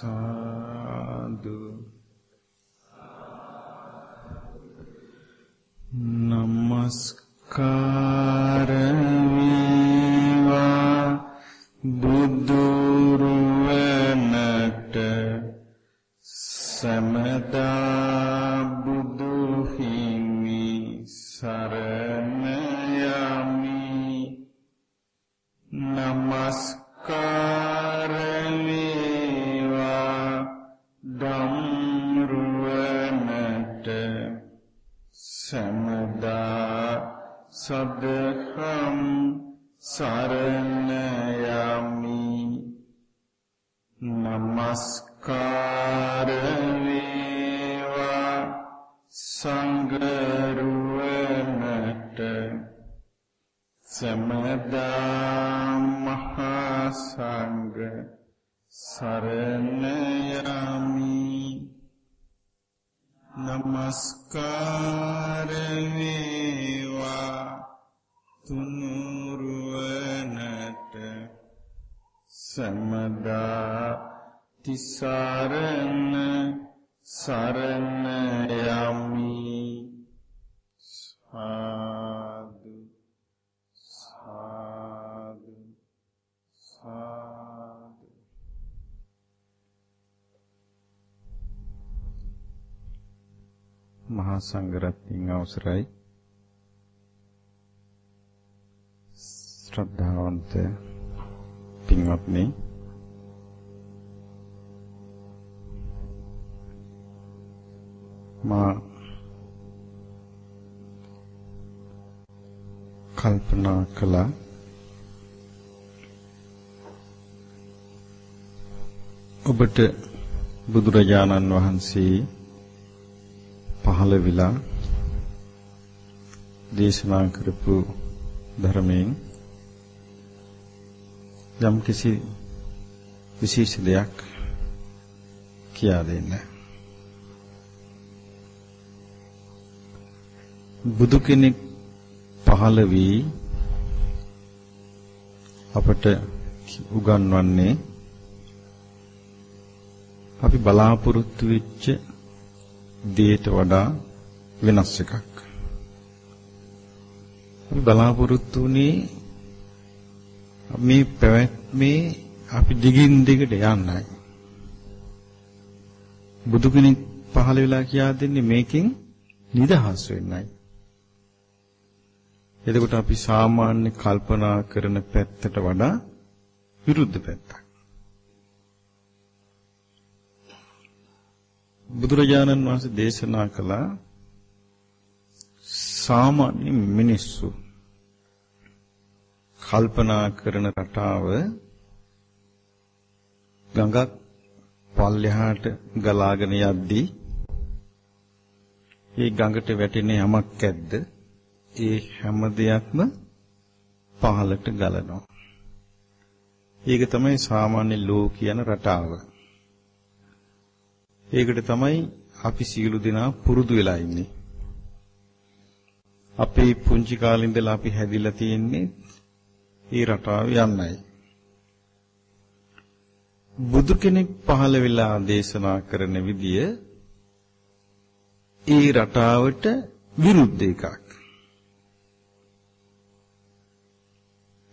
සාදු. සංඝරත්නයන් අවසරයි. ශ්‍රද්ධාවන්ත පින්වත්නි මා කල්පනා කළා ඔබට බුදුරජාණන් වහන්සේ පහළ විලා දේශනා කරපු ධර්මයෙන් යම් කිසි විශේෂ දෙයක් කියා දෙන්න. බුදු කෙනෙක් පහළ වී අපට උගන්වන්නේ අපි බලාපොරොත්තු වෙච්ච දේට වඩා වෙනස් එකක්. අපි බලාපොරොත්තු වුණේ මේ පැවැත්මේ අපි දිගින් දිගට යන්නයි. බුදු කෙනෙක් පහළ වෙලා කියා දෙන්නේ මේකෙන් නිදහස් වෙන්නයි. එතකොට අපි සාමාන්‍ය කල්පනා කරන පැත්තට වඩා විරුද්ධ පැත්තක්. බුදුරජාණන් වහන්සේ දේශනා කළා සාමාන්‍ය මිනිස්සු කල්පනා කරන රටාව ගඟක් පල්ලෙහාට ගලාගෙන යද්දී ඒ ගඟට වැටෙන යමක් ඇද්ද ඒ හැම දෙයක්ම පහළට ගලනවා. ඒක තමයි සාමාන්‍ය ලෝ කියන රටාව. ඒකට තමයි අපි සියලු දෙනා පුරුදු වෙලා ඉන්නේ. අපේ පුංචි කාලේ ඉඳලා අපි හැදිලා තියෙන්නේ ඒ රටාව යන්නයි. බුදු කෙනෙක් පහළ වෙලා දේශනා කරන විදිය ඒ රටාවට විරුද්ධ එකක්.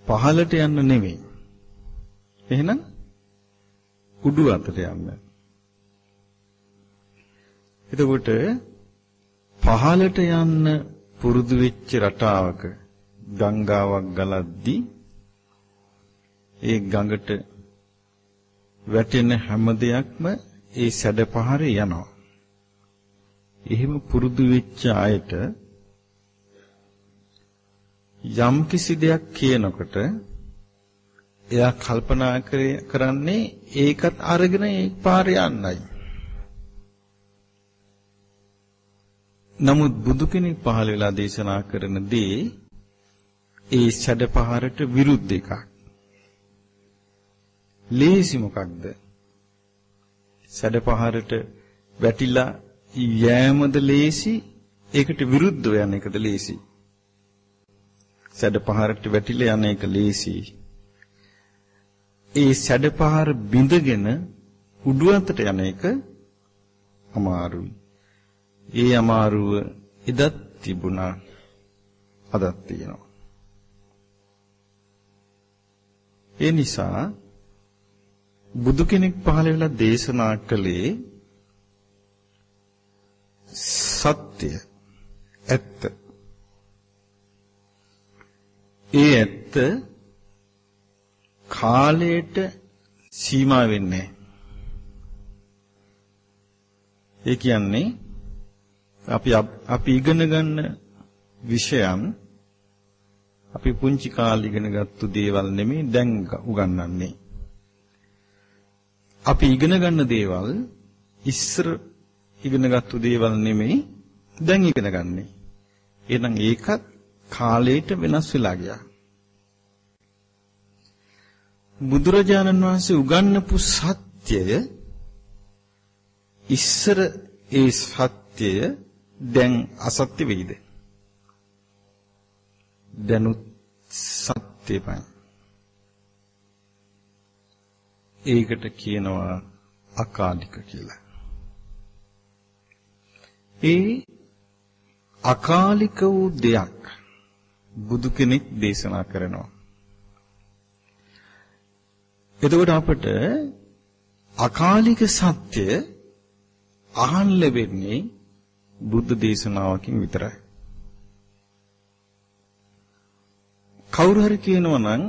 පහළට යන්න නෙමෙයි. එහෙනම් උඩු අතට යන්න. එතකොට පහළට යන්න පුරුදු වෙච්ච රටාවක ගංගාවක් ගලද්දී ඒ ගඟට වැටෙන හැම දෙයක්ම ඒ සැඩ පහරේ යනවා. එහෙම පුරුදු වෙච්ච අයට යම් කිසි දෙයක් කියනකොට එයා කල්පනා කරන්නේ ඒකත් අරගෙන ඒ පාරේ යන්නයි. නමුත් බුදු කෙනෙක් පහළ වෙලා දේශනා කරන දේ ඒ සැඩපහරට විරුද්ධ එකක්. ලේසි මොකක්ද? සැඩපහරට වැටිලා යෑමද ලේසි ඒකට විරුද්ධව යන එකද ලේසි? සැඩපහරට වැටිලා යන එක ලේසි. ඒ සැඩපහර බිඳගෙන උඩු අතට යන එක අමාරුයි. ඒ අමාරුව එදත් තිබුණා අදත් තියෙනවා. ඒ නිසා බුදු කෙනෙක් පහළ වෙලා දේශනා කළේ සත්‍ය ඇත්ත. ඒ ඇත්ත කාලයට සීමා වෙන්නේ ඒ කියන්නේ අපි අපි ඉගෙන ගන්න විෂයන් අපි පුංචි කාලේ ඉගෙන ගත්තු දේවල් නෙමෙයි දැන් උගන්වන්නේ. අපි ඉගෙන ගන්න දේවල් ඉස්සර ඉගෙන ගත්තු දේවල් නෙමෙයි දැන් ඉගෙන ගන්නෙ. එහෙනම් ඒකත් කාලයට වෙනස් වෙලා ගියා. බුදුරජාණන් වහන්සේ උගන්වපු සත්‍යය ඉස්සර ඒ සත්‍යය දැන් අසත්‍ය වෙයිද? දැනුත් සත්‍යමයි. ඒකට කියනවා අකාලික කියලා. ඒ අකාලික වූ දෙයක් බුදු කෙනෙක් දේශනා කරනවා. එතකොට අපට අකාලික සත්‍ය අහන්න ලැබෙන්නේ බුද්ධ දේශනාවකින් විතරයි. කවුරු හරි කියනවා නම්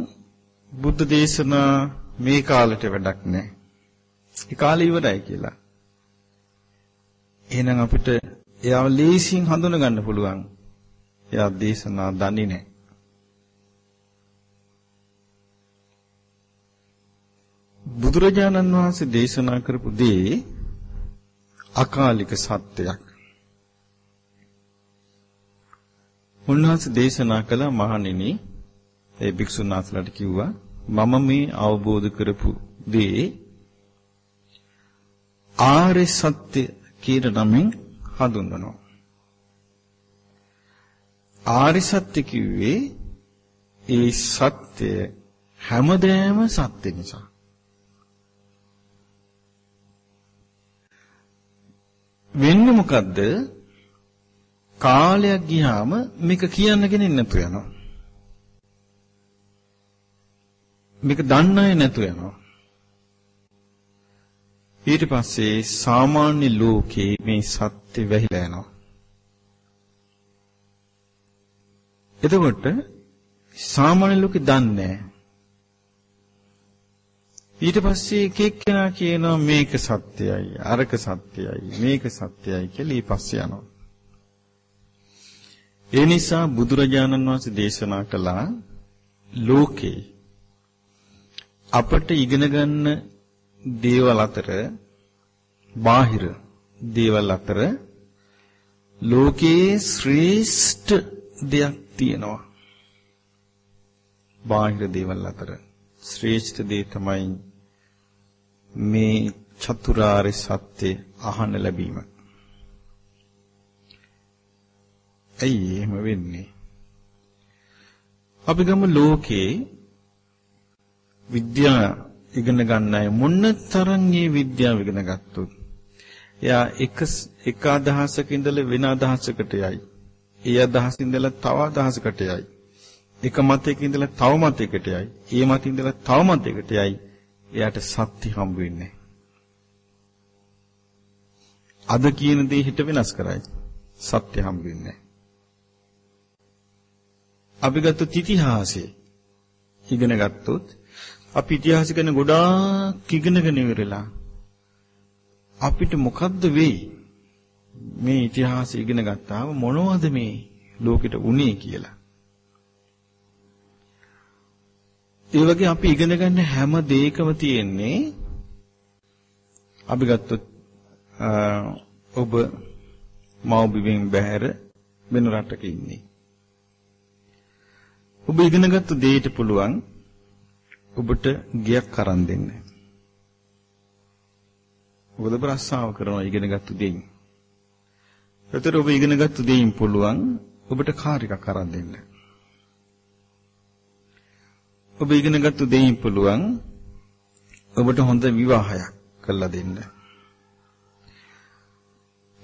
බුද්ධ දේශනා මේ කාලෙට වැඩක් නැහැ. ඒ කාලේ ඉවරයි කියලා. එහෙනම් අපිට එයාව ලේසියෙන් හඳුන ගන්න පුළුවන්. එයා දේශනා දන්නේ නැහැ. බුදුරජාණන් වහන්සේ දේශනා කරපු දේ අකාලික සත්‍යයක්. උන්වහන්සේ දේශනා කළ මහණෙනි ඒ භික්ෂුන් වහන්සේලාට කිව්වා මම මේ අවබෝධ කරපු දේ ආර්ය සත්‍ය කියන නමින් හඳුන්වනවා. ආරි සත්‍ය කිව්වේ ඒ සත්‍ය හැමදේම සත්‍ය නිසා. වෙන්නේ මොකද්ද? කාලයක් ගියාම මේක කියන්න කෙනෙක් නැතු වෙනවා. මේක දන්න අය නැතු වෙනවා. ඊට පස්සේ සාමාන්‍ය ලෝකේ මේ සත්‍ය වැහිලා යනවා. එතකොට සාමාන්‍ය ලෝකේ දන්නේ ඊට පස්සේ එක එක්කෙනා කියනවා මේක සත්‍යයි අරක සත්‍යයි මේක සත්‍යයි කියලා ඊපස්සේ යනවා. ඒ නිසා බුදුරජාණන් වහන්සේ දේශනා කළා ලෝකේ අපට ඉගෙන ගන්න දේවල් අතර බාහිර දේවල් අතර ලෝකයේ ශ්‍රේෂ්ඨ දෙයක් තියෙනවා. බාහිර දේවල් අතර ශ්‍රේෂ්ඨ දේ තමයි මේ චතුරාර්ය සත්‍ය අහන්න ලැබීම. ඇයි එහෙම වෙන්නේ? අපි ගම ලෝකේ විද්‍යා ඉගෙන ගන්න අය මොන තරම් මේ විද්‍යාව ඉගෙන ගත්තොත් එයා එක එක අදහසක ඉඳලා වෙන අදහසකට යයි. ඒ අදහසින් ඉඳලා තව අදහසකට යයි. එක මතයක ඉඳලා තව මතයකට යයි. ඒ මතින් ඉඳලා තව මතයකට යයි. එයාට සත්‍ය හම්බ වෙන්නේ අද කියන දේ හිත වෙනස් කරයි. සත්‍ය හම්බ වෙන්නේ අපි ගත්තොත් ඉතිහාසය ඉගෙන ගත්තොත් අපි ඉතිහාස ගැන ගොඩාක් ඉගෙනගෙන ඉවරලා අපිට මොකද්ද වෙයි මේ ඉතිහාසය ඉගෙන ගත්තාම මොනවද මේ ලෝකෙට උනේ කියලා ඒ වගේ අපි ඉගෙන ගන්න හැම දෙයකම තියෙන්නේ අපි ගත්තොත් ඔබ මව්බිමෙන් බැහැර වෙන රටක ඉන්නේ. ඔබ ඉගෙනගත්තු දෙයට පුළුවන් ඔබට ගියක් අරන් දෙන්න. ඔබද ප්‍රස්තාව කරනවා ඉගෙනගත්තු දෙයින්. ඒතර ඔබ ඉගෙනගත්තු දෙයින් පුළුවන් ඔබට කාර් එකක් අරන් දෙන්න. ඔබ ඉගෙනගත්තු දෙයින් පුළුවන් ඔබට හොඳ විවාහයක් කළා දෙන්න.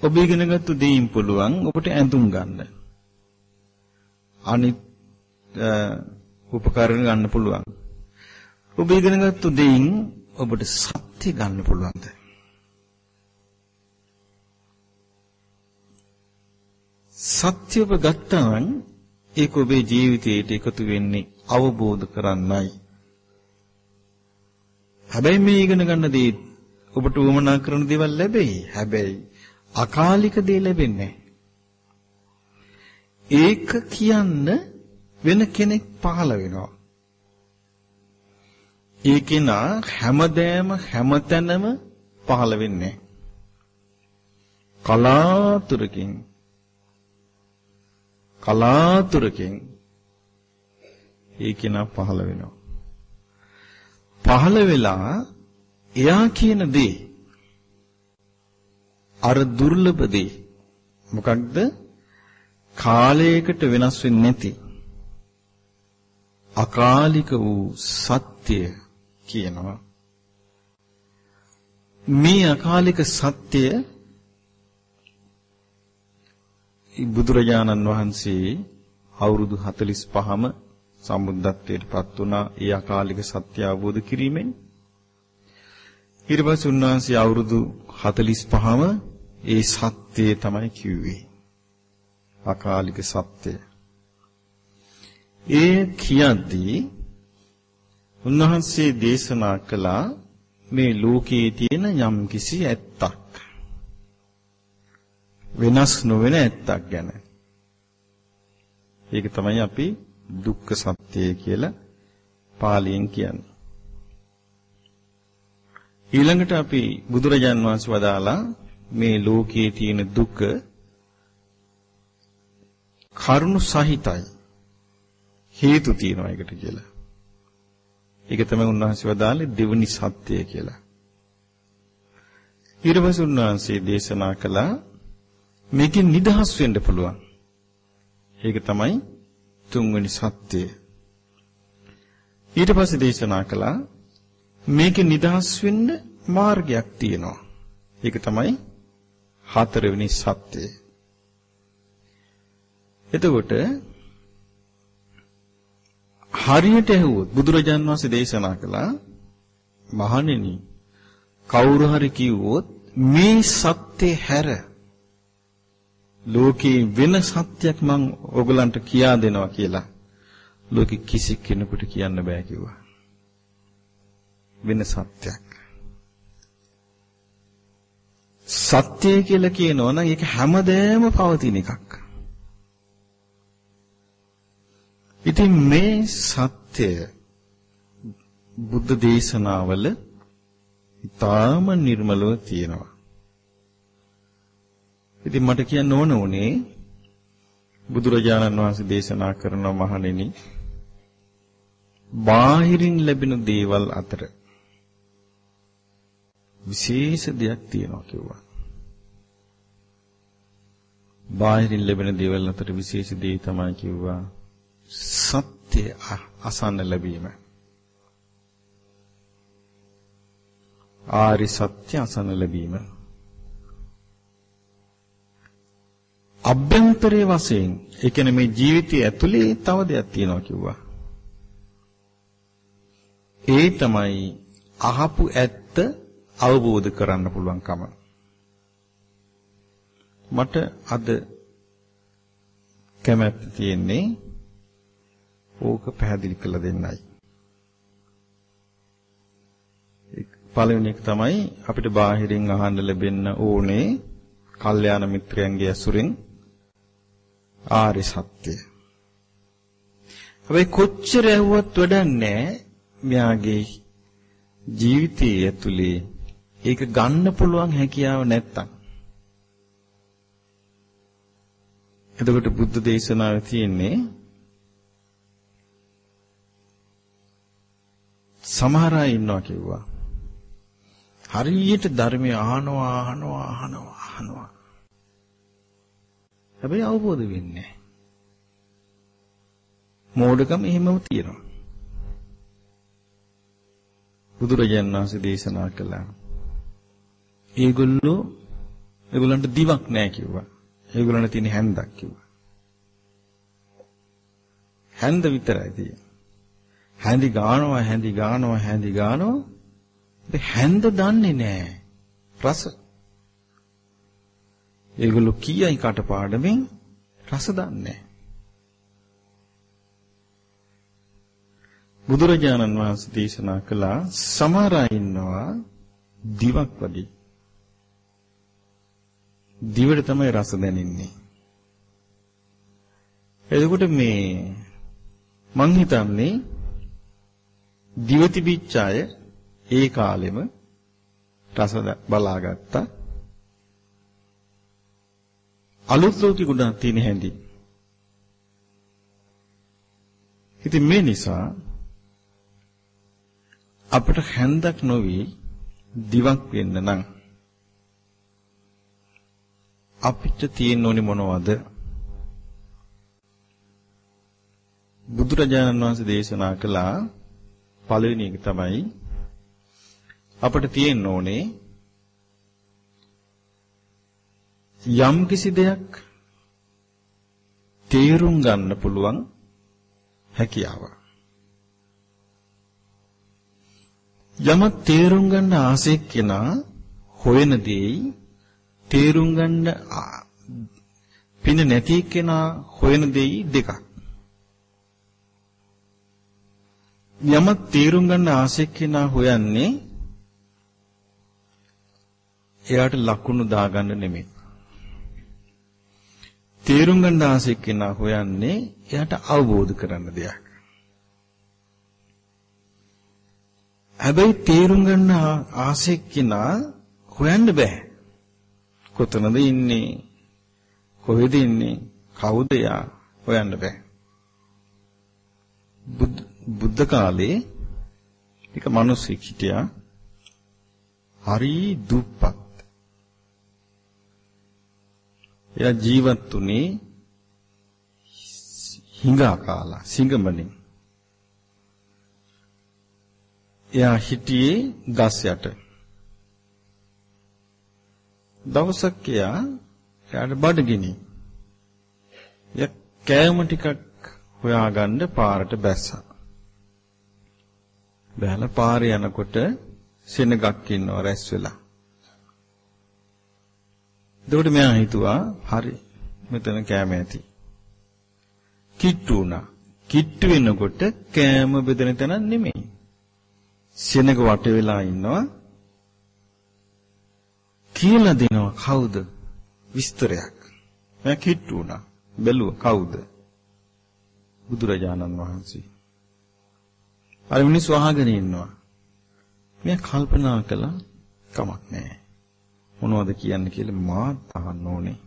ඔබ ඉගෙනගත්තු දෙයින් පුළුවන් ඔබට ඇඳුම් ගන්න. අනිත් උපකරණ ගන්න පුළුවන්. ඔබ ඉගෙනගත්තු දෙයින් ඔබට සත්‍ය ගන්න පුළුවන්ද? සත්‍ය ඔබ ගත්තා නම් ඒක ඔබේ ජීවිතයට එකතු වෙන්නේ අවබෝධ කරන්නයි. හැබැයි මේ ඉගෙන ගන්න දේ ඔබට උවමනා කරන දේවල් ලැබෙයි. හැබැයි අකාලික දේ ලැබෙන්නේ ඒක කියන්න වෙන කෙනෙක් පහළ වෙනවා. ඒකේන හැමදෑම හැමතැනම පහළ වෙන්නේ කලාතුරකින්. කලාතුරකින් ඒකේන පහළ වෙනවා. පහළ වෙලා එයා කියන දේ අර දුර්ලභ දේ. මොකක්ද? කාලයකට වෙනස් වෙන්නේ නැති. අකාලික වූ සත්‍ය කියනවා. මේ අකාලික සත්‍ය බුදුරජාණන් වහන්සේ අවුරුදු 45ම සම්බුද්ධත්වයට පත් වුණා. ඒ අකාලික සත්‍ය අවබෝධ කිරීමෙන්. ඊට පස්සේ උන්වහන්සේ අවුරුදු 45ම ඒ සත්‍යය තමයි කිව්වේ. අකාලික සත්‍යය ඒ කියද්දී උන්වහන්සේ දේශනා කළා මේ ලෝකයේ තියෙන යම් කිසි ඇත්තක් වෙනස් නොවන ඇත්තක් ගැන. ඒක තමයි අපි දුක්ඛ සත්‍යය කියලා පාලියෙන් කියන්නේ. ඊළඟට අපි බුදුරජාන් වහන්සේ වදාලා මේ ලෝකයේ තියෙන දුක කරුණු සහිතයි. හේතු තියෙනවා ඒකට කියලා. ඒක තමයි උන්වහන්සේ වදාළේ දෙවනි සත්‍යය කියලා. ඊට පස්සේ උන්වහන්සේ දේශනා කළා මේකෙන් නිදහස් වෙන්න පුළුවන්. ඒක තමයි තුන්වෙනි සත්‍යය. ඊට පස්සේ දේශනා කළා මේකෙන් නිදහස් වෙන්න මාර්ගයක් තියෙනවා. ඒක තමයි හතරවෙනි සත්‍යය. එතකොට හරියට ඇහුවොත් බුදුරජාන් වහන්සේ දේශනා කළා මහණෙනි කවුරු හරි කිව්වොත් මේ සත්‍ය හැර. ලෝකේ වෙන සත්‍යයක් මං ඔයගලන්ට කියා දෙනවා කියලා ලෝකෙ කිසි කෙනෙකුට කියන්න බෑ කිව්වා. වෙන සත්‍යයක් සත්‍ය කියලා කියනවා නම් ඒක හැමදේම පවතින එකක්. ඉතින් මේ සත්‍ය බුද්ධ දේශනාවල ඊටාම නිර්මලව තියෙනවා. ඉතින් මට කියන්න ඕන උනේ බුදුරජාණන් වහන්සේ දේශනා කරන මහණෙනි බාහිරින් ලැබෙන දේවල් අතර විශේෂ දෙයක් තියෙනවා කිව්වා. බාහිරින් ලැබෙන දේවල් අතර විශේෂ දේ තමයි කිව්වා සත්‍ය අසන්න ලැබීම. ආරි සත්‍ය අසන්න ලැබීම. අභ්‍යන්තරයේ වශයෙන් ඒ කියන්නේ මේ ජීවිතය ඇතුලේ තව දෙයක් තියෙනවා කිව්වා. ඒ තමයි අහපු ඇත්ත අවබෝධ කරන්න පුළුවන්කම. මට අද කැමැත්ත තියෙන්නේ ඕක පැහැදිලි කරලා දෙන්නයි. පළවෙනි එක තමයි අපිට බාහිරින් අහන්න ලැබෙන්න ඕනේ කල්යාණ මිත්‍රයන්ගේ ඇසුරෙන් ආරි සත්‍ය. හැබැයි කොච්චර ඇහුවත් වැඩන්නේ මෙයාගේ ජීවිතයේ ඇතුලේ ඒක ගන්න පුළුවන් හැකියාව නැත්තම්. එතකොට බුද්ධ දේශනාවේ තියෙන්නේ සමහර අය ඉන්නවා කිව්වා. හරියට ධර්මය අහනවා අහනවා අහනවා අහනවා. හැබැයි අවබෝධ වෙන්නේ නැහැ. මෝඩකම එහෙමම තියෙනවා. බුදුරජාණන් වහන්සේ දේශනා කළා. ඒගොල්ලෝ ඒගොල්ලන්ට දිවක් නැහැ කිව්වා. ඒගොල්ලන්ට තියෙන හැන්දක් කිව්වා. හැන්ද විතරයි තියෙන්නේ. හැඳි ගානවා හැඳි ගානවා හැඳි ගානවා. හැන්ද දන්නේ නැහැ රස. ඒගොල්ලෝ කීයයි කටපාඩමෙන් රස දන්නේ. බුදුරජාණන් වහන්සේ දේශනා කළා සමහර අය ඉන්නවා දිවක් වගේ. දිවට තමයි රස දැනෙන්නේ. එතකොට මේ මං හිතන්නේ දිව තිබිච්ච අය ඒ කාලෙම රස බලාගත්තා. අලුත් ලෝකෙ ගොඩක් තියෙන හැඳි. ඉතින් මේ නිසා අපට හැන්දක් නොවි දිවක් වෙන්න නම් අපිට තියෙන්න ඕනි මොනවද? බුදුරජාණන් වහන්සේ දේශනා කළා පළවෙනි එක තමයි අපිට තියෙන්න ඕනේ යම් කිසි දෙයක් තේරුම් ගන්න පුළුවන් හැකියාව. යමක් තේරුම් ගන්න ආසෙක් කෙනා හොයන දෙයි තේරුම් ගන්න පින නැති කෙනා හොයන දෙයි දෙකක්. යමක් තේරුම් ගන්න ආසෙක් කෙනා හොයන්නේ එයාට ලකුණු දාගන්න නෙමෙයි. තේරුම් ගන්න ආසෙක් කෙනා හොයන්නේ එයාට අවබෝධ කරන්න දෙයක්. හැබැයි තේරුම් ගන්න ආසෙක් කෙනා හොයන්න බෑ. කොතනද ඉන්නේ? කොහෙද ඉන්නේ? කවුද යා? හොයන්න බෑ. බුද්ධ බුද්ධ කාලේ එක මිනිස්සෙක් හිටියා හරි දුප්පත්. එයා ජීවත් උනේ හිඟා කාලා සිංගමනේ. එයා හිටියේ ගස් යට. දවසක් එයා එයාට බඩගිනි. එයා කෑම ටිකක් හොයාගන්න පාරට බැස්සා. බැලලා පාරේ යනකොට සෙනගක් ඉන්නව රැස් වෙලා. එතකොට මෙයා හිතුවා හරි මෙතන කෑම ඇති. කිට්ටු වුණා. කිට්ටු වෙනකොට කෑම බෙදෙන තැන නෙමෙයි. සෙනග වට වෙලා ඉන්නවා. කියලා දෙනවා කවුද? විස්තරයක්. මම කිට්ටු වුණා. බැලුවා කවුද? බුදුරජාණන් වහන්සේ. අර මිනිස්සු අහගෙන ඉන්නවා. මෙයා කල්පනා කළා කමක් නැහැ. මොනවද කියන්න කියලා මාත් අහන්න ඕනේ.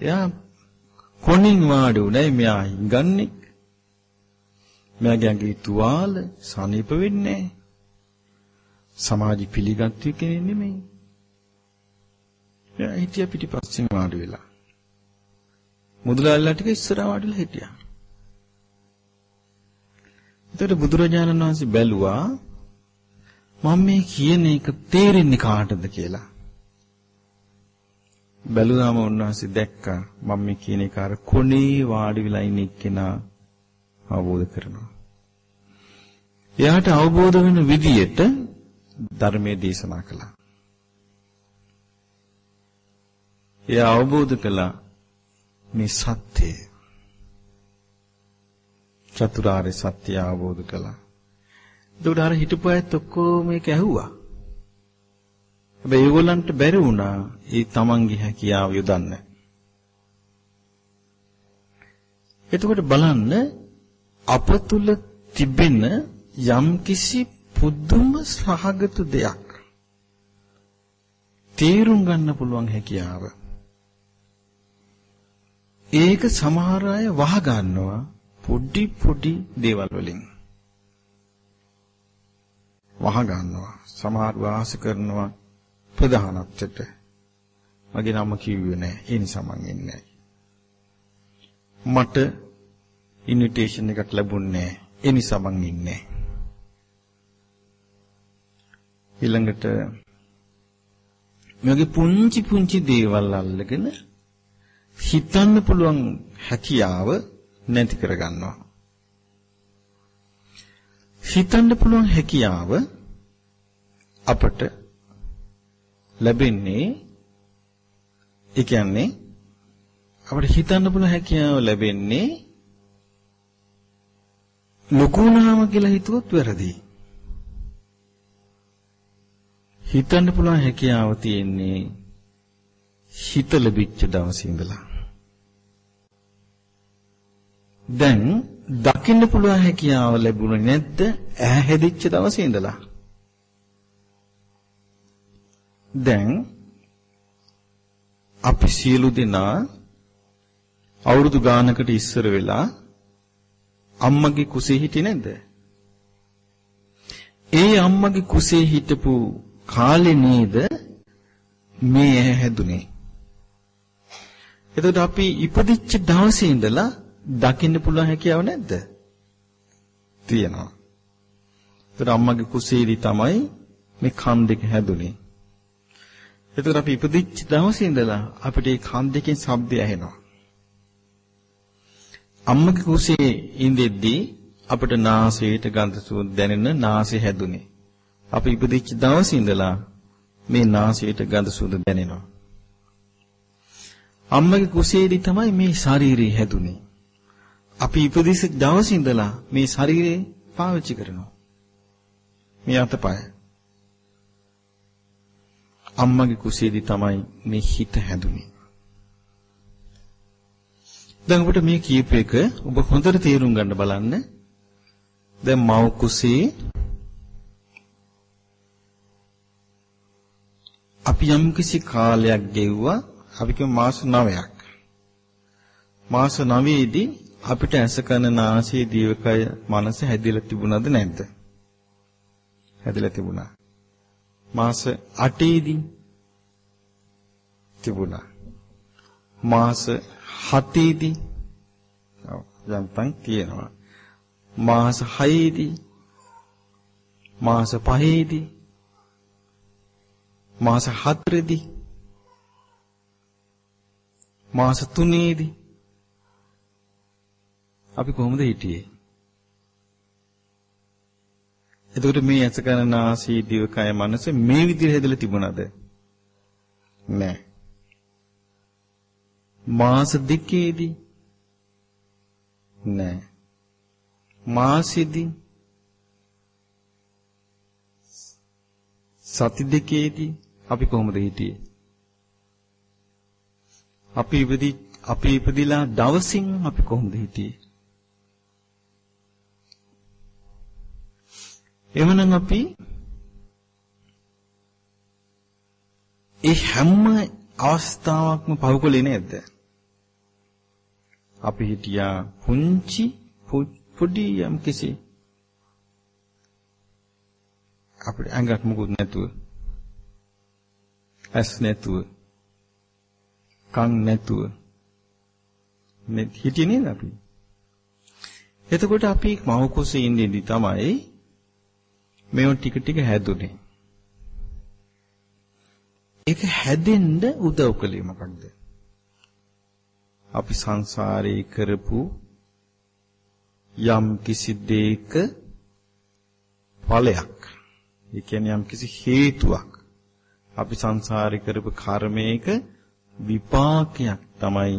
එයා කොණින් වාඩි උනේ මෙයා හිඟන්නේ. මෙයාගේ ඇඟේ තුවාල සනීප වෙන්නේ සමාජ පිළිගත්තු කෙනෙක් නෙමෙයි. එයා හිටිය පිටිපස්සෙන් වාඩි වෙලා. මුදලාල්ලා ටික ඉස්සරහා වාඩිලා හිටියා. එතකොට බුදුරජාණන් වහන්සේ බැලුවා මම මේ කියන එක තේරෙන්නේ කාටද කියලා. බැලුවාම උන්වහන්සේ දැක්කා මම මේ කියන එක අර කොනේ වාඩි වෙලා ඉන්න එක්කෙනා අවබෝධ කරනවා. එයාට අවබෝධ වෙන විදියට ධර්මයේ දේශනා කළා. එයා අවබෝධ කළා මේ සත්‍යය චතුරාර්ය සත්‍ය අවබෝධ කළා. එතකොට අර හිටපු අයත් ඔක්කොම මේක ඇහුවා. හැබැයි ඒගොල්ලන්ට බැරි වුණා ඒ තමන්ගේ හැකියාව යොදන්න. එතකොට බලන්න අප තුල තිබෙන යම්කිසි පුදුම සහගත දෙයක් තේරුම් ගන්න පුළුවන් හැකියාව. ඒක සමහර අය වහ ගන්නවා පොඩි පොඩි දේවල් වලින් වහ ගන්නවා. සමහර වාස කරනවා ප්‍රධානත්වයට. මගේ නම කිව්වේ නැහැ ඒ නිසා මං ඉන්නේ මට ඉන්විටේෂන් එකක් ලැබුණේ ඒ නිසා මං ඉන්නේ ඊළඟට මේ පුංචි පුංචි දේවල් අල්ලගෙන හිතන්න පුළුවන් හැකියාව නැති කරගන්නවා. හිතන්න පුළුවන් හැකියාව අපට ලැබෙන්නේ ඒ කියන්නේ අපිට හිතන්න පුළුවන් හැකියාව ලැබෙන්නේ ලකුණාම කියලා හිතුවොත් වැරදි. හිතන්න පුළුවන් හැකියාව තියෙන්නේ හිත ලැබිච්ච දවසේ ඉඳලා. දැන් දකින්න පුළුවන් හැකියාව ලැබුණේ නැද්ද? ඇහැ හැදිච්ච දවසේ ඉඳලා. දැන් අපි සියලු දෙනා අවුරුදු ගානකට ඉස්සර වෙලා අම්මගේ කුසේ හිටියේ නැද්ද? ඒ අම්මගේ කුසේ හිටපු කාලේ නේද මේ ඇහැ හැදුනේ. එතකොට අපි ඉපදිච්ච දවසේ ඉඳලා දකින්න පුළුවන් හැකියාව නැද්ද? තියෙනවා. එතකොට අම්මගේ කුසේදී තමයි මේ කන් දෙක හැදුනේ. එතකොට අපි ඉපදිච්ච දවසේ ඉඳලා අපිට මේ කන් දෙකෙන් ශබ්දය ඇහෙනවා. අම්මගේ කුසේ ඉඳෙද්දී අපිට නාසයට ගඳ සුවඳ දැනෙන නාසය හැදුනේ. අපි ඉපදිච්ච දවසේ ඉඳලා මේ නාසයට ගඳ සුවඳ දැනෙනවා. අම්මගේ කුසේදී තමයි මේ ශාරීරිය හැදුනේ. අපි ඉපදිච්ච දවසේ ඉඳලා මේ ශරීරය පාවිච්චි කරනවා. මේ අතපය. අම්මගේ කුසේදී තමයි මේ හිත හැදුනේ. දැන් ඔබට මේ කීප එක ඔබ හොඳට තේරුම් ගන්න බලන්න. දැන් මව් කුසේ අපි යම් කිසි කාලයක් ගෙව්වා අපි කියමු මාස 9ක්. මාස 9 දී අපිට ඇස කන නාසය දිවකය මනස හැදිලා තිබුණාද නැද්ද? හැදිලා තිබුණා. මාස 8 දී තිබුණා. මාස 7 දී යම්තන් තියෙනවා. මාස 6 දී මාස 5 දී මාස 4 දී මාස 3 දී අපි කොහොමද හිටියේ? එතකොට මේ ඇස කන නාසය දිවකය මනස මේ විදිහට හැදලා තිබුණාද? නෑ. මාස දෙකේදී නෑ. මාසෙදී සති දෙකේදී අපි කොහොමද හිටියේ? අපි ඉපදි අපි ඉපදිලා දවසින් අපි කොහොමද හිටියේ? එවනම් අපි ඒ හැම අවස්ථාවක්ම පහුකලේ නේද? අපි හිටියා පුංචි පොඩි යම් කිසි. අපිට ඇඟක් මුකුත් නැතුව. ඇස් නැතුව. කන් නැතුව. මේ හිටියේ නේද අපි? එතකොට අපි මව කුසේ ඉඳින්දි තමයි මේව ටික ටික හැදුනේ. ඒක හැදෙන්න උදව් කළේ මොකක්ද? අපි සංසාරේ කරපු යම් කිසි දෙයක ඵලයක්. ඒ කියන්නේ යම් කිසි හේතුවක්. අපි සංසාරේ කරපු කර්මයක විපාකයක් තමයි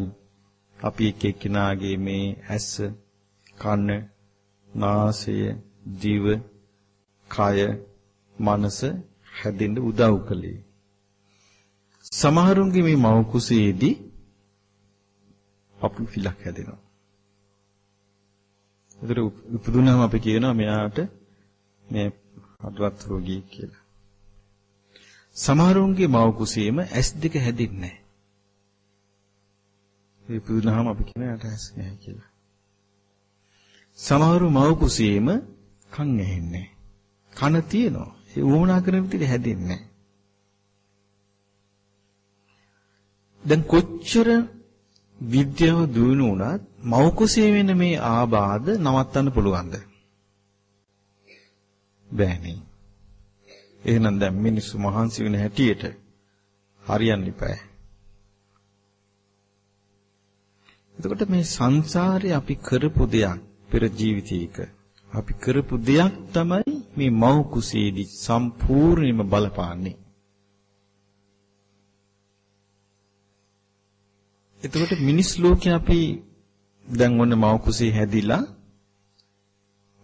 අපි එක එක්කිනාගේ මේ ඇස කන නාසය දිව කය මනස හැදෙන්න උදව් කළේ සමහරුන්ගේ මේ මව කුසේදී පපු පිලක් හැදෙනවා. ඒතර උපදුනම අපි කියනවා මෙයාට මේ අදවත් රෝගී කියලා. සමහරුන්ගේ මව කුසීම S2 හැදෙන්නේ නැහැ. ඒ පුදුනහම අපි කියන යට ඇස් නැහැ කියලා. සමහරු මව කුසීම කන් ඇහෙන්නේ කන තියෙනවා. ඒ වුණා කරන විදිහට හැදෙන්නේ නැහැ. දැන් කොච්චර විද්‍යාව දිනු වුණත් මව කුසී වෙන මේ ආබාධ නවත්තන්න පුළුවන්ද? බෑනේ. එහෙනම් දැන් මිනිස්සු මහන්සි වෙන හැටියට හරියන්න ඉපෑ. එතකොට මේ සංසාරේ අපි කරපු දෙයක් පෙර ජීවිතයක අපි කරපු දෙයක් තමයි මේ මව් කුසේදී සම්පූර්ණයෙන්ම බලපාන්නේ. එතකොට මිනිස් ලෝකේ අපි දැන් ඔන්න මව් කුසේ හැදිලා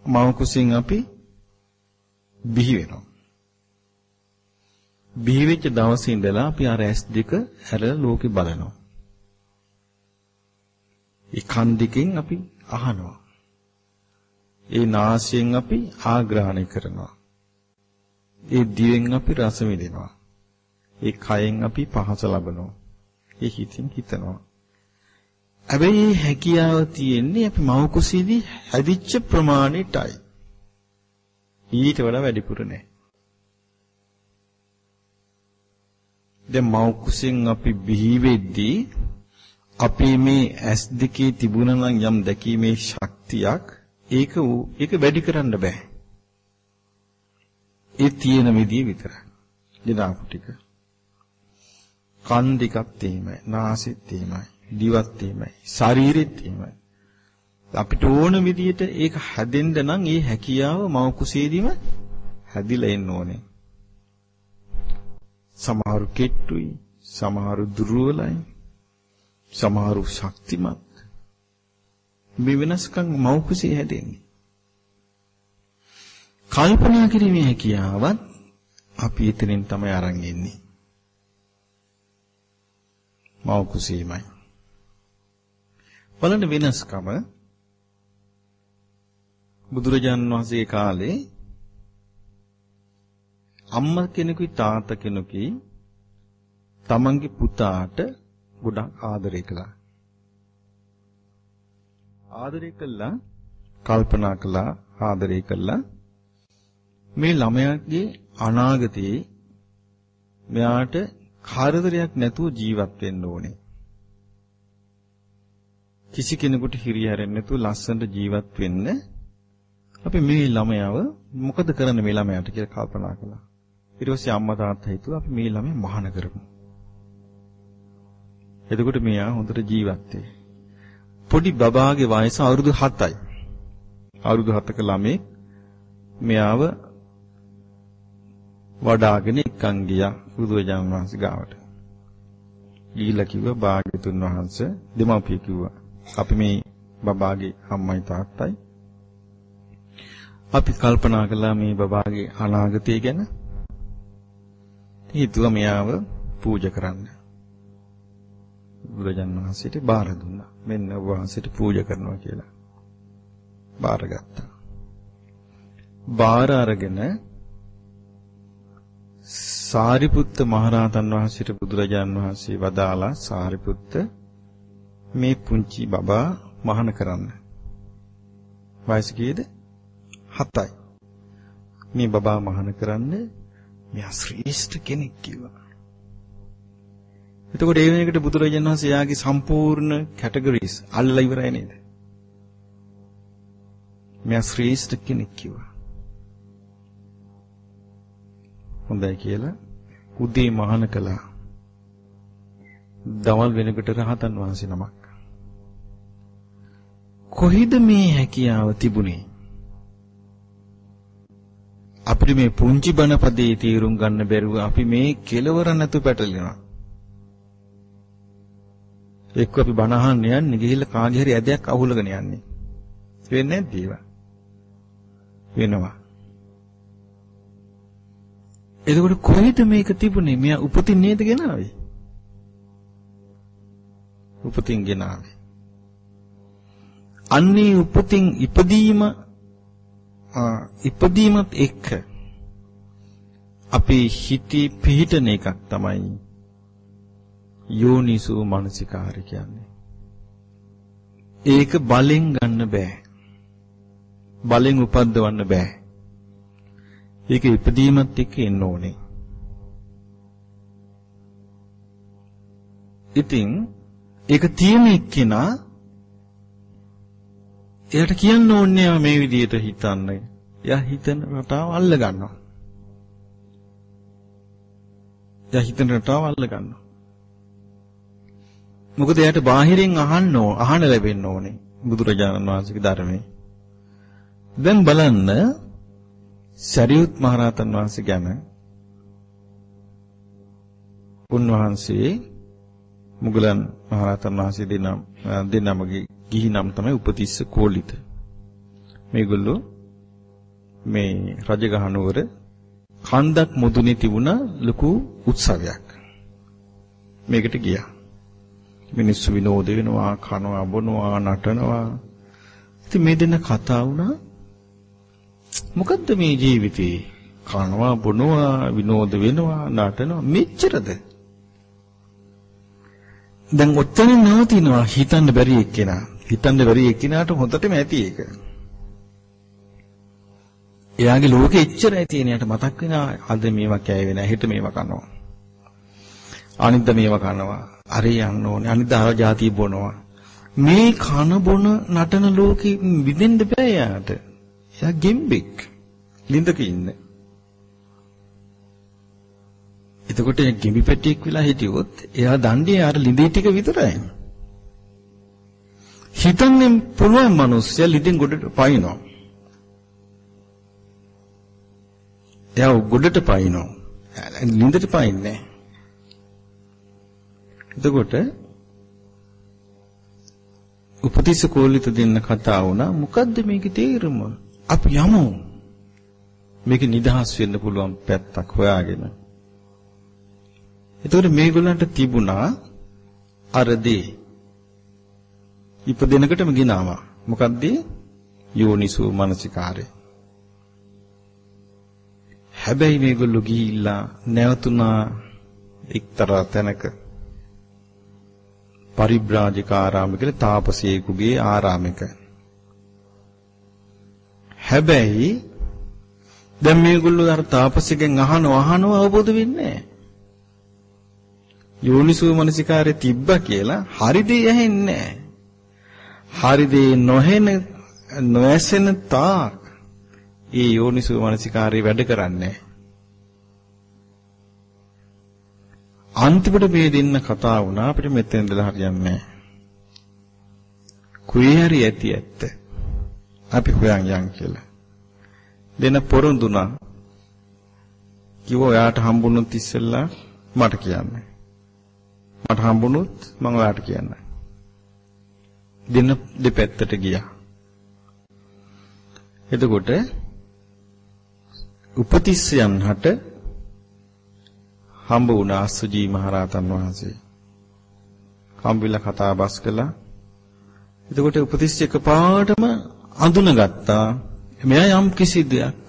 මව් කුසෙන් අපි බිහි වෙනවා. බිහි වෙච්ච දවසේ ඉඳලා අපි අර S2 හැරලා ලෝකෙ බලනවා. ඒ කන් දෙකෙන් අපි අහනවා. ඒ නාසයෙන් අපි ආග්‍රහණය කරනවා. ඒ දිවෙන් අපි රස විඳිනවා. ඒ කයෙන් අපි පහස ලබනවා. ඒ හිතින් හිතනවා. හැබැයි මේ හැකියාව තියෙන්නේ අපි මව කුසීදී හැදිච්ච ප්‍රමාණයටයි. ඊට වඩා වැඩිපුර නෑ. දැන් මව කුසෙන් අපි බිහි වෙද්දී අපේ මේ ඇස් දෙකේ තිබුණා නම් යම් දැකීමේ ශක්තියක් ඒක ඒක වැඩි කරන්න බෑ. ඒ තියෙන විදිය විතරයි. දිනාපු ටික. කන් දෙකක් තේමයි, නාසෙත් තේමයි, දිවත් තේමයි, ශරීරෙත් තේමයි. අපිට ඕන විදියට ඒක හැදෙන්න නම් ඒ හැකියාව මව කුසේදීම හැදිලා එන්න ඕනේ. සමහරු කෙට්ටුයි, සමහරු දුර්වලයි, සමහරු ශක්තිමත්. මේ වෙනස්කම් මව කුසේ හැදෙන්නේ. කල්පනා කිරීමේ හැකියාවත් අපි එතනින් තමයි අරන් ඉන්නේ. මව කුසීමයි. බලන්න වෙනස්කම බුදුරජාන් වහන්සේ කාලේ අම්මා කෙනෙකුයි තාත්තා කෙනෙකුයි තමන්ගේ පුතාට ගොඩක් ආදරය කළා. ආදරය කළා කල්පනා කළා ආදරය කළා මේ ළමයාගේ අනාගතයේ මෙයාට කාර්යදරයක් නැතුව ජීවත් වෙන්න ඕනේ. කිසි කෙනෙකුට හිරිහැරෙන්නේ නැතුව ලස්සනට ජීවත් වෙන්න අපි මේ ළමයාව මොකද කරන්න මේ ළමයාට කියලා කල්පනා කළා. ඊට පස්සේ අම්මා තාත්තා හිතුවා අපි මේ ළමයා මහාන කරමු. එතකොට මෙයා හොඳට ජීවත් වෙයි. පොඩි බබාගේ වයස අවුරුදු 7යි. අවුරුදු 7ක ළමෙක් මෙයාව වඩාගෙන එක්කන් ගියා බුදුරජාණන් වහන්සේ ගාවට. ගිහිල්ලා කිව්වා භාග්‍යතුන් වහන්සේ දෙමව්පිය කිව්වා අපි මේ බබාගේ අම්මයි තාත්තයි අපි කල්පනා කළා මේ බබාගේ අනාගතය ගැන හිතුවා මෙයාව පූජා කරන්න. බුදුරජාණන් වහන්සේට බාර දුන්නා. මෙන්න ඔබ වහන්සේට පූජා කරනවා කියලා. බාරගත්තා. බාර අරගෙන සාරිපුත්ත මහරහතන් වහන්සේට බුදුරජාණන් වහන්සේ වදාලා සාරිපුත්ත මේ පුංචි බබා මහාන කරන්න. වයස කීයද? 7යි. මේ බබා මහාන කරන්න මෙයා ශ්‍රේෂ්ඨ කෙනෙක් කිව්වා. එතකොට ඒ වෙනකොට බුදුරජාණන් වහන්සේ යාගේ සම්පූර්ණ කැටගරිස් අල්ලලා ඉවරයි නේද? මෙයා ශ්‍රේෂ්ඨ කෙනෙක් කිව්වා. හොඳයි කියලා උදේ මහාන කළා. දවල් වෙනකොට රහතන් වහන්සේ නමක්. කොහිද මේ හැකියාව තිබුණේ? අපිට මේ පුංචි බණ පදේ තීරුම් ගන්න බැරුව අපි මේ කෙලවර නැතු පැටලෙනවා. එක්ක අපි බණ අහන්න යන්නේ ගිහිල්ලා කාගේ හරි ඇදයක් අහුලගෙන යන්නේ. වෙන්නේ නැද්ද ඒවා? වෙනවා. එතකොට කොහෙද මේක තිබුණේ? මෙයා උපතින් නේද ගෙනාවේ? උපතින් ගෙනාවේ. අන්නේ උපතින් ඉපදීම ඉපදීමත් එක්ක අපේ හිතේ පිහිටන එකක් තමයි යෝනිසෝ මනසිකාරය කියන්නේ. ඒක බලෙන් ගන්න බෑ. බලෙන් උපද්දවන්න බෑ. ඒක ඉපදීමත් එක්ක එන්න ඕනේ. ඉතින් ඒක තියෙන එක්කෙනා එයාට කියන්න ඕනේ මේ විදිහට හිතන්න. එයා හිතන රටාව අල්ල ගන්නවා. එයා හිතන රටාව අල්ල ගන්නවා. මොකද එයාට බාහිරින් අහන්න ඕ අහන්න ලැබෙන්න ඕනේ බුදුරජාණන් වහන්සේගේ ධර්මයේ. දැන් බලන්න සරියුත් මහරහතන් වහන්සේ ගැන උන්වහන්සේ මුගලන් මහරහතන් වහන්සේ දෙනම් දෙනමගේ ගිහි නම් තමයි උපතිස්ස කෝලිත. මේගොල්ලෝ මේ රජගහ නුවර කන්දක් මුදුනේ තිබුණ ලොකු උත්සවයක්. මේකට ගියා. මිනිස්සු විනෝද වෙනවා, කනවා, බොනවා, නටනවා. ඉතින් මේ දෙන්න කතා වුණා. මොකද්ද මේ ජීවිතේ? කනවා, බොනවා, විනෝද වෙනවා, නටනවා මෙච්චරද? දැන් ඔතනින් නවතිනවා හිතන්න බැරි එක්කෙනා. හිතන්න බැරි එක්කිනාට හොඳටම ඇති ඒක. එයාගේ ලෝකෙ එච්චරයි තියෙන යට මතක් වෙනා අද මේවා කෑවේ නැහැ හෙට මේවා කනවා. අනිද්ද මේවා කනවා. අරේ යන්න ඕනේ. අනිද්ද අර જાතිය බොනවා. මේ කන බොන නටන ලෝකෙ විඳින්න බෑ යාට. එයා ගෙම්බෙක්. ලින්දක ඉන්නේ. එතකොට ගෙම්බි පැටියෙක් වෙලා හිටියොත් එයා දන්නේ අර ලිඳේ ටික විතරයි. හිතන්නේ පුළුවන් මිනිස්සයා ලිඳෙන් ගොඩට පයින්නවා. එයා ගොඩට පයින්නවා. ලිඳට පයින්නේ එතකොට උපතිස්ස කෝලිත දෙන්න කතා වුණා. මොකද්ද මේකේ තේරුම? අපි යමු. මේක නිදහස් වෙන්න පුළුවන් පැත්තක් හොයාගෙන. එතකොට මේගොල්ලන්ට තිබුණා අර දේ ඉපදෙනකටම ගිනාවා. මොකද්ද? යෝනිසෝ මනසිකාරය. හැබැයි මේගොල්ලෝ ගිහිල්ලා නැවතුණා එක්තරා තැනක පරිබ්‍රාජකාරාම කියලා තාපසයෙකුගේ ආරාමයක. හැබැයි දැන් මේගොල්ලෝ අර තාපසයෙන් අහනවා අහනවා අවබෝධ වෙන්නේ නැහැ. යෝනිසෝ මනසිකාරේ තිබ්බා කියලා හරි දේ ඇහෙන්නේ නැහැ. හරි දේ නොහෙන නොඇසෙන තාක් ඒ යෝනිසෝ මනසිකාරේ වැඩ කරන්නේ අන්තිමට මේ දෙන්න කතා වුණා අපිට මෙතෙන් ඉඳලා හරියන්නේ නැහැ. කුයි හරි ඇති ඇත්ත. අපි හොයන් යන් කියලා. දෙන පොරොන්දුනා. කිව්වා ඔයාට හම්බුනොත් ඉස්සෙල්ලා මට කියන්න. මට හම්බුනොත් මම ඔයාට කියන්න. දෙන දෙපැත්තට ගියා. එතකොට උපතිස්සයන් හට හම්බ වුණ අස්සජී මහරහතන් වහන්සේ. හම්බෙලා කතා බස් කළා. එතකොට උපතිස්ස එකපාරටම අඳුනගත්තා. මෙයා යම් කිසි දෙයක්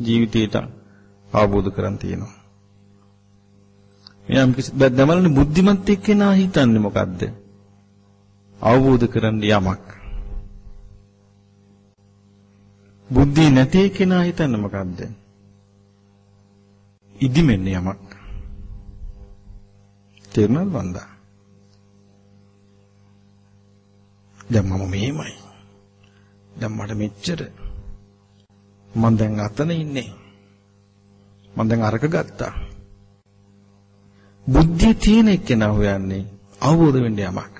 ජීවිතේට අවබෝධ කරන් තියෙනවා. මෙයා යම් කිසි දැමලනේ බුද්ධිමත් එක්කෙනා හිතන්නේ මොකද්ද? අවබෝධ කරන්න යමක්. බුද්ධිය නැති කෙනා හිතන්නේ මොකද්ද? ඉදිමෙන්න යමක්. තේරුණාද වන්දා? දැන් මම මෙහෙමයි. දැන් මට මෙච්චර මම දැන් අතන ඉන්නේ. මම දැන් අරක ගත්තා. බුද්ධිය තියෙන එක්කෙනා හොයන්නේ අවබෝධ වෙන්න යමක්.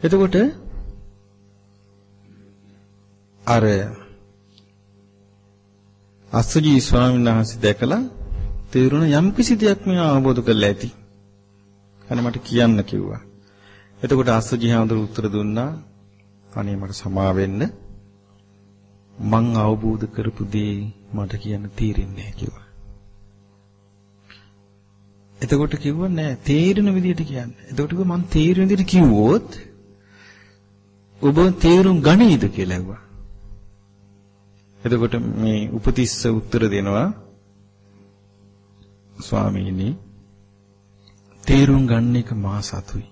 එතකොට අර අස්සජී ස්වාමීන් වහන්සේ දැකලා තේරුණ යම් කිසි දෙයක් මේ අවබෝධ කරලා ඇති. අනේ මට කියන්න කිව්වා. එතකොට අස්සජී හඳුරු උත්තර දුන්නා. අනේ මට සමා වෙන්න. මං අවබෝධ කරපු දේ මට කියන්න තීරෙන්නේ නැහැ කිව්වා. එතකොට කිව්වා නෑ තේරෙන විදිහට කියන්න. එතකොට කිව්වා මං තේරෙන විදිහට කිව්වොත් ඔබ තේරුම් ගනීද කියලා ඇහුවා. එතකොට මේ උපතිස්ස උත්තර දෙනවා ස්වාමීනි තේරුම් ගන්න එක මා සතුයි.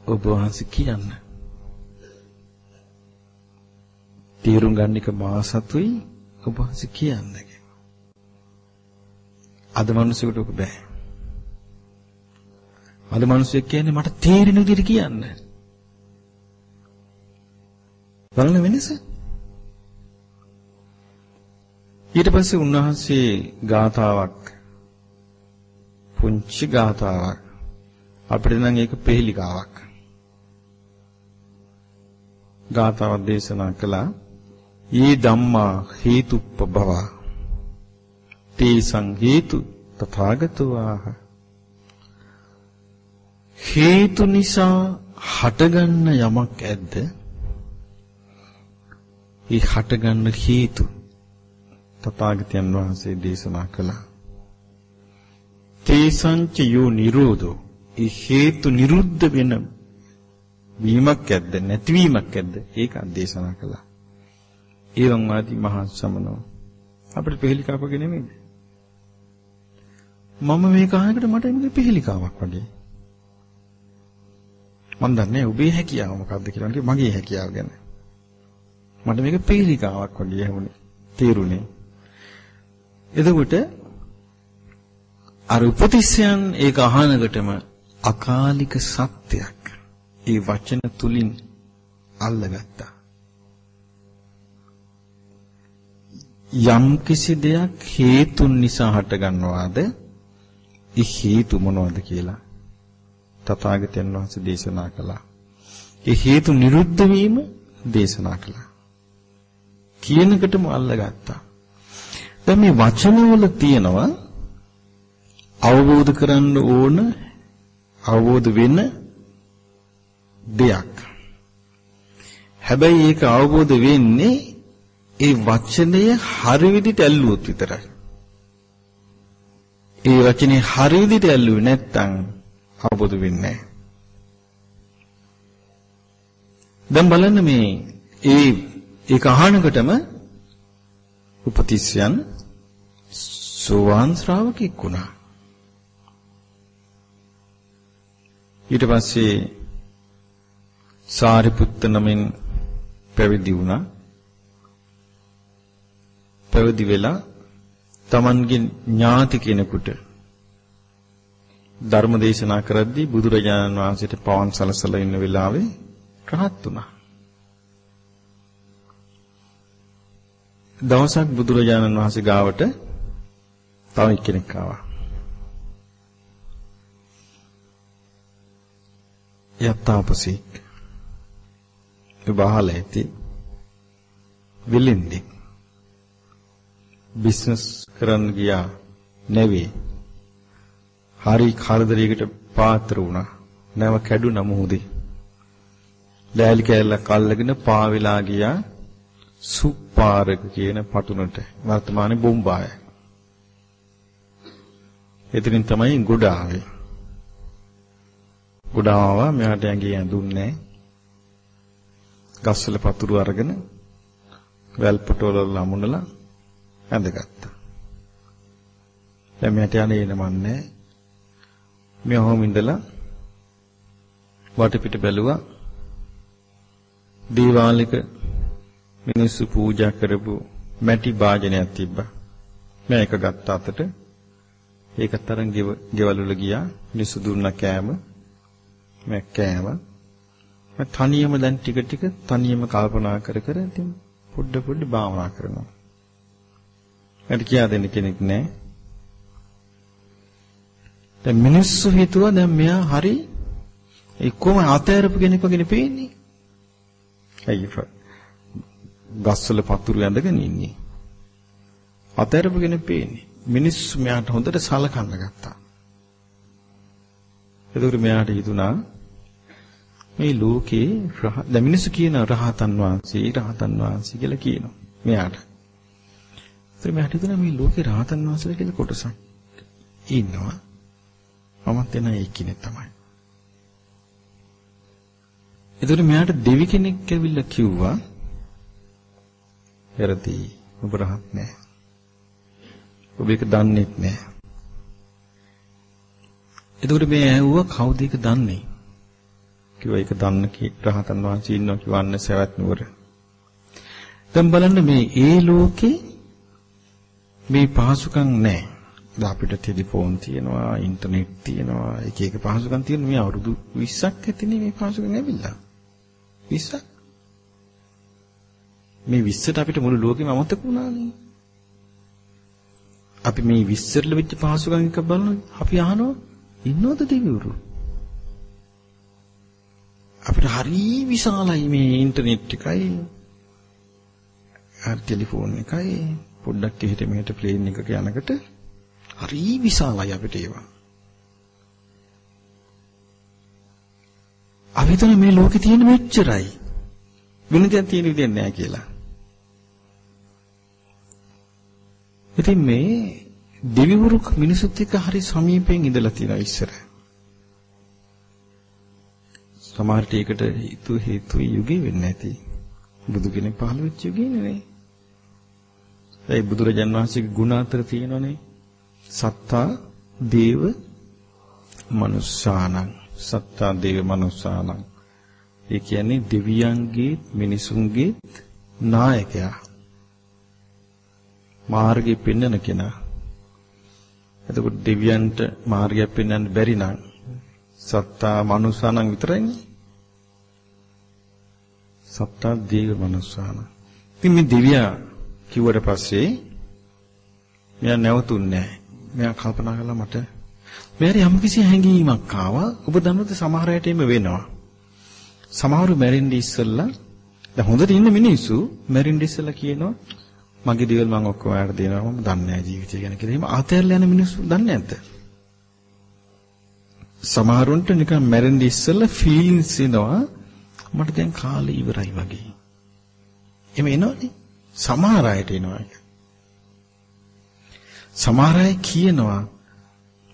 ඔබ වහන්සේ කියන්න. තේරුම් ගන්න එක මා සතුයි ඔබ වහන්සේ කියන්න අද මිනිස්සුන්ට ඔක බෑ. අද මිනිස්සු කියන්නේ මට තේරෙන විදිහට කියන්න. බලන්න වෙනස. ඊට පස්සේ උන්වහන්සේ ගාතාවක් පුංචි ගාතාවක් අපිට නම් ඒක පිළිකාවක්. ගාතාවක් දේශනා කළා. "යේ ධම්මා හේතුප්පබව" තේසං හේතු තථාගතෝ ආහ හේතු නිසා හටගන්න යමක් ඇද්ද? ඒ හටගන්න හේතු තථාගතයන් වහන්සේ දේශනා කළා. තේසංච යෝ නිරෝධෝ ඒ හේතු නිරුද්ධ වෙන වීමක් ඇද්ද නැතිවීමක් ඇද්ද ඒක දේශනා කළා. ඒවං වාදී මහා සමනෝ අපිට පිළිකාවක නෙමෙයි. මම මේක අහනකොට මට මේක පිළිකාවක් වගේ. මන් දන්නේ ඔබේ හැකියාව මොකක්ද කියලා මගේ හැකියාව ගැන. මට මේක පිළිකාවක් වගේ හැමුනේ. තේරුණේ. එතකොට අර උපතිස්සයන් ඒක අහනකොටම අකාලික සත්‍යයක් ඒ වචන තුලින් අල්ලගත්තා. යම් කිසි දෙයක් හේතුන් නිසා හටගන්නවාද ඒ හේතු මොනවද කියලා තථාගතයන් වහන්සේ දේශනා කළා. ඒ හේතු නිරුද්ධ වීම දේශනා කළා. කියනකටම අල්ලගත්තා. දැන් මේ වචනවල තියෙනවා අවබෝධ කරන්න ඕන අවබෝධ වෙන දෙයක්. හැබැයි ඒක අවබෝධ වෙන්නේ ඒ වචනය හරි විදිහට ඇල්ලුවොත් විතරයි. ඒ වචනේ හරි විදිහට ඇල්ලුවේ නැත්නම් අවබෝධ වෙන්නේ නැහැ. දැන් බලන්න මේ ඒ ඒක අහනකොටම උපතිස්යන් සෝවාන් ශ්‍රාවකෙක් වුණා. ඊට පස්සේ සාරිපුත්ත නමින් පැවිදි වුණා. පැවිදි වෙලා Tamanගේ ඥාති කෙනෙකුට ධර්ම දේශනා කරද්දී බුදුරජාණන් වහන්සේට පවන් සලසලා ඉන්න වෙලාවේ රහත් වුණා. දවසක් බුදුරජාණන් වහන්සේ ගාවට තව එක්කෙනෙක් ආවා. යත්තාපසීක් විවාහල ඇති. විලින්දෙක් බිස්නස් කරන්න ගියා නැවේ. හරි කරදරයකට පාත්‍ර වුණා. නැව කැඩුනා මොහොතේ ලෑලි කැල්ලක් අල්ලගෙන පාවෙලා ගියා. සුප්පාරක කියන පතුනට. වර්තමානයේ බොම්බාය. එතනින් තමයි ගොඩ ආවේ ගොඩාවා මෙයාට ඇඟේ ඇඳුන්නේ ගස්වල පතුරු අරගෙන වැල් පොටවල ලමුනලා ඇඳගත්තා. දැන් මෙයාට යන්නේ නමන්නේ. මෙ ඔහොම ඉඳලා වටපිට බැලුවා. දීවාලික මිනිස්සු පූජා කරපු මැටි භාජනයක් තිබ්බා. මම ඒක ගත්ත අතට ඒකත් අරන් ගෙවල් වල ගියා. මිනිස්සු දුන්න කෑම මම කෑම මම තනියම දැන් ටික ටික තනියම කල්පනා කර කර ඉතින් පොඩ පොඩ භාවනා කරනවා. මට කියා දෙන්න කෙනෙක් නැහැ. දැන් මිනිස්සු හිතුවා දැන් මෙයා හරි එක්කම අතෑරපු කෙනෙක් වගේ පේන්නේ. ඇයි ගස්වල පතුරු ඇඳගෙන ඉන්නේ. අතෑරපු කෙනෙක් පේන්නේ. මිනිස්සු මෙයාට හොඳට සලකන්න ගත්තා. එතකොට මෙයාට හිතුණා මේ ලෝකේ දැන් මිනිස්සු කියන රහතන් වහන්සේ රහතන් වහන්සේ කියලා කියනවා මෙයාට. ඒත් මෙයාට හිතුණා මේ ලෝකේ රහතන් වහන්සේලා කියලා කොටසක් ඉන්නවා. මමත් එන එක්කෙනෙක් තමයි. එතකොට මෙයාට දෙවි කෙනෙක් ඇවිල්ලා කිව්වා "හරති ඔබ රහත් නෑ. ඔබ ඒක දන්නේත් නෑ." එතකොට මේ ඇහුවා කවුද ඒක දන්නේ? කිව්වා ඒක දන්න රහතන් වහන්සේ ඉන්නවා කිව්වන්න සවැත් නුවර. දැන් බලන්න මේ ඒ ලෝකේ මේ පහසුකම් නැහැ. දැන් අපිට ටෙලිෆෝන් තියෙනවා, ඉන්ටර්නෙට් තියෙනවා, එක එක පහසුකම් තියෙන මේ අවුරුදු 20ක් ඇතිනේ මේ පහසුකම් ඇවිල්ලා. 20ක්. මේ 20ට අපිට මුළු ලෝකෙම අමතක වුණානේ. අපි මේ විශ්සරල වෙච්ච පහසුකම් එක බලනවා. අපි අහනවා ඉන්නවද දෙවිවරු? අපිට හරි විශාලයි මේ ඉන්ටර්නෙට් එකයි අර ටෙලිෆෝන් එකයි පොඩ්ඩක් එහෙට මෙහෙට ප්ලේන් එකක යනකොට හරි විශාලයි අපිට ඒවා. අපි හිතන මේ ලෝකේ තියෙන මෙච්චරයි. වෙන දෙයක් තියෙන විදියක් නෑ කියලා. ඉතින් මේ දෙවිවරු මිනිසුත් එක්ක හරි සමීපයෙන් ඉඳලා තියෙනවා ඉස්සර. සමහරට ඒකට හේතු හේතු යුගෙ වෙන්නේ නැති. බුදු කෙනෙක් පහළ වෙච්ච යුගෙ නෙවෙයි. ඒ බුදුරජාන් වහන්සේගේ ගුණ අතර තියෙනනේ සත්තා දේව මනුස්සානං සත්තා දේව මනුස්සානං ඒ කියන්නේ දෙවියන්ගේ මිනිසුන්ගේ නායකයා මාර්ගය පෙන්වන කෙනා. එතකොට දෙවියන්ට මාර්ගය පෙන්වන්න බැරි නම් සත්තා මනුස්සානං විතරයිනේ සත්තා දේව මනුස්සානං ඉතින් මේ දෙවියා කිව්වට පස්සේ මෙයා නැවතුන්නේ නැහැ. මෙයා කල්පනා කළා මට මෙයාට යම්කිසි හැඟීමක් ආවා. ඔබ දන්නවද සමහර අයට එහෙම වෙනවා. සමහරු මැරෙන්න ඉස්සෙල්ලා. දැන් හොඳට ඉන්න මිනිස්සු මැරෙන්න ඉස්සෙල්ලා කියනවා. මගේ දේවල් මම ඔක්කොම ඔයාලට දෙනවා මම දන්නේ නැහැ ජීවිතය ගැන කියලා. එහෙම ආතැරලා යන මිනිස්සු දන්නේ නැද්ද? සමහරුන්ට නිකන් මැරෙන්න ඉස්සෙල්ලා ෆීලිංස් එනවා මට දැන් කාලේ ඉවරයි වගේ. එමෙ එනවනේ. සමහර අයට එනවා. සමහර අය කියනවා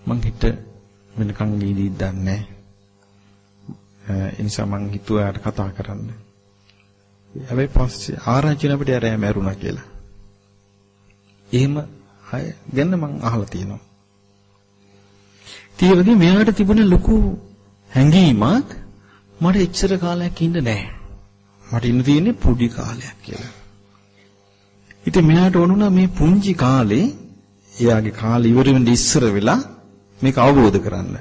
මං හිත වෙනකන් ගිහිදී දන්නේ ඒ නිසා මං හිතුවා කතා කරන්න. හැබැයි පස්සේ ආරංචින අපිට ඇරෑ මැරුණා කියලා. එහෙම අය ගැන මං අහලා තියෙනවා. ඒ වගේ මෙයාට තිබුණ ලොකු හැඟීමක් මට එච්චර කාලයක් ඉන්න නෑ. මට ඉන්න තියෙන්නේ පුඩි කාලයක් කියලා. ඉතින් මෙයාට ඕනුණා මේ පුංචි කාලේ එයාගේ කාලේ ඉවර වෙන්න ඉස්සර වෙලා මේක අවබෝධ කරන්න.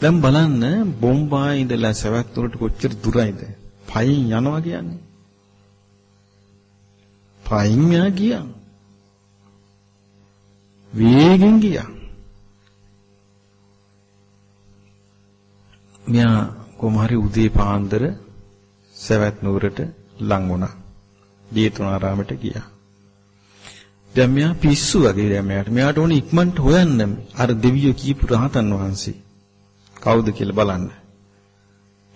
දැන් බලන්න බොම්බායි ඉඳලා සවැත් නුවරට කොච්චර දුරයිද? පයින් යනවා කියන්නේ. පයින් යා ගියා. වේගෙන් ගියා. මෙයා කොහොම හරි උදේ පාන්දර සවැත් නුවරට ලං වුණා. ජේතවනාරාමයට ගියා. දැන් මෙයා පිස්සු වගේ දැන් මෙයාට. මෙයාට ඕනේ ඉක්මනට හොයන්න අර දෙවියෝ කියපු රහතන් වහන්සේ. කවුද කියලා බලන්න.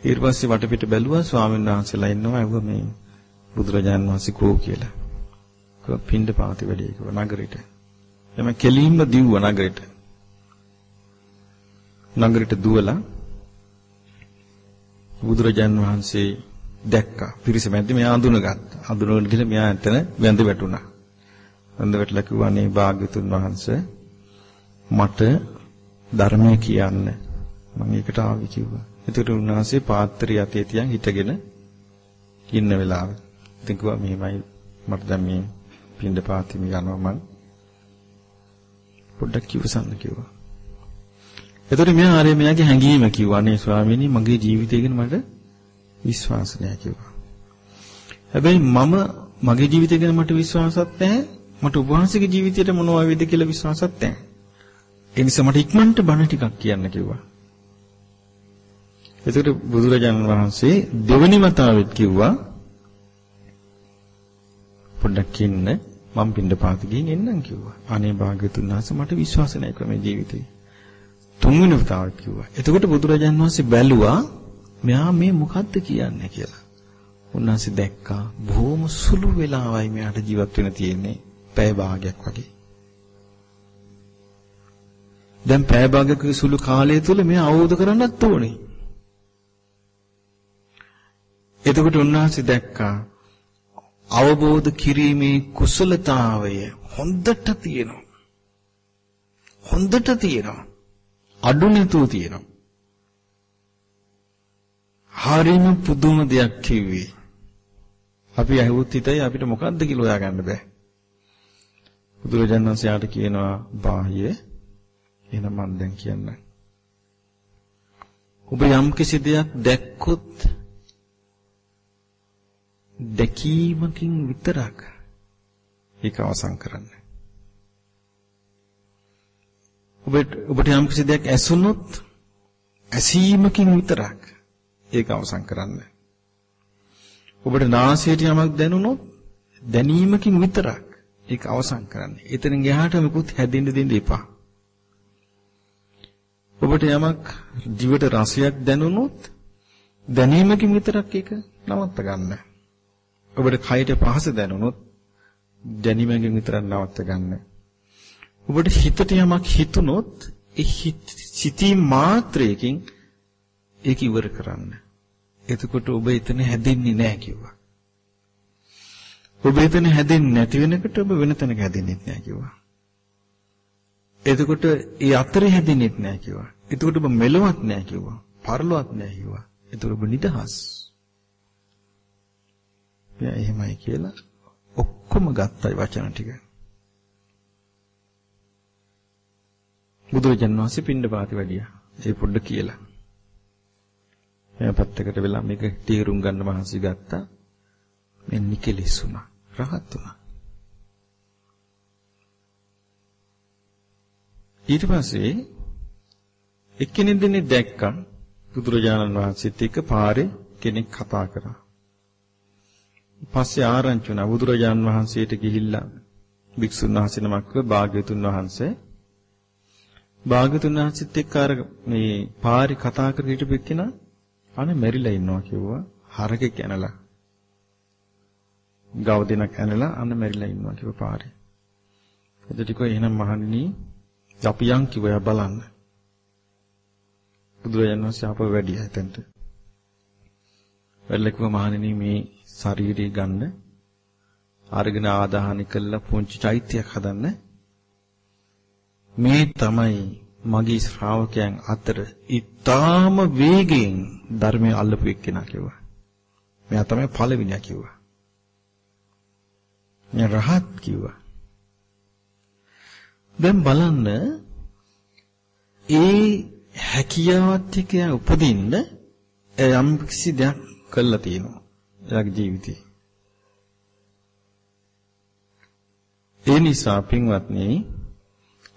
ඊට පස්සේ වටපිට බැලුවා ස්වාමීන් වහන්සේලා ඉන්නවා අහුව මේ බුදුරජාණන් වහන්සේ කෝ කියලා. කෝ පින්ඩ පාති වැඩි ඒක නගරෙට. එම කෙලින්ම දිව්ව නගරෙට. නගරෙට දුවලා බුදුරජාණන් වහන්සේ දැක්කා. පිරිස මැද්දේ මෙයා අඳුනගත්තා. අඳුනගෙන ගිහලා මෙයා එතන වැඳ වැටුණා. වැඳ වැටලා කිව්වා නේ භාග්‍යතුන් වහන්සේ මට ධර්මය කියන්න. මම ඒකට ආවි කිව්වා. ඒකට උන්වහන්සේ පාත්‍රය අතේ තියන් හිටගෙන ඉන්න වෙලාව. ඉතින් කිව්වා මෙහෙමයි මට දැන් මේ පින්ඩ පාතිම යනවා මං පොඩ්ඩක් කිව්වසන්න කිව්වා. එතකොට මෙයා ආරේ මෙයාගේ හැඟීම කිව්වා නේ ස්වාමීනි මගේ ජීවිතය ගැන මට විශ්වාස නැහැ කිව්වා. හැබැයි මම මගේ ජීවිතය ගැන මට විශ්වාසත් නැහැ. මට ඔබ වහන්සේගේ ජීවිතයට මොනවා වෙයිද කියලා විශ්වාසත් නැහැ. ඒ නිසා මට ඉක්මනට බණ ටිකක් කියන්න කිව්වා. එතකොට බුදුරජාණන් වහන්සේ දෙවෙනි වතාවෙත් කිව්වා පොඩ්ඩක් ඉන්න මම පින්ඩපාත ගිහින් එන්නම් කිව්වා. අනේ භාග්‍යතුන් වහන්සේ මට විශ්වාස නැහැ ක්‍රමේ ජීවිතේ. තුන්වෙනි වතාවට කිව්වා. එතකොට බුදුරජාණන් වහන්සේ බැලුවා මෙයා මේ මොකද්ද කියන්නේ කියලා. උන්වහන්සේ දැක්කා බොහොම සුළු වෙලාවයි මෙයාට ජීවත් වෙන්න තියෙන්නේ. පැය භාගයක් වගේ. දැන් පැය භාගයක සුළු කාලය තුල මෙයා අවබෝධ කරගන්නත් ඕනේ. එතකොට උන්වහන්සේ දැක්කා අවබෝධ කිරීමේ කුසලතාවය හොඳට තියෙනවා. හොඳට තියෙනවා. අඩු නැතුව තියෙනවා. හරිම පුදුම දෙයක් කිව්වේ. අපි අහුවුත් හිතයි අපිට මොකද්ද කියලා හොයාගන්න බෑ. බුදුරජාණන් වහන්සේට කියනවා බාහ්‍ය එහෙනම් මම දැන් කියන්නම්. ඔබ යම් කිසි දෙයක් දැක්කොත් දැකීමකින් විතරක් ඒක අවසන් කරන්න. ඔබට ඔබට යම් කිසි දෙයක් ඇසුනොත් ඇසීමකින් විතරක් ඒක අවසන් කරන්න. ඔබට නාසයට යමක් දැනුනොත් දැනීමකින් විතරක් ඒක අවසන් කරන්න. එතනින් එහාට මොකුත් හැදෙන්න දෙන්න එපා. ඔබට යමක් දිවට රසයක් දැනුනොත් දැනීමකින් විතරක් ඒක නවත්ත ගන්න. ඔබට කයට පහස දැනුනොත් දැනීමකින් විතරක් නවත්ත ගන්න. ඔබට හිතට යමක් හිතුනොත් ඒ සිතී මාත්‍රයකින් ඒක ඉවර කරන්න. එතකොට ඔබ එතන හැදෙන්නේ නැහැ කිව්වා. ඔබ එතන හැදෙන්නේ නැති වෙනකොට ඔබ වෙන තැනක හැදෙන්නේ නැහැ කිව්වා. එතකොට ඒ අතරේ හැදෙන්නේ නැහැ කිව්වා. එතකොට ඔබ මෙලොවක් නැහැ කිව්වා. පරලොවක් නැහැ කිව්වා. එතකොට ඔබ නිදහස්. එයා එහෙමයි කියලා ඔක්කොම ගත්තයි වචන ටික. බුදුරජාණන් වහන්සේ පින්න පාති වැඩියා. ඒ පොඩ්ඩ කියලා. එයා පැත්තකට වෙලා මේක තීරුම් ගන්න මහන්සි ගත්තා. මේ නිකලෙස් වුණා. රහත් වුණා. ඊට පස්සේ එක්කෙනෙක් දෙන්නේ දැක්කා බුදුරජාණන් වහන්සේත් එක්ක පාරේ කෙනෙක් කතා කරා. පස්සේ ආරංචි වුණා බුදුරජාණන් වහන්සේට ගිහිල්ලා භික්ෂුන් වහන්සේ නමක් භාග්‍යතුන් වහන්සේ භාග්‍යතුන් වහන්සේත් එක්ක අර මේ පාරේ කතා කර හිටපු එක්කෙනා අනේ මැරිලා ඉන්නවා කිව්වා හරකෙක් ඇනලා. ගව දෙනක් ඇනලා අනේ මැරිලා ඉන්නවා කිව්වා පාරේ. එතකොට කිව්වා එහෙනම් මහණෙනි අපි යන් කිව්වා බලන්න. බුදුරජාණන් වහන්සේ ආපහු වැඩි හැතෙන්ට. වැඩිලා කිව්වා මහණෙනි මේ ශරීරය ගන්න අරගෙන ආදාහන කළා පුංචි චෛත්‍යයක් හදන්න මේ තමයි මගේ ශ්‍රාවකයන් අතර ඊටාම වේගයෙන් ධර්මය අල්ලපු එක්කෙනා කිව්වා. මෙයා තමයි පළවෙනියා කිව්වා. මෙයා රහත් කිව්වා. දැන් බලන්න ඒ හැකියාවත් එක්ක උපදින්න යම් කිසි දෙයක් කළා තියෙනවා. එයාගේ ජීවිතේ. ඒ නිසා පින්වත්නි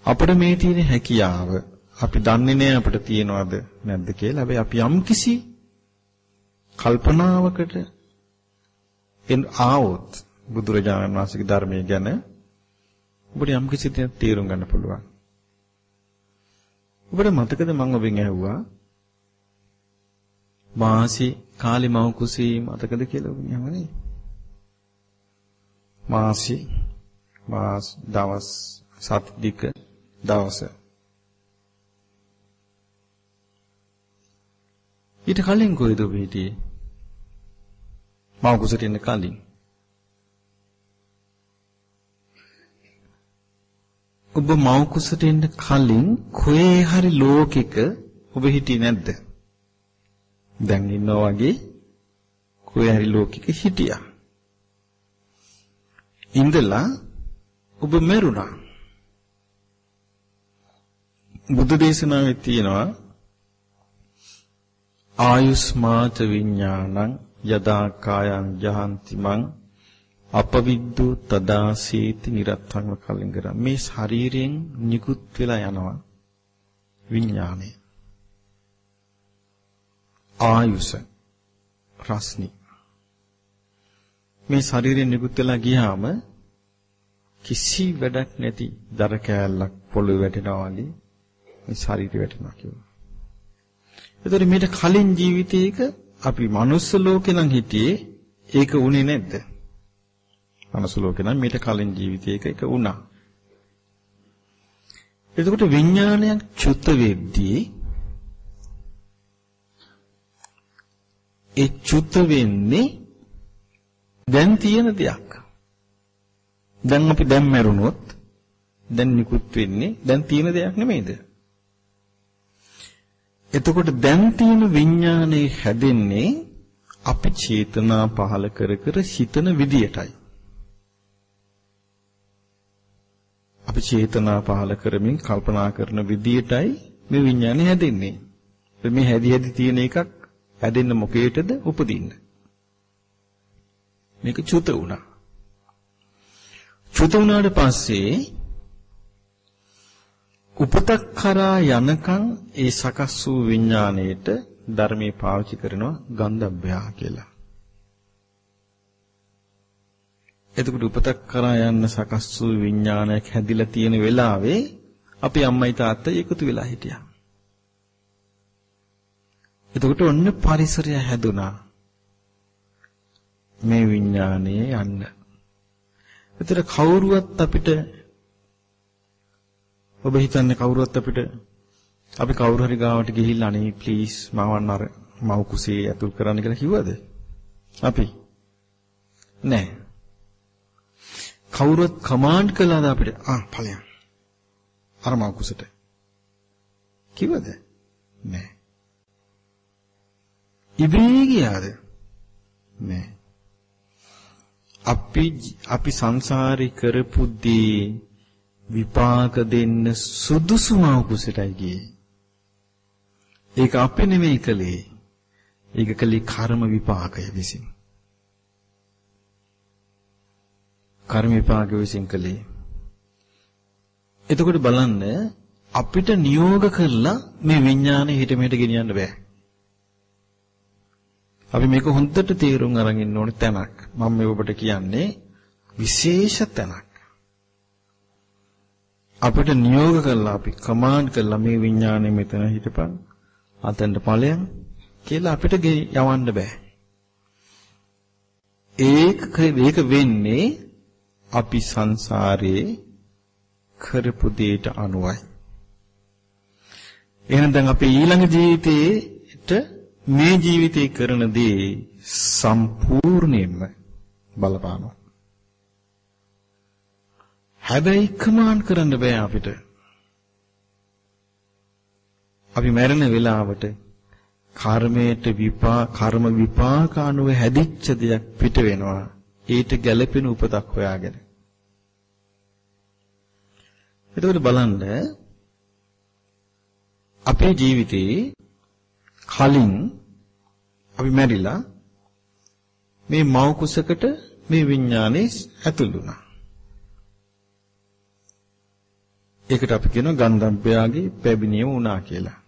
අපිට මේ තියෙන හැකියාව අපි දන්නේ නැහැ අපිට තියනවද නැද්ද කියලා. හැබැයි අපි යම්කිසි කල්පනාවකට එන් ආවොත් බුදුරජාණන් වහන්සේගේ ධර්මයේ ගැන ඔබට යම්කිසි දෙයක් තේරුම් ගන්න පුළුවන්. ඔබට මතකද මම ඔබෙන් ඇහුවා මාසි කාලේ මව කුසී මතකද කියලා ඔබ කියවනේ. මාසි මාස් දවස් සත් දික දවස. ඊට කලින් කොයිද ඔබ හිටියේ? මව කුසට එන්න කලින්. ඔබ මව කුසට එන්න කලින් කොහේ හරි ලෝකෙක ඔබ හිටියේ නැද්ද? දැන් ඉන්නවා වගේ කොහේ හරි ලෝකෙක හිටියා. ඉඳලා ඔබ මෙරුණා. බුදු දේශනාවේ තියෙනවා ආයුස්මාත විඥානං යදා කායං ජහන්ති මං අපවිද්දු තදාසීති නිරත්තංව කලින් කරා මේ ශරීරයෙන් නිකුත් වෙලා යනවා විඥානය ආයුෂ රස්නි මේ ශරීරයෙන් නිකුත් වෙලා ගියාම කිසි වැඩක් නැති දර කෑල්ලක් පොළොවේ වැටෙනවා වගේ මේ ශරීරය වැටෙනවා කියනවා. ඒතර මේට කලින් ජීවිතයක අපි මනුස්ස ලෝකේ නම් හිටියේ ඒක උනේ නැද්ද? මනුස්ස ලෝකේ නම් මේට කලින් ජීවිතයක ඒක වුණා. එතකොට විඥානයක් චුත වෙද්දී ඒ චුත වෙන්නේ දැන් තියෙන දෙයක්. දැන් අපි දැන් මැරුණොත් දැන් නිකුත් වෙන්නේ දැන් තියෙන දෙයක් නෙමෙයිද? එතකොට දැන් තියෙන විඥානේ හැදෙන්නේ අපි චේතනා පහල කර කර හිතන විදියටයි. අපි චේතනා පහල කරමින් කල්පනා කරන විදියටයි මේ විඥානේ හැදෙන්නේ. මේ හැදි හැදි තියෙන එකක් හැදෙන්න මොකේටද උපදින්න. මේක චුත වුණා. චුත වුණාට පස්සේ උපතක් කරා යනකම් ඒ සකස් වූ විඥාණයට ධර්මයේ පාවිච්චි කරනවා ගන්ධබ්බයා කියලා. එතකොට උපතක් කරා යන්න සකස් වූ විඥානයක් හැදිලා තියෙන වෙලාවේ අපි අම්මයි තාත්තයි එකතු වෙලා හිටියා. එතකොට ඔන්න පරිසරය හැදුනා. මේ විඥානයේ යන්න. ඒතර කවුරුවත් අපිට ඔබ හිතන්නේ කවුරුවත් අපිට අපි කවුරු හරි ගාවට ගිහිල්ලා අනේ ප්ලීස් මවන්න අර මව් කුසේ ඇතුල් කරන්න කියලා කිව්වද? අපි නෑ. කවුරුත් කමාන්ඩ් කළාද අපිට? ආ ඵලයන්. අර මව් කුසට. කිව්වද? නෑ. ඉබේ ගියාද? නෑ. අපි අපි සංසාරේ කරපු දේ විපාක දෙන්න සුදුසු මව් කුසටයි ගියේ. ඒක අපි නෙමෙයි කළේ. ඒක කළේ කර්ම විපාකය විසින්. කර්ම විපාක විසින් කළේ. එතකොට බලන්න අපිට නියෝග කරලා මේ විඥානය හිට මෙහෙට ගෙනියන්න බෑ. අපි මේක හොඳට තේරුම් අරන් ඉන්න ඕනේ තැනක්. මම මේ ඔබට කියන්නේ විශේෂ තැනක්. අපිට නියෝග කළා අපි කමාන්ඩ් කළා මේ විඥානය මෙතන හිටපන්. අතෙන්ට ඵලයන් කියලා අපිට යවන්න බෑ. ඒක ඒක වෙන්නේ අපි සංසාරේ කරපු දෙයට අනුවයි. එහෙනම් දැන් අපි ඊළඟ ජීවිතේට මේ ජීවිතේ කරන දේ සම්පූර්ණයෙන්ම බලපානවා. හැබැයි කමාන්ඩ් කරන්න බෑ අපිට. අපි මැරෙන වෙලාවට කර්මයට විපා කර්ම විපාක අනුව හැදිච්ච දෙයක් පිට වෙනවා. ඊට ගැළපෙන උපතක් හොයාගෙන. එතකොට බලන්න අපේ ජීවිතේ කලින් අපි මැරිලා මේ මව කුසකට මේ විඥානේ ඇතුල් වුණා. ඒකට අපි කියනවා ගන්ධබ්බයාගේ පැබිනියම වුණා කියලා.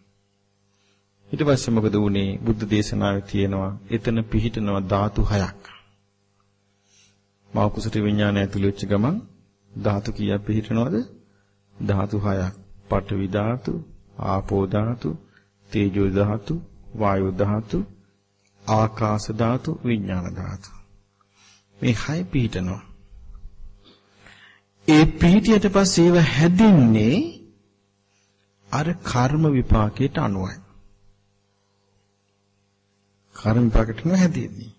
ඊට පස්සේ මොකද වුනේ? බුද්ධ දේශනාවේ තියෙනවා එතන පිහිටනවා ධාතු හයක්. මව කුසට විඥානය ඇතුළු වෙච්ච ගමන් ධාතු කීයක් පිහිටනවද? ධාතු හයක්. පඨවි ධාතු, ආපෝ ධාතු, තේජෝ ධාතු, වායු ධාතු, ආකාශ ධාතු, විඥාන ධාතු. මේ හය පිහිටනවා. ඒ පිහිටියට පස්සේ ඒව හැදින්නේ අර කර්ම විපාකයට අනුවයි. කර්ම විපාකයට නොහැදෙන්නේ.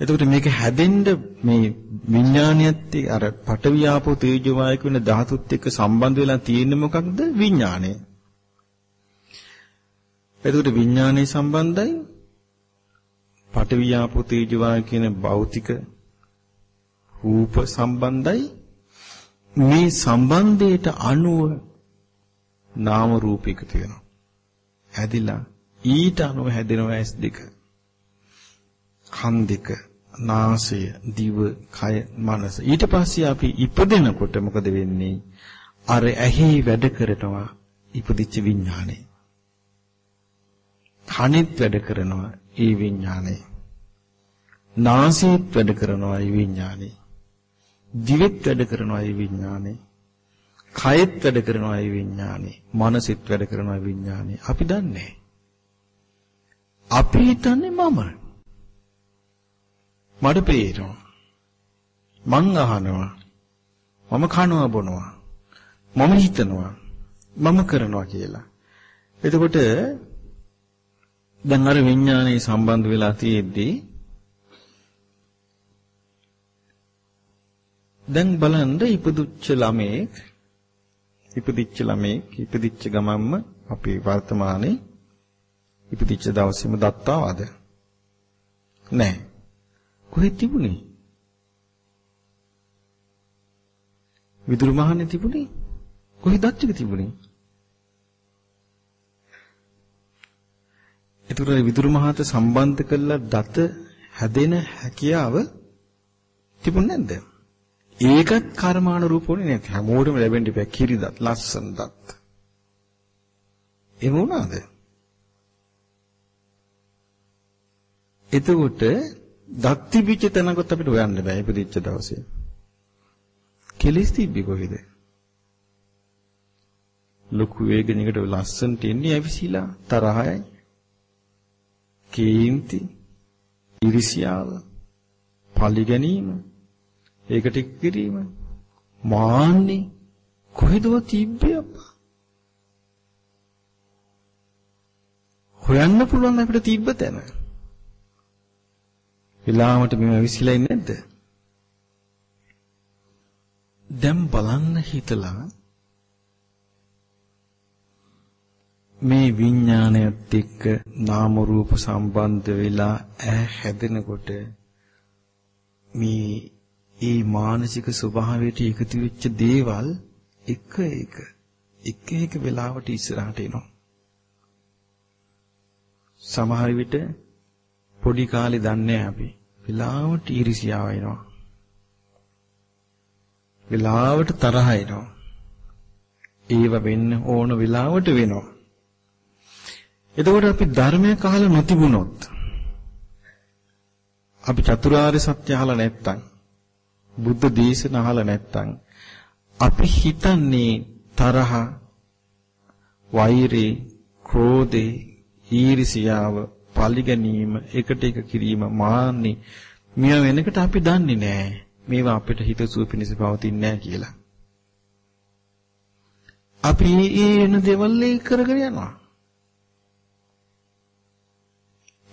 එතකොට මේක හැදෙන්න මේ විඥානියත් අර පටවියාපෝ තේජෝ වායක වෙන ධාතුත් එක්ක සම්බන්ධ වෙලා තියෙන්නේ මොකක්ද? විඥානය. එතකොට විඥානයේ සම්බන්ධයි පටවියාපෝ තේජෝ වායක කියන භෞතික රූප සම්බන්ධයි මේ සම්බන්ධයට අනුව නාම රූප එකතු වෙනවා. හැදිලා ඊට අනුව හැදෙනවා ඇස් දෙක. කන් දෙක, නාසය, දිව, කය, මනස. ඊට පස්සේ අපි ඉපදෙනකොට මොකද වෙන්නේ? අර ඇහි වැඩ කරනවා ඉපදිච්ච විඥානය. කනෙත් වැඩ කරනවා ඒ විඥානය. නාසයත් වැඩ කරනවා ඒ විඥානය. දිවෙත් වැඩ කරනවා ඒ විඥානේ. කයෙත් වැඩ කරනවා ඒ විඥානේ. මනසෙත් වැඩ කරනවා ඒ විඥානේ. අපි දන්නේ අපි හිතන්නේ මම. මට පේනවා. මං අහනවා. මම කනවා බොනවා. මම හිතනවා. මම කරනවා කියලා. එතකොට දැන් අර විඥානේ සම්බන්ධ වෙලා තියෙද්දී දැන් බලන්න ඉපදුච්ච ළමෙක් ඉපදිච්ච ළමෙක් ඉපදිච්ච ගමන්ම අපි වර්තමානයේ ඉපදිච්ච දවසේම දත්තාවද? නැහැ කොහෙද තිබුණේ? විදුරු මහන්නේ තිබුණේ? කොහෙද දත් ටික තිබුණේ? ඒතර විදුරු මහත සම්බන්ධ කළා දත හැදෙන හැකියාව තිබුණේ නැද්ද ඒකත් කර්මානුරූපෝනේ නේද? හැමෝටම ලැබෙන්න ඉපැ කිරිදත් ලස්සන දත්. එහෙම වුණාද? එතකොට දත් තිබිච්ච තැනකට අපිට හොයන්න බෑ ඉපදිච්ච දවසේ. කෙලිස් තිබ්බි කොහෙද? ලොකු වේගණයකට ලස්සනට එන්නේ ඇවිසිලා තරහයි. කේන්ති, ඉරිසියාව, පලි ගැනීම, ඒකට කිරීම, මාන්නේ කොහෙදෝ තිබ්බේ අප්පා. හොයන්න පුළුවන් අපිට තිබ්බ තැන. විලාමට මෙම විසිලා ඉන්නේ නැද්ද? දැන් බලන්න හිතලා මේ විඥානයත් එක්ක නාම රූප සම්බන්ධ වෙලා ඈ හැදෙනකොට මේ ඒ මානසික ස්වභාවයට එකතු වෙච්ච දේවල් එක එක එක එක වෙලාවට ඉස්සරහට එනවා. සමහර විට පොඩි කාලේ දන්නේ අපි. වෙලාවට ඊර්ෂියාව එනවා. වෙලාවට තරහ එනවා. ඒව වෙන්න ඕන වෙලාවට වෙනවා. එතකොට අපි ධර්මයක් අහලා නොතිබුණොත් අපි චතුරාර්ය සත්‍ය අහලා නැත්තම් බුද්ධ දේශන අහලා නැත්තම් අපි හිතන්නේ තරහ වෛරේ ක්‍රෝධේ ඊර්ෂියාව පරිගැනීම එකට එක කිරීම මාන්නේ මිය වෙනකට අපි දන්නේ නැහැ. මේවා අපිට හිතසුව පිණිස පවතින්නේ නැහැ කියලා. අපි ඒ එන දේවල් කරගෙන යනවා.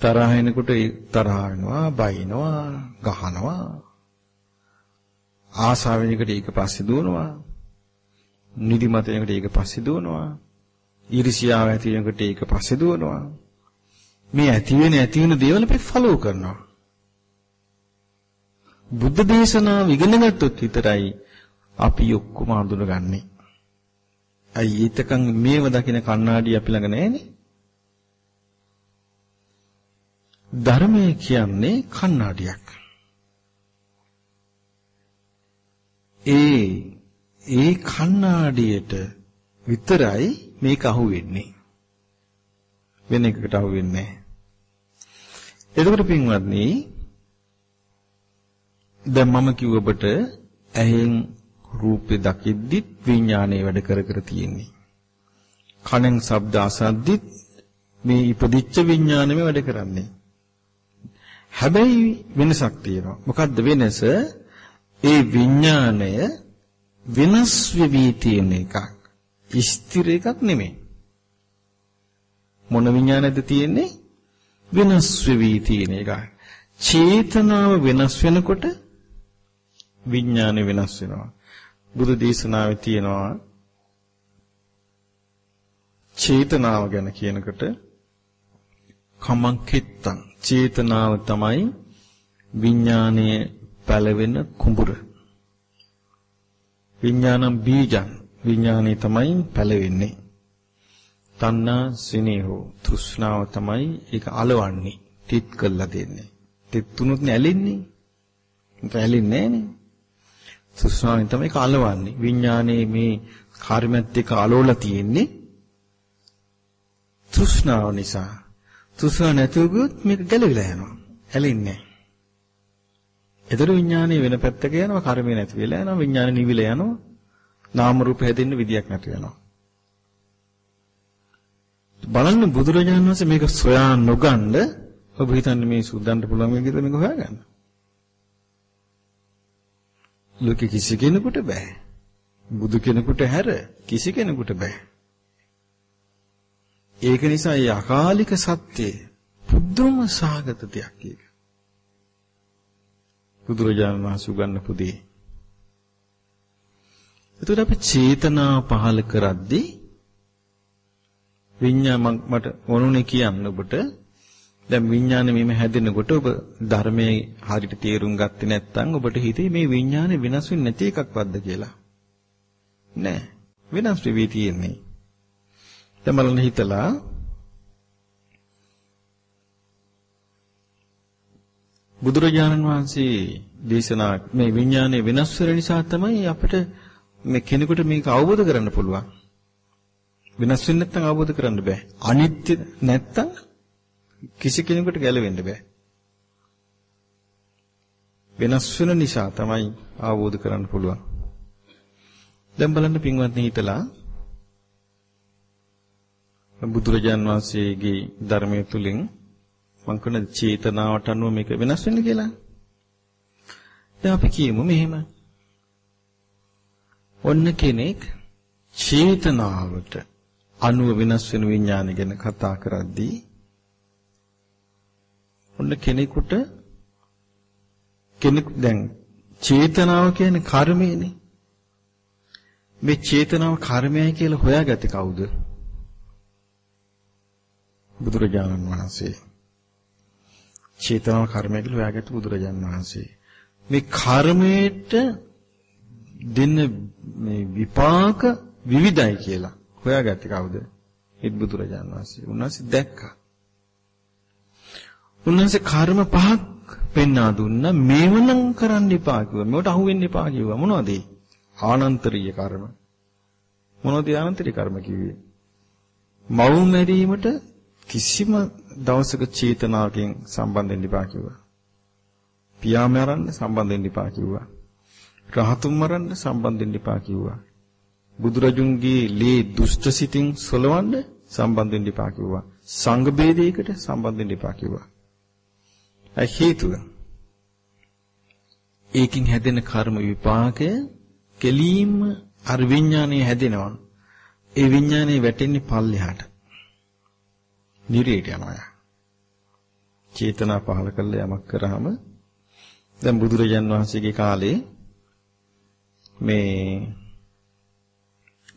තරහ එනකොට තරහ වෙනවා, බයිනවා, ගහනවා. ආසාව වෙනකොට ඒක පස්සේ දුවනවා. නිදිමත වෙනකොට ඒක පස්සේ දුවනවා. ඊර්ෂියාව ඇති වෙනකොට ඒක පස්සේ දුවනවා. මේ ඇති වෙන ඇති වෙන දේවල් අපි ෆලෝ කරනවා. බුද්ධ දේශනාව ඉගෙන ගත්තොත් විතරයි අපි ඔක්කොම හඳුනගන්නේ. අයි ඊතකන් මේව දකින කණ්ණාඩි අපි ළඟ නැහැනේ. ධර්මය කියන්නේ කණ්ණාඩියක්. ඒ ඒ කණ්ණාඩියට විතරයි මේක අහුවෙන්නේ. වෙන එකකට අහුවෙන්නේ නැහැ. එතකොට පින්වත්නි දැන් මම කිව්ව ඔබට ඇහෙන් රූපේ දකිද්දිත් විඥානයේ වැඩ කර කර තියෙන්නේ. කනෙන් ශබ්ද අසද්දිත් මේ ඉපදිච්ච විඥානෙම වැඩ කරන්නේ. හැබැයි වෙනසක් තියෙනවා. මොකද්ද වෙනස? ඒ විඥාණය වෙනස් වෙවි තියෙන එකක්. ස්ථිර එකක් නෙමෙයි. මොන විඥානයද තියෙන්නේ? වෙනස් වෙවි තියෙන එකක්. චේතනාව වෙනස් වෙනකොට විඥානය වෙනස් වෙනවා. බුදු දේශනාවේ තියෙනවා චේතනාව ගැන කියනකොට කමංකෙත්තං චේතනාව තමයි විඥානයේ පැලවෙන කුඹුර. විඥානම් බීජං විඥානේ තමයි පැලවෙන්නේ. තණ්හා සිනේහෝ තෘෂ්ණාව තමයි ඒක අලවන්නේ. තිත් කළා දෙන්නේ. තිත් තුනොත් නැලෙන්නේ. පැලෙන්නේ නැහනේ. තෘෂ්ණාවෙන් තමයි ඒක අලවන්නේ. විඥානේ මේ කර්මත් එක්ක අලවලා තියෙන්නේ. තෘෂ්ණාව නිසා තෘෂ්ණා නැතුව ගියොත් මේක ගැලවිලා යනවා. ඇලෙන්නේ නැහැ. ඒතර විඥානය වෙන පැත්තක යනවා, කර්මය නැති වෙලා යනවා, විඥානය නිවිලා යනවා. නාම රූප හැදෙන්න විදියක් නැතු වෙනවා. බලන්න බුදුරජාණන් වහන්සේ මේක සොයා නොගන්න ඔබ හිතන්නේ මේ සුද්ධන්ට පුළුවන් මේකද මේක හොයාගන්න. ලෝකෙ කිසි කෙනෙකුට බෑ. බුදු කෙනෙකුට හැර කිසි කෙනෙකුට බෑ. ඒක නිසා මේ අකාලික සත්‍යය පුදුම සාගත දෙයක් ඒක. බුදුරජාණන් වහන්සේ උගන්වපු දේ. එතකොට අපි චේතනා පහල කරද්දී විඤ්ඤා මට ඕනුනේ කියන්න ඔබට දැන් විඥානේ මෙහෙම හැදෙනකොට ඔබ ධර්මයේ හරියට තේරුම් ගත්තේ නැත්නම් ඔබට හිතේ මේ විඥානේ වෙනස් වෙන්නේ නැති එකක්වත්ද කියලා. නෑ. වෙනස් වෙවි තියෙන්නේ. දැන් බලන්න හිතලා බුදුරජාණන් වහන්සේ දේශනා මේ විඥානයේ වෙනස් වෙන නිසා තමයි අපිට මේ කෙනෙකුට මේක අවබෝධ කරන්න පුළුවන්. වෙනස් වෙන්නේ නැත්නම් අවබෝධ කරන්න බෑ. අනිත්‍ය නැත්තම් කිසි කෙනෙකුට ගැලවෙන්න බෑ. වෙනස් වෙන නිසා තමයි අවබෝධ කරන්න පුළුවන්. දැන් බලන්න පින්වත්නි හිතලා බුදුරජාන් වහන්සේගේ ධර්මයේ තුලින් මං කරන චේතනාවට අනුව මේක වෙනස් වෙන්නේ කියලා. දැන් අපි කියමු මෙහෙම. ඔන්න කෙනෙක් චේතනාවට අනුව වෙනස් වෙන විඥානය ගැන කතා කරද්දී ඔන්න කෙනෙකුට කෙනෙක් දැන් චේතනාව කියන්නේ කර්මයනේ. මේ චේතනාව කර්මයයි කියලා හොයාගත්තේ කවුද? බුදුරජාණන් වහන්සේ. චේතනාව කර්මය කියලා හොයාගත්තේ බුදුරජාණන් වහන්සේ. මේ කර්මයට දෙන්න මේ විපාක විවිධයි කියලා හොයාගත්තේ කවුද? ඒත් බුදුරජාණන් වහන්සේ. උන්වහන්සේ දැක්කා. උන්වහන්සේ කර්ම පහක් පෙන්වා දුන්නා මේවනම් කරන්න එපා කිව්වා. මේවට අහු වෙන්න එපා කිව්වා. මොනවද ඒ? ආනන්තරීය කර්ම. මොනවද ආනන්තරීය කර්ම කිව්වේ? මව් මැරීමට කිසිම දවසක චේතනාවකින් සම්බන්ධ වෙන්න එපා කිව්වා. පියා මරන්න සම්බන්ධ වෙන්න එපා කිව්වා. රහතුන් මරන්න සම්බන්ධ වෙන්න එපා කිව්වා. බුදුරජුන්ගේ ලේ දුෂ්ට සිතින් සොලවන්න සම්බන්ධ වෙන්න එපා කිව්වා. සංඝ ભેදයකට සම්බන්ධ වෙන්න එපා කිව්වා. ඒ හේතුව ඒකින් හැදෙන කර්ම විපාකය කෙලීම අර විඥානයේ හැදෙනවා. ඒ විඥානයේ වැටෙන්නේ පල්ලෙහාට. නිරේට යනවා. චේතනා පහල කළ යමක් කරාම දැන් බුදුරජාන් වහන්සේගේ කාලේ මේ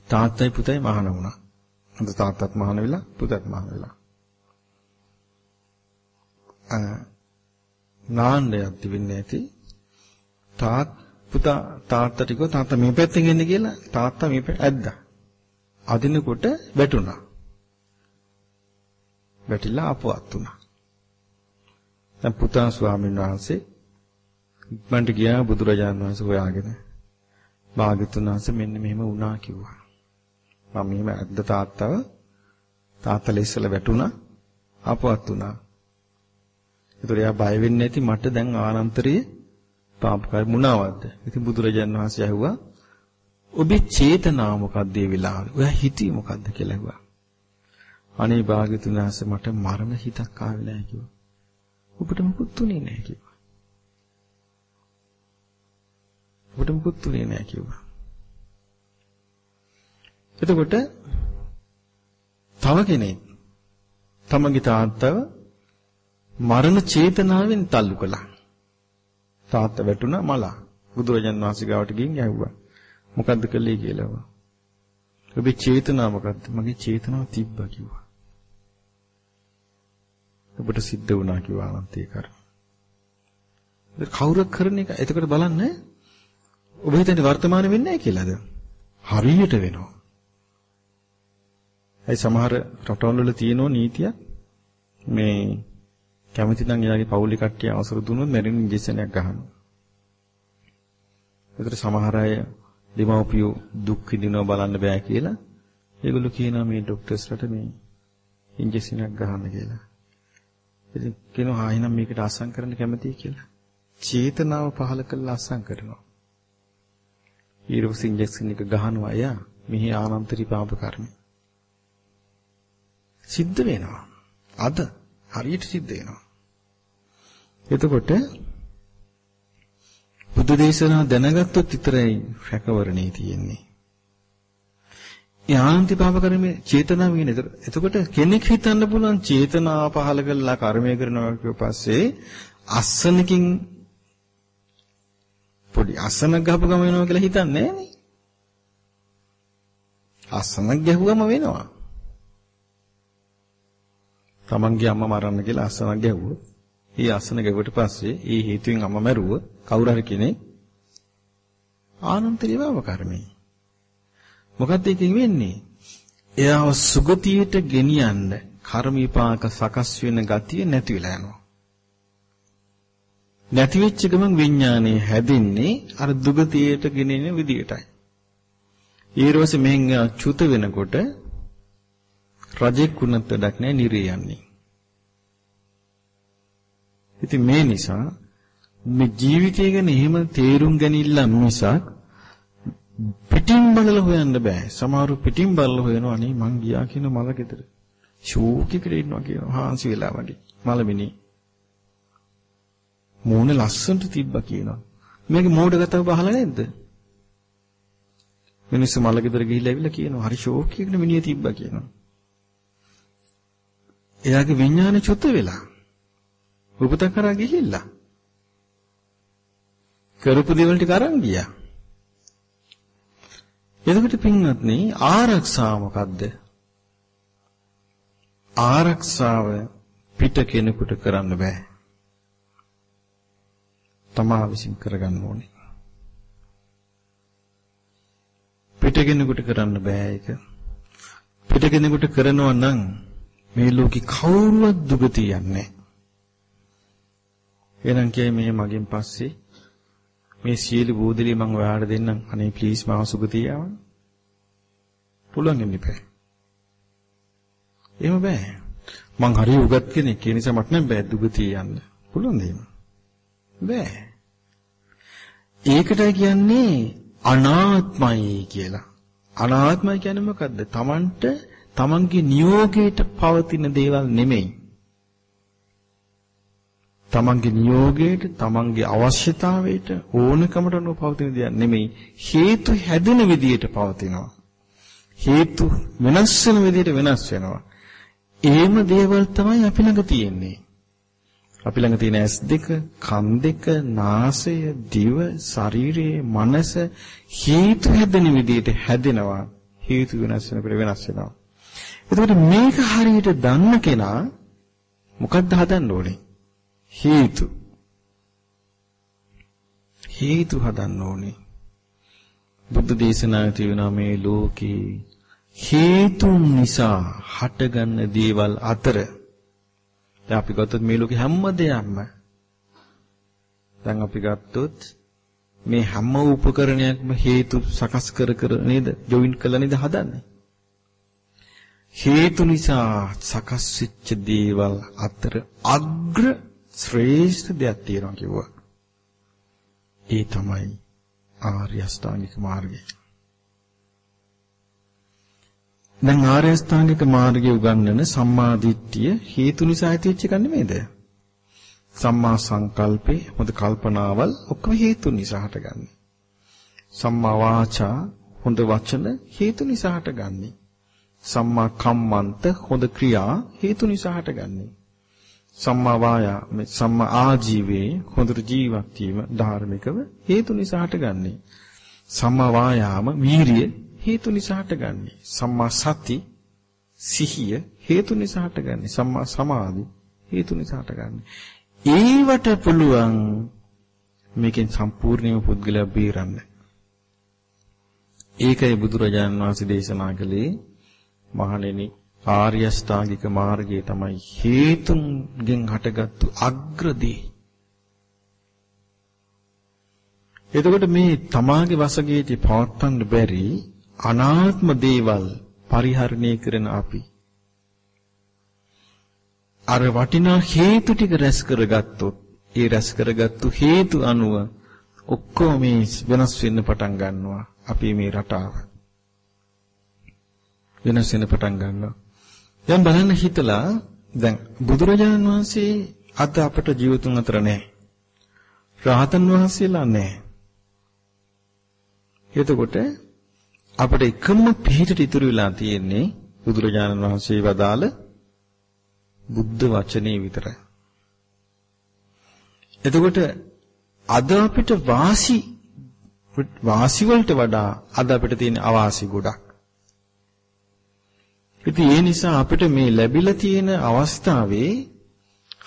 තාත්තයි පුතයි මහාන වුණා. අද තාත්තත් මහාන වෙලා පුතත් මහාන වෙලා. නාන්නයක් තිබෙන්නේ නැති තාත් පුතා තාත්තට කිව්වා තාත්තා මේ පැත්තෙන් එන්න කියලා තාත්තා මේ පැත්ත ඇද්දා. අදිනකොට වැටුණා. වැටිලා අපවත් වුණා. දැන් පුතා ස්වාමීන් වහන්සේ ඉක්මනට ගියා බුදුරජාණන් වහන්සේ හොයාගෙන. භාග්‍යතුන් වහන්සේ මෙන්න මෙහෙම වුණා කිව්වා. මම මෙහෙම ඇද්ද තාත්තව තාත්තලා ඉස්සලා වැටුණා අපවත් වුණා. ඒතර එයා බය වෙන්නේ නැති මට දැන් ආනන්තරයේ පාපකාර මුණාවද්ද. ඉතින් බුදුරජාණන් වහන්සේ ඇහුවා ඔබේ චේතනාව මොකක්ද ඒ වෙලාවේ? ඔයා හිතියේ මොකක්ද කියලා ඇහුවා. අනේ භාග්‍යතුන් වහන්සේ මට මරණ හිතක් ආවේ නැහැ කිව්වා. ඔබට මුකුත් තුනේ නැහැ කිව්වා. ඔබට මුකුත් තුනේ නැහැ කිව්වා. එතකොට තව කෙනෙක් තමගේ තාත්තව මරණ චේතනාවෙන් තල්ලු කළා. තාත්තා වැටුණා මලා. බුදුරජාන් වහන්සේ ගාවට ගිහින් ඇහුවා. මොකද්ද කළේ කියලා. ඔබේ චේතනාව මොකද්ද? මගේ චේතනාව තිබ්බා කිව්වා. ඔබට සිද්ධ වුණා කිව්වා අනන්තේ කර. කවුරක් කරන එක එතකොට බලන්න ඔබ හිතන්නේ වර්තමාන වෙන්නේ නැහැ කියලාද? හරියට වෙනවා. ඒ සමහර රටවල් වල තියෙන නීතියක් මේ කැමති නම් එයාගේ පවුලේ කට්ටිය අවසර දුන්නොත් මැරෙන ඉන්ජෙක්ෂනයක් ගහනවා. ඒතර සමහර අය දෙමව්පියෝ දුක් විඳිනවා බලන්න බෑ කියලා ඒගොල්ලෝ කියනවා මේ ડોක්ටර්ස්ලට මේ ඉන්ජෙක්ෂනයක් ගහන්න කියලා. ඉතින් කියනවා ආ එහෙනම් මේකට අසං කරන්න කැමතියි කියලා. චේතනාව පහල කරලා අසං කරනවා. ඊරොස් ඉන්ජෙක්ෂන් එක ගහනවා එයා මෙහි ආනන්තරී පාප කර්ම. සිද්ධ වෙනවා. අද හරියට සිද්ධ වෙනවා. එතකොට බුදු දේශනා දැනගත්තොත් විතරයි රැකවරණේ තියෙන්නේ. යාන්ති පාප කර්මයේ චේතනාව කියන. එතකොට කෙනෙක් හිතන්න පුළුවන් චේතනාව පහල කළා කර්මය කරනවා කියව පස්සේ අස්සනකින් පොඩි අස්සනක් ගහපු ගම වෙනවා කියලා හිතන්නේ නෑනේ. අස්සනක් ගැහුවම වෙනවා. තමන්ගේ අම්මා මරන්න කියලා අස්සනක් ගැහුවොත්, ඒ අස්සන ගැහුවට පස්සේ ඒ හේතුවෙන් අම්මා මැරුව කවුරු හරි කෙනෙක් ආනන්තරීය භව කර්මයි. මොකක්ද ඒකෙන් වෙන්නේ? එයාව සුගතියට ගෙනියන්න කර්ම විපාක සකස් වෙන ගතිය නැති වෙලා යනවා. නැති වෙච්ච ගමන් විඥානය හැදෙන්නේ අර දුගතියට ගෙනෙන විදියටයි. ඊරෝසේ මෙහෙන් චුත වෙනකොට රජෙක් වුණත් වැඩක් නැහැ නිරේ යන්නේ. ඉතින් මේ නිසා මේ ජීවිතය ගැන එහෙම තේරුම් ගැනීම මිසක් පිටින් බලලා හොයන්න බෑ. සමහරු පිටින් බලලා හොයනවා අනේ මං ගියා කියන මල ගෙදර. ෂෝකිකට ඉන්නවා කියනවා. හාන්සි වෙලා වගේ. මලමිනි. මූණ ලස්සනට තිබ්බා කියනවා. මේක මෝඩ කතාව බහලා නැද්ද? මිනිස්සු මල ගෙදර ගිහිල්ලා ඇවිල්ලා කියනවා හරි ෂෝකියකට මිනිහ තිබ්බා කියනවා. එයාගේ විඥානේ චුත වෙලා. උපත කරා ගිහිල්ලා. කරපු දේවල් ටික අරන් ගියා. එතකොට පින්වත්නි ආරක්ෂාව මොකද්ද? ආරක්ෂාව පිට කෙනෙකුට කරන්න බෑ. තමා විසින් කරගන්න ඕනේ. පිට කෙනෙකුට කරන්න බෑ ඒක. පිට කෙනෙකුට කරනවා නම් මේ ලෝකේ කවුරුවත් දුගතිය යන්නේ එහෙනම් කියයි මේ මගෙන් පස්සේ මේ සියලු බෝධිලි මම ඔයාලට දෙන්නම්. අනේ ප්ලීස් මාව සුගතිය යවන්න. පුළුවන් වෙන්නේ බෑ. එහෙම බෑ. මං හරි උගත් කෙනෙක්. ඒ නිසා මට නම් බෑ දුගතිය යන්න. පුළුවන් දෙන්න. බෑ. ඒකටයි කියන්නේ අනාත්මයි කියලා. අනාත්මයි කියන්නේ මොකද්ද? Tamanට Tamanගේ නියෝගයට පවතින දේවල් නෙමෙයි. තමන්ගේ නියෝගයට තමන්ගේ අවශ්‍යතාවයට ඕනකමට අනුව පවතින දෙයක් නෙමෙයි. හේතු හැදෙන විදියට පවතිනවා. හේතු වෙනස් වෙන විදියට වෙනස් වෙනවා. එහෙම දේවල් තමයි අපි ළඟ තියෙන්නේ. අපි ළඟ තියෙන ඇස් දෙක කන් දෙක නාසය දිව ශරීරයේ මනස හේතු හැදෙන විදියට හැදෙනවා. හේතු වෙනස් වෙනකොට වෙනස් වෙනවා. එතකොට මේක හරියට දන්න කෙනා මොකක්ද හදන්න ඕනේ? හේතු. හේතු හදන්න ඕනේ. බුද්ධ දේශනාවේ තියෙනවා මේ ලෝකේ හේතුන් නිසා හටගන්න දේවල් අතර. දැන් අපි ගත්තොත් මේ ලෝකේ හැම දෙයක්ම. දැන් අපි ගත්තොත් මේ හැම උපකරණයක්ම හේතු සකස් කර කර නේද? ජොයින්ට් කරලා නේද හදන්නේ? හේතු නිසා සකස් වෙච්ච දේවල් අතර අග්‍ර ශ්‍රේෂ්ඨ දෙයක් තියෙනවා කිව්වා. ඒ තමයි ආර්ය අෂ්ටාංගික මාර්ගය. දැන් ආර්ය අෂ්ටාංගික මාර්ගය උගන්වන සම්මා දිට්ඨිය හේතු නිසා ඇතිවෙච්ච එකක් නෙමෙයිද? සම්මා සංකල්පේ හොඳ කල්පනාවල් ඔක්කොම හේතු නිසා හටගන්නේ. සම්මා වාචා හොඳ වචන හේතු නිසා හටගන්නේ. සම්මා කම්මන්ත හොඳ ක්‍රියා හේතු නිසා හටගන්නේ. සම්මා වායාම සම්මා ආජීවයේ හොඳට ජීවත් වීම ධාර්මිකව හේතු නිසා හටගන්නේ. සම්මා වායාම වීරිය හේතු නිසා හටගන්නේ. සම්මා සති සිහිය හේතු නිසා හටගන්නේ. සම්මා සමාධි හේතු නිසා හටගන්නේ. ඒවට පුළුවන් මේකෙන් සම්පූර්ණයෙන්ම පුද්ගලයා බේරන්න. ඒකයි බුදුරජාණන් වහන්සේ දේශනා කළේ මහණෙනි ආර්ය ශ්‍රාගික මාර්ගය තමයි හේතුන්ගෙන් හටගත්තු අග්‍රදී. එතකොට මේ තමාගේ වසගේදී පවත්වන්න බැරි අනාත්ම දේවල් පරිහරණය කරන අපි අර වටිනා හේතු ටික රැස් කරගත්තොත් ඒ රැස් කරගත්තු හේතු අනුව ඔක්කොම මේ වෙනස් වෙන්න පටන් ගන්නවා අපි මේ රටාව වෙනස් වෙන්න පටන් ගන්නවා දැන් බලන්න හිතලා දැන් බුදුරජාණන් වහන්සේ අද අපට ජීවිතුන් අතර නැහැ. රහතන් වහන්සේලා නැහැ. එතකොට අපිට එකම පිළිහිට ඉතුරු වෙලා තියෙන්නේ බුදුරජාණන් වහන්සේ වදාළ බුද්ධ වචනේ විතරයි. එතකොට අද අපිට වාසි වාසි වලට වඩා අද අපිට තියෙන අවාසි ගොඩක්. ඉතින් ඒ නිසා අපිට මේ ලැබිලා තියෙන අවස්ථාවේ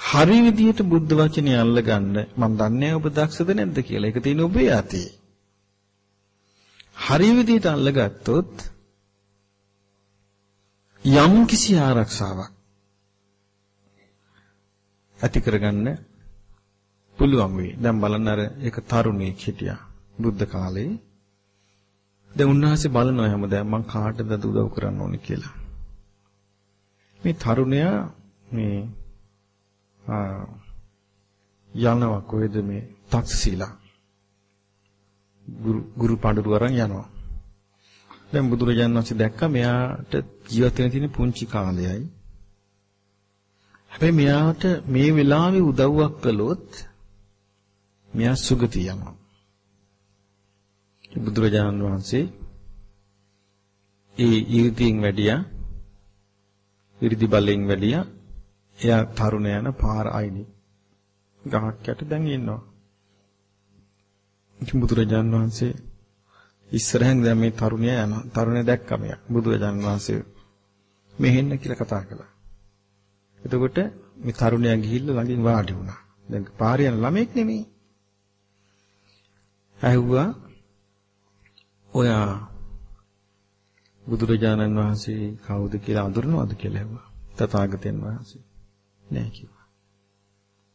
හරි විදියට බුද්ධ වචනේ අල්ලගන්න මම දන්නේ ඔබ දක්ෂද නැද්ද කියලා. ඒක තියෙන ඔබේ අතේ. හරි විදියට අල්ලගත්තොත් යම් කිසි ආරක්ෂාවක් ඇති කරගන්න පුළුවන් වෙයි. දැන් බලන්න අර එක තරුණයෙක් හිටියා බුද්ධ කාලේ. දැන් උන්වහන්සේ බලනවා හැමදාම මං කාටද උදව් කරන්න ඕනේ කියලා. මේ තරුණයා මේ යනවා කොහෙද මේ තක්සීලා ගුරු ගුරු පඬුරු අරන් යනවා. දැන් බුදුරජාණන් වහන්සේ දැක්ක මෙයාට ජීවත් වෙන්න තියෙන පුංචි කාලයයි. හැබැයි මෙයාට මේ වෙලාවේ උදව්වක් කළොත් මෙයා සුගතිය යනවා. බුදුරජාණන් වහන්සේ ඒ ඊර්තියෙන් වැඩියා ඉරිදි බලෙන් වැඩියා එයා තරුණ යන පාර අයිනි. ගහක් යට දැන් ඉන්නවා. ඉතින් බුදුරජාණන් වහන්සේ ඉස්සරහෙන් දැන් මේ තරුණයා යනවා. තරුණයා දැක්කම යා. බුදුරජාණන් වහන්සේ මෙහෙන්න කියලා කතා කළා. එතකොට මේ තරුණයා ගිහිල්ලා ළඟින් වාඩි වුණා. දැන් පාරේ යන ළමෙක් නෙමෙයි. ඇහුවා ඔයා බුදුරජාණන් වහන්සේ කවුද කියලා අඳුරනවද කියලා ඇහුවා. තථාගතයන් වහන්සේ. නෑ කිව්වා.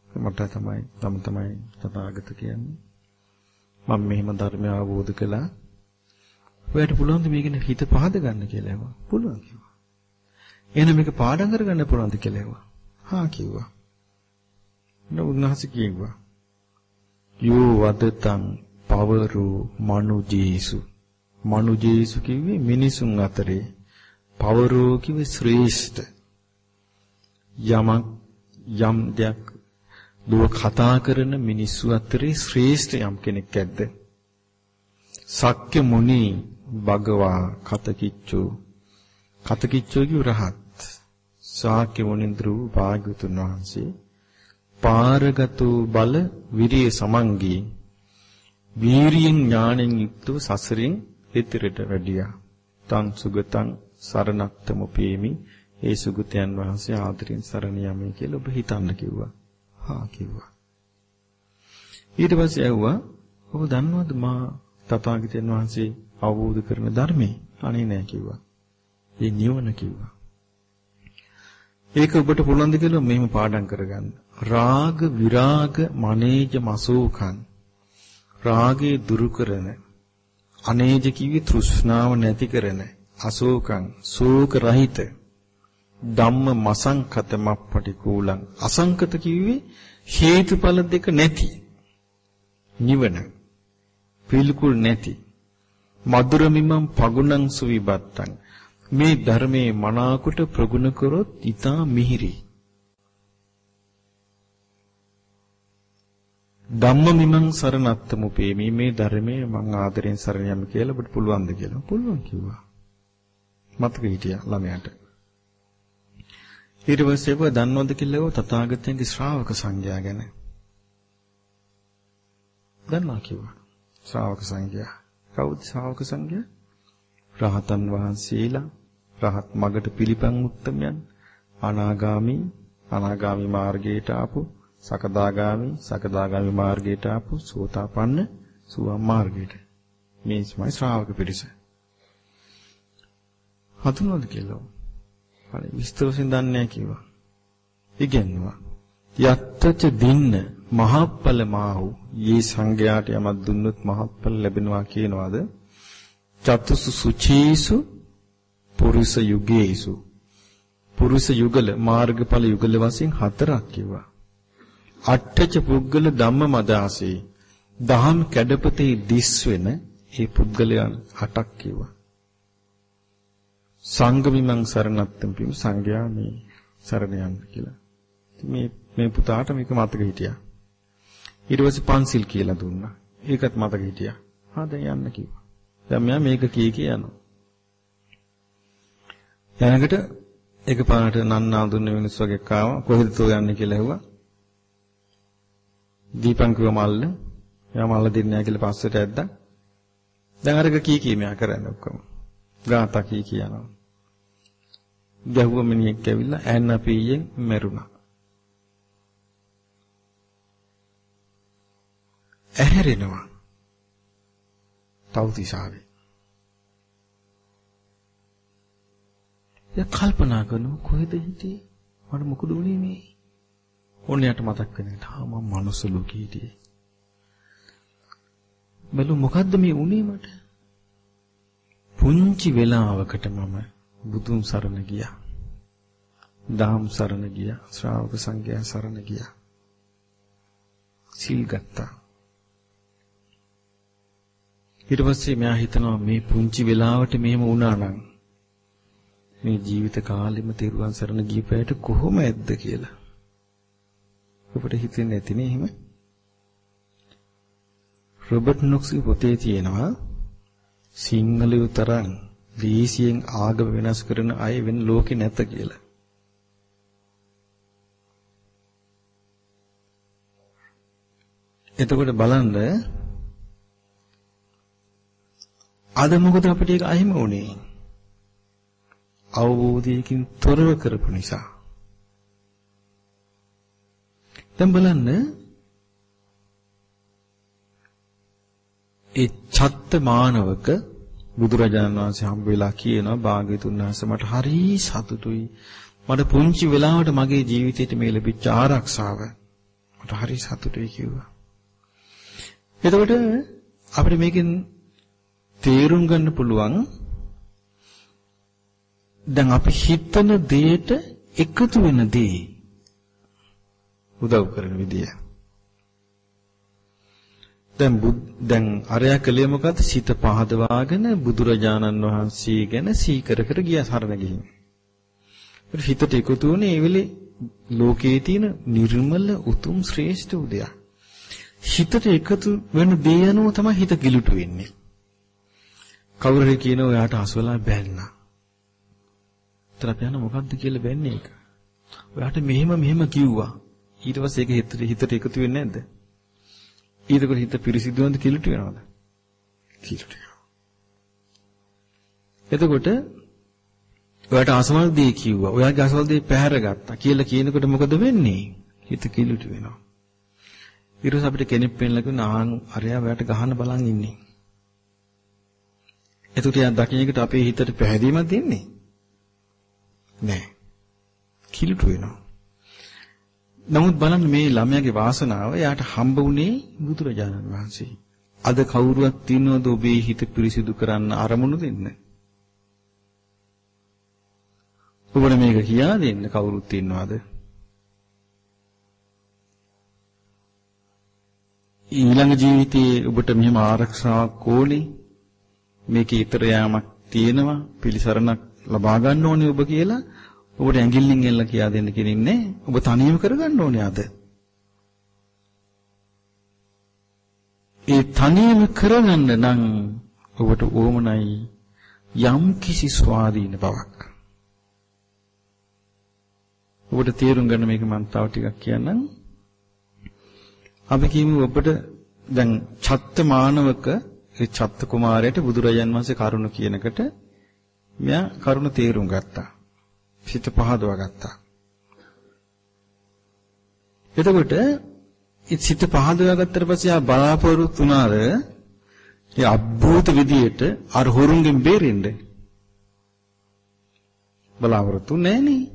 මට තමයි තම තමයි තථාගත කියන්නේ. මම මෙහෙම ධර්මය අවබෝධ කළා. ඔයාලට පුළුවන්ද මේකෙන් හිත පහද ගන්න කියලා ඇහුවා. පුළුවන් කිව්වා. එහෙනම් මේක පාඩම් කරගන්න පුළුවන්ද කියලා ඇහුවා. හා කිව්වා. උන්වහන්සේ කිව්වා. යෝ වදතං පවරෝ මනුජේසු මනුජේසු කිව්වේ මිනිසුන් අතරේ පවරෝ කිව්වේ ශ්‍රේෂ්ඨ. යමක් යම් දෙයක් දුව කතා කරන මිනිස්සු අතරේ ශ්‍රේෂ්ඨ යම් කෙනෙක් ඇද්ද? සක්්‍ය මුනි භගවා කතකිච්චෝ කතකිච්චෝ කිව් රහත්. සාක්‍ය මුනිඳුරු භාග්‍යතුන් වහන්සේ පාරගතු බල විරිය සමංගී. වීරියෙන් ඥාණයෙන් යුක්තව සසරින් ඉතිරට වැඩියා. තං සුගතං සරණක්තමපේමි. ඒ සුගතයන් වහන්සේ ආදරෙන් සරණ යමයි කියලා ඔබ හිතන්න කිව්වා. හා කිව්වා. ඊට පස්සේ ඇහුවා ඔබ දන්නවද මා තථාගතයන් වහන්සේ අවබෝධ කරන ධර්මයේ? අනේ නෑ කිව්වා. ඒ නිවන කිව්වා. ඒක ඔබට පුළුවන් ද කියලා මෙහෙම පාඩම් කරගන්න. රාග විරාග මනේජ මසෝකං රාගේ දුරු කරන අනේජ කිව්වේ තෘෂ්ණාව නැති කරන අශෝකං ශෝක රහිත ධම්ම මසංකත මප්පටිකූලං අසංකත කිව්වේ හේතුඵල දෙක නැති නිවන පිළිකුල් නැති මధుර මිමම් පගුණං සුවිබත්තං. මේ ධර්මයේ මනාකොට ප්‍රගුණ කරොත් ඊතා මිහිරි. ධම්මමිමං සරණත්තමුපේමි මේ ධර්මයේ මං ආදරෙන් සරණ යමි කියලා ඔබට පුළුවන්ද කියලා. පුළුවන් කිව්වා. මතක හිටියා ළමයාට. ඊට පස්සේ ඔබ දන්නවද කියලා තථාගතයන්ගේ ශ්‍රාවක සංඝයා ගැන. දන්නවා කිව්වා. ශ්‍රාවක සංඝයා. කවුද ශ්‍රාවක සංඝයා? රහතන් වහන්සේලා, රහත් මගට පිළිපන් උත්තමයන්, අනාගාමි, අනාගාමි මාර්ගයට ආපු සකදාගාමි සකදාගාමි මාර්ගයට ආපු සෝතාපන්න සුවම් මාර්ගයට. මේ තමයි ශ්‍රාවක පිරිස. හතුනොද කියලා? හරි විස්තර වශයෙන් දන්නේ නැහැ කිව්වා ඉගෙනුවා. යත්තච දින්න මහප්පල මාහු. යේ සංඝයාට යමක් දුන්නොත් මහප්පල ලැබෙනවා කියනවාද? චතුසු සුචීසු පුරුෂ යුගේසු. පුරුෂ යුගල මාර්ගඵල යුගල වශයෙන් හතරක් කිව්වා. අට්ඨච පුද්ගල ධම්මමදාසේ දහම් කැඩපතේ දිස් වෙන ඒ පුද්ගලයන් හටක් කිව්වා. සංගමිමං සරණත්තම් පිම් සංඝයා මේ සරණ යන්න කියලා. මේ මේ පුතාට මේක මතක හිටියා. ඊට පස්සේ පන්සිල් කියලා දුන්නා. ඒකත් මතක හිටියා. හා දැන් යන්න කිව්වා. දැන් මෙයා මේක කී කිය යනවා. යනකට එකපාරට නන්නා දුන්න මිනිස් වගේ කාවා කොහෙද තෝ යන්නේ කියලා ඇහුවා. දීපං කිව්ව මල්ල. එයා මල්ල දෙන්නේ නැහැ කියලා පස්සට ඇද්දා. දැන් අරක කී කී මෙයා කරන්නේ ඔක්කොම. ගාතා කී කියනවා. ගැහුව මිනිහෙක් ඇවිල්ලා ඈන්න පීයෙන් මැරුණා. ඇහැරෙනවා. තවතිසාවේ. යා කල්පනා කරනවා කොහෙද හිටියේ? මට මොකද වුනේ මේ? ඕන යට මතක් වෙන තා මම මනුස්ස ලෝකෙ හිටියේ. බැලු මොකද්ද මේ උනේ මට? පුංචි වෙලාවකට මම බුදුන් සරණ ගියා. දහම් සරණ ගියා. ශ්‍රාවක සංඝයා සරණ ගියා. සිල් ගත්තා. ඊට පස්සේ මෙයා හිතනවා මේ පුංචි වෙලාවට මෙහෙම වුණා නම් මේ ජීවිත කාලෙම තෙරුවන් සරණ ගියපෑට කොහොම ඇද්ද කියලා. ඔබට හිතෙන්නේ නැතිනේ එහෙම. රොබර්ට් නොක්ස්ගේ පොතේ තියෙනවා සිංහලයෝ තරම් ලීසියෙන් ආගම වෙනස් කරන අය වෙන ලෝකේ නැත කියලා. එතකොට බලන්න අද මොකද අපිට ඒක අහිමි වුනේ? අවබෝධයකින් තොරව කරපු නිසා. දැන් බලන්න ඒ චත්ත මානවක බුදුරජාණන් වහන්සේ හම්බ වෙලා කියනවා භාග්‍යතුන් වහන්සේ මට හරි සතුටුයි මට පුංචි වෙලාවට මගේ ජීවිතේට මේ ලැබිච්ච ආරක්ෂාව මට හරි සතුටුයි කිව්වා. එතකොට අපිට මේකෙන් තේරුම් ගන්න පුළුවන් දැන් අපි හිතන දෙයට එකතු වෙන දේ උදව් කරන විදිය. දැන් දැන් අරයා කලේ මොකද්ද? සිත පහදවාගෙන බුදුරජාණන් වහන්සේ ගැන සීකර කර ගියා සරණ ගිහින්. ඒත් හිතට එකතු වුණේ ඒ වෙලේ ලෝකයේ තියෙන නිර්මල උතුම් ශ්‍රේෂ්ඨ උදයක්. හිතට එකතු වෙන දේ අනුව තමයි හිත කිලුට වෙන්නේ. කවුරු හරි කියනවා ඔයාට අසවලා බැන්නා. එතන අපි යන මොකද්ද කියලා බැන්නේ ඒක. ඔයාට මෙහෙම මෙහෙම කිව්වා. ඊට පස්සේ ඒක හිතට හිතට එකතු වෙන්නේ නැද්ද? ඊටකොට හිත පිරිසිදු වෙනවද කිලුට වෙනවද? කිලුට. එතකොට ඔයාට අසවල් දෙය කිව්වා. ඔයාගේ අසවල් දෙය පැහැරගත්තා කියලා කියනකොට මොකද වෙන්නේ? හිත කිලුට වෙනවා. ඊට අපිට කෙනෙක් පෙන්නලා කියන ආන් අරයා ඔයාට ගහන්න බලන් ඉන්නේ. එතකොට යා දකින්න එකට අපේ හිතට පැහැදීමක් දෙන්නේ නෑ. කිලුට වෙනවා. නමුත් බලන්න මේ ළමයාගේ වාසනාව එයාට හම්බ වුණේ බුදුරජාණන් වහන්සේ. අද කවුරුවත් තියනවද ඔබේ හිත පිරිසිදු කරන්න අරමුණු දෙන්න? ඔබට මේක කියා දෙන්න කවුරුත් ඉන්නවද? ඊළඟ ජීවිතයේ ඔබට මෙහෙම ආරක්ෂාවක් ඕනේ මේකේ ඊතර යාමක් තියෙනවා පිළිසරණක් ලබා ගන්න ඕනේ ඔබ කියලා ඔබට ඇඟිල්ලින් එල්ල කියා දෙන්න කෙනෙක් නැහැ. ඔබ තනියම කරගන්න ඕනේ අද. ඒ තනියම කරගන්න නම් ඔබට ඕමනයි යම් කිසි ස්වාධීන බවක්. ඔබට තේරුම් ගන්න මේක මම තව ටිකක් කියන්නම්. අපි කියමු ඔබට දැන් චත්ත මානවක ඒ චත්ත කුමාරයාට බුදුරජාන් වහන්සේ කරුණ කියනකට මෙයා කරුණ තේරුම් ගත්තා. සිත පහදවා ගත්තා. එතකොට ඒ සිත පහදවා ගත්තට පස්සේ ආ බලාපොරොත්තු වුණාර ඒ අද්භූත විදියට අර හොරුන්ගෙන් බේරෙන්න බලාපොරොත්තු නැහනේ.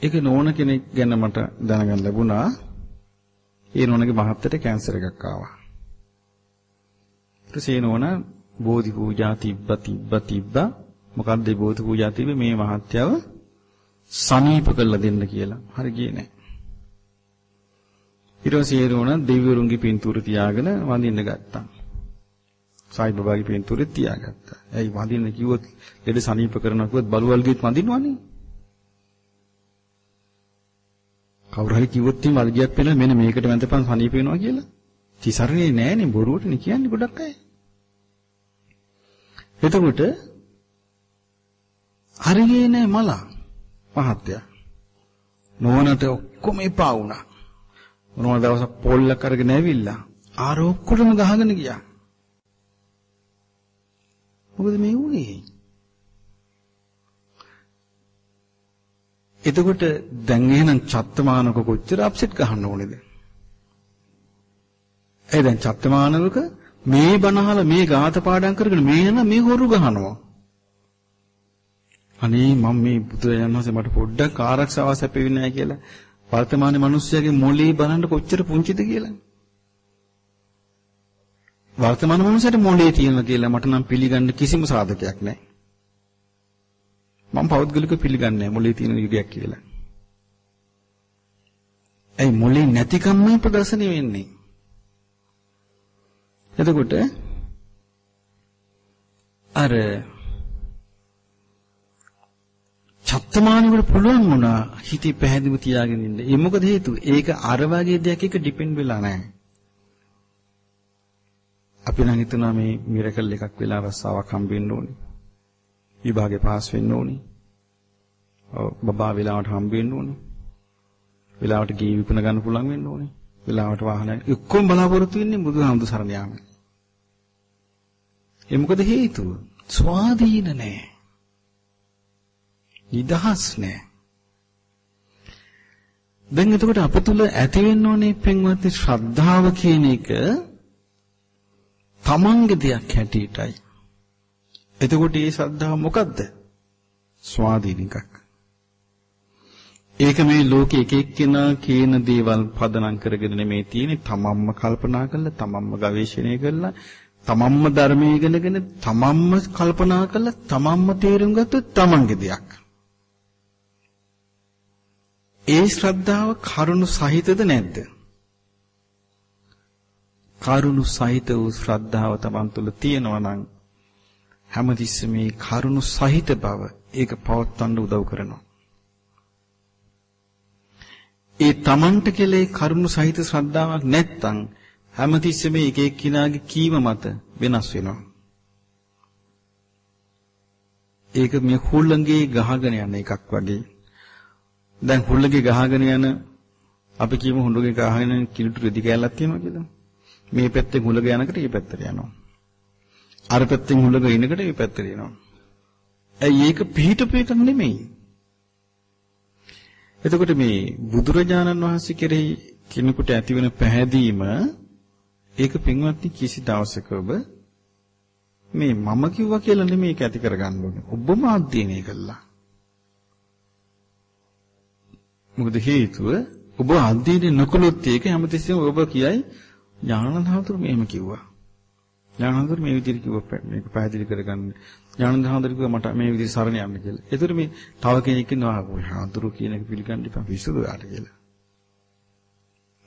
ඒක නෝන කෙනෙක් ගැන මට දැනගන්න ලැබුණා. ඒ නෝනගේ මහත්තයට කැන්සර් එකක් ආවා. ඊට පස්සේ නෝන බෝධි පූජා තිබ්බ තිබ්බ තිබ්බා මොකක්ද මේ බෝධි පූජා තිබ්බේ මේ මහත්යව සනීප කරලා දෙන්න කියලා. හරි ගියේ නැහැ. ඊට පස්සේ නෝන දෙවිවරුන්ගේ පින්තූර තියාගෙන වඳින්න ගත්තා. සායි බබාගේ පින්තූරෙත් තියාගත්තා. ඇයි වඳින්න කිව්වොත් ලෙඩ සනීප කරනවා කිව්වොත් බලුවල්ගෙත් වඳිනවනේ. කවුරු හරි කිව්වොත් ඉතින් වල්ගියක් වෙන මෙන්න මේකට වැඳපන් සනීප වෙනවා කියලා. තිසරණේ නෑනේ බොරුවටනේ කියන්නේ ගොඩක් අය. එතකොට හරියේ නෑ මලා මහත්තයා. නෝනට ඔක්කොම එපා වුණා. මොනවා දවසක් පොල්ලක් අරගෙන ඇවිල්ලා ආර ඔක්කොටම ගහගෙන ගියා. මොකද මේ වුනේ? එතකොට දැන් එහෙනම් චත්තමානක කොච්චර අප්සෙට් ගහන්න ඕනේද? ඒ දැන් චත්තමානවක මේ බනහල මේ ગાත පාඩම් කරගෙන මේ යන මේ හොරු ගහනවා. අනේ මම මේ බුදුරජාණන් වහන්සේ මට පොඩ්ඩක් ආරක්ෂාව සැපෙන්නේ නැහැ කියලා වර්තමානයේ මිනිස්සුගේ මොළේ බලන්න කොච්චර පුංචිද කියලා. වර්තමාන මිනිස්සුන්ට මොළේ තියෙනවා කියලා මට නම් පිළිගන්න කිසිම සාධකයක් නැහැ. මම පෞද්ගලිකව පිළිගන්නේ නැහැ මොලේ තියෙන ඉරියක් කියලා. ඇයි මොලේ නැතිකම්මයි ප්‍රදර්ශනය වෙන්නේ. එතකොට අර චත්තමානිකට පුළුවන් වුණා හිතේ පැහැදිලිව තියාගෙන ඉන්න. ඒ මොකද හේතුව? ඒක අර වගේ දෙයක් එක ඩිපෙන්ඩ් වෙලා නැහැ. අපි නම් හිතනවා මේ මිරකල් එකක් වෙලා රස්සාවක් හම්බෙන්න ඕනේ. විභාගේ පාස් වෙන්න ඕනේ. ඔව් බබා වෙලාවට හම්බෙන්න ඕනේ. වෙලාවට ගේ විකුණ ගන්න පුළුවන් වෙන්න ඕනේ. වෙලාවට වාහන ඔක්කොම බලාපොරොත්තු වෙන්නේ බුදුහාමුදුර සරණ යාම. ඒ මොකද හේතුව? ස්වාධීන නැහැ. නිදහස් නැහැ. දැන් එතකොට අප තුල ඇති වෙන්න ඕනේ පින්වත්නි ශ්‍රද්ධාව කියන එක තමන්ගේ දෙයක් හැටියටයි. එතකොට මේ ශ්‍රද්ධාව මොකද්ද? ස්වාධීන එකක්. ඒක මේ ලෝකේ එක එක්කෙනා කියන දේවල් පදනම් කරගෙන නෙමේ තියෙන්නේ තමන්ම කල්පනා කරලා තමන්ම ගවේෂණය කරලා තමන්ම ධර්මයේ ඉගෙනගෙන තමන්ම කල්පනා කරලා තමන්ම තේරුම් ගත්තොත් තමන්ගේ දෙයක්. ඒ ශ්‍රද්ධාව කරුණු සහිතද නැද්ද? කරුණු සහිත වූ ශ්‍රද්ධාව තමන් තුළ තියෙනවා නම් හැමතිස්සෙම මේ කරුණු සහිත බව ඒක පවත්වන්න උදව් කරනවා. ඒ තමන්ට කෙලේ කරුණු සහිත ශ්‍රද්ධාවක් නැත්නම් හැමතිස්සෙම එක එක්කිනාගේ කීම මත වෙනස් වෙනවා. ඒක මේ හුල්ලංගේ ගහගෙන යන එකක් වගේ. දැන් හුල්ලගේ ගහගෙන යන අපි කියමු හුල්ලගේ ගහගෙන යන කිලුටු රෙදි කෑල්ලක් තියෙනවා කියලා. මේ පැත්තෙන් හුල්ලග යනකොට මේ පැත්තට යනවා. අර පැත්තෙන් හුල්ලග ඉනකොට මේ පැත්තට යනවා. ඇයි ඒක පිහිටපු එකක් නෙමෙයි. එතකොට මේ බුදුරජාණන් වහන්සේ කෙරෙහි කෙනෙකුට ඇතිවන පැහැදීම ඒක පින්වත්නි කිසි දවසක ඔබ මේ මම කිව්වා කියලා නෙමෙයි ඒක ඇති කරගන්න ඕනේ. ඔබම අධ්‍යයනය කළා. මොකද හේතුව ඔබ අධ්‍යයනය නොකළොත් ඒක හැමතිස්සෙම ඔබ කියයි ඥානදාතුරු මෙහෙම කිව්වා. ඥානදාතුරු මේ විදිහට කිව්වා මේක පැහැදිලි කරගන්න. ඥානදාතුරු කිව්වා මට මේ විදිහට සරණ යන්න කියලා. ඒතර මේ තව කෙනෙක් ඉන්නවා ආතුරු කියන එක පිළිගන්න ඉපා විසුදු ආට කියලා.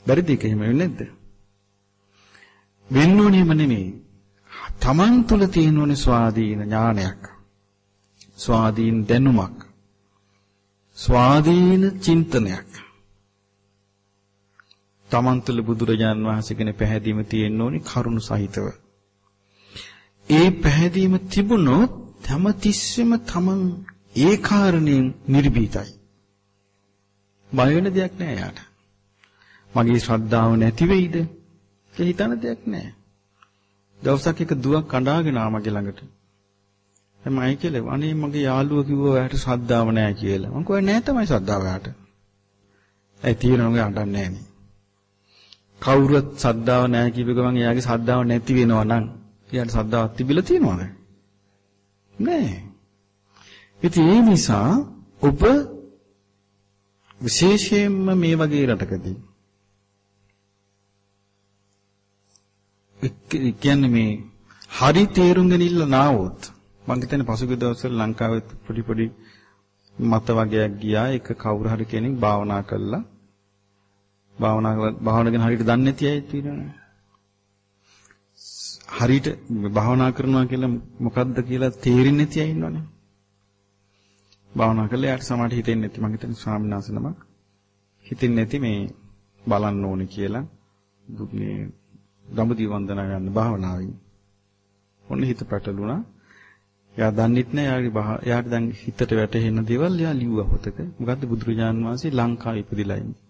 බැරිද ඒක එහෙම වෙන්නේ නැද්ද? වෙන්න ඕනෙම නෙමෙයි. Taman තුල තියෙන ඕනේ ස්වාධීන ඥානයක්. ස්වාධීන දැනුමක්. ස්වාධීන චින්තනයක්. තමන් තුළ බුදුරජාන් වහන්සේ කෙනේ පැහැදීම තියෙන්න ඕනි කරුණ සහිතව. ඒ පැහැදීම තිබුණොත් හැමතිස්සෙම තමන් ඒ කාරණයෙන් නිර්භීතයි. බය වෙන දෙයක් නෑ යාට. මගේ ශ්‍රද්ධාව නැති වෙයිද? ඒ හිතන දෙයක් නෑ. දවසක් එක දුවක් කඩාගෙන ආ මගේ ළඟට. එමයි කියලා අනේ මගේ යාළුවා කිව්වා එයාට ශ්‍රද්ධාව නැහැ කියලා. මම කිව්වා නෑ තමයි ශ්‍රද්ධාව එයාට. ඒ තියෙනවගේ අඬන්නේ නෑනේ. කවුරුත් ශ්‍රද්ධාව නැහැ කියපු ගමන් එයාගේ ශ්‍රද්ධාව නැති වෙනවා නම් එයාට ශ්‍රද්ධාවක් තිබිලා තියෙනවද? නෑ. ඉතින් ඒ නිසා ඔබ විශේෂයෙන්ම මේ වගේ රටකදී කියන්නේ මේ හරි තේරුම් ගැනීම නාවොත් මම හිතන්නේ පසුගිය දවස්වල ලංකාවේ පොඩි පොඩි මත වගේක් ගියා. එක කවුරු හරි කෙනෙක් භාවනා කළා. භාවනා භාවනා ගැන හරියට දන්නේ නැති අය තියෙනවනේ හරියට භාවනා කරනවා කියලා මොකද්ද කියලා තේරෙන්නේ නැති අය ඉන්නවනේ. භාවනා කළා. යාට සමාධිය හිතෙන්නේ නැති. මම හිතන්නේ ස්වාමීන් වහන්සේ නමක් හිතෙන්නේ නැති මේ බලන්න ඕනේ කියලා. මේ දඹදිව වන්දනා ගන්න භාවනාවෙන්. ඔන්න හිත පැටලුණා. එයා දන්නෙත් නෑ එයාගේ එයාට දැන් හිතට වැටෙන දේවල් එයා ලිව්වා පොතක. මොකද්ද බුදුරජාන් වහන්සේ ලංකාවේ ඉපදිලා ඉන්නේ.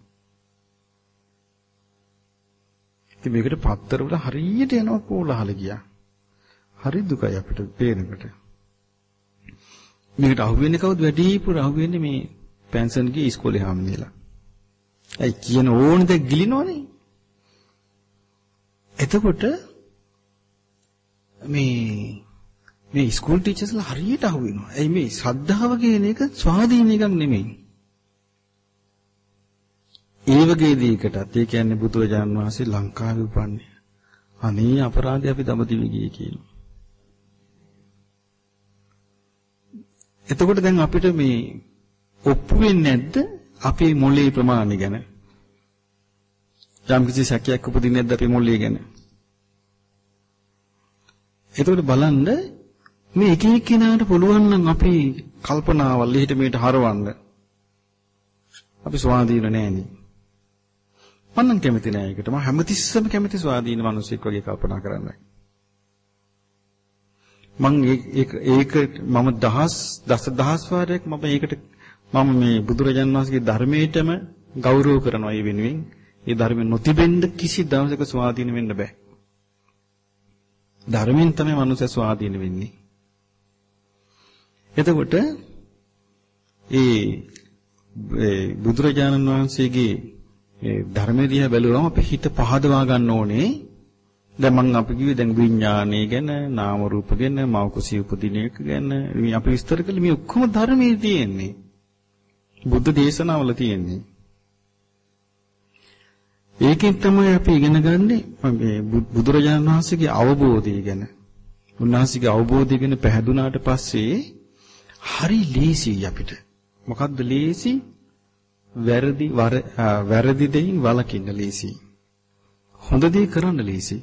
ඉතින් මේකට පත්තර වල හරියට යනවා කෝලහල ගියා. හරි දුකයි අපිට පේනකොට. මේකට අහුවෙන්නේ කවුද වැඩිපුර අහුවෙන්නේ මේ පෙන්ෂන් ගිය ඉස්කෝලේ හැමදේලා. ඇයි කියන ඕන දේ ගිලිනවනේ. එතකොට මේ මේ ස්කූල් ටීචර්ස්ලා හරියට අහු වෙනවා. එයි මේ ශ්‍රද්ධාව කියන එක ස්වාධීන එකක් නෙමෙයි. ඒ වගේ දෙයකටත් ඒ කියන්නේ බුදුරජාණන් වහන්සේ ලංකාවේ උපන්නේ. අනේ අපරාධය අපි දඹදිවි ගියේ කියනවා. එතකොට දැන් අපිට මේ ඔප්පු වෙන්නේ නැද්ද අපේ මොළේ ප්‍රමාණය ගැන? යම් කිසි සැකයක් උපදින්නේ නැද්ද අපේ මොළේ ගැන? එතකොට බලන්න මේ එක එක්කිනාට පුළුවන් නම් අපි කල්පනාවල් එහෙට මෙහෙට හරවන්න. අපි ස්වාධීන නෑනේ. මම නම් කැමති නෑ ඒකට. මම හැමතිස්සෙම කැමති ස්වාධීන මිනිසෙක් වගේ කල්පනා කරන්නයි. මම ඒක ඒක මම දහස් දස දහස් වාරයක් මම ඒකට මම මේ බුදුරජාන් වහන්සේගේ ධර්මයටම ගෞරව කරනවා ඒ වෙනුවෙන්. ඒ ධර්මෙ නොතිබෙන්න කිසි දවසක ස්වාධීන වෙන්න බෑ. ධර්මයෙන් තමයි මනුස්සය ස්වාධීන වෙන්නේ. එතකොට ඒ බුදුරජාණන් වහන්සේගේ ධර්මයේ දිහා බැලුවම අපේ හිත පහදවා ගන්න ඕනේ. දැන් මම අපි කිව්වේ දැන් විඥානය ගැන, නාම රූප ගැන, මව කුසී උපදින එක ගැන මේ අපි විස්තර කළේ මේ ඔක්කොම ධර්මයේ තියෙන්නේ. බුද්ධ දේශනාවල තියෙන්නේ. ඒකෙන් තමයි අපි ඉගෙන ගන්නේ මේ බුදුරජාණන් වහන්සේගේ අවබෝධය ගැන. උන්වහන්සේගේ අවබෝධය ගැන පැහැදුනාට පස්සේ හරි ලේසියි අපිට. මොකද්ද ලේසි? වැරදි වැරදි දෙයින් වළකින්න ලේසි. හොඳ දේ කරන්න ලේසි.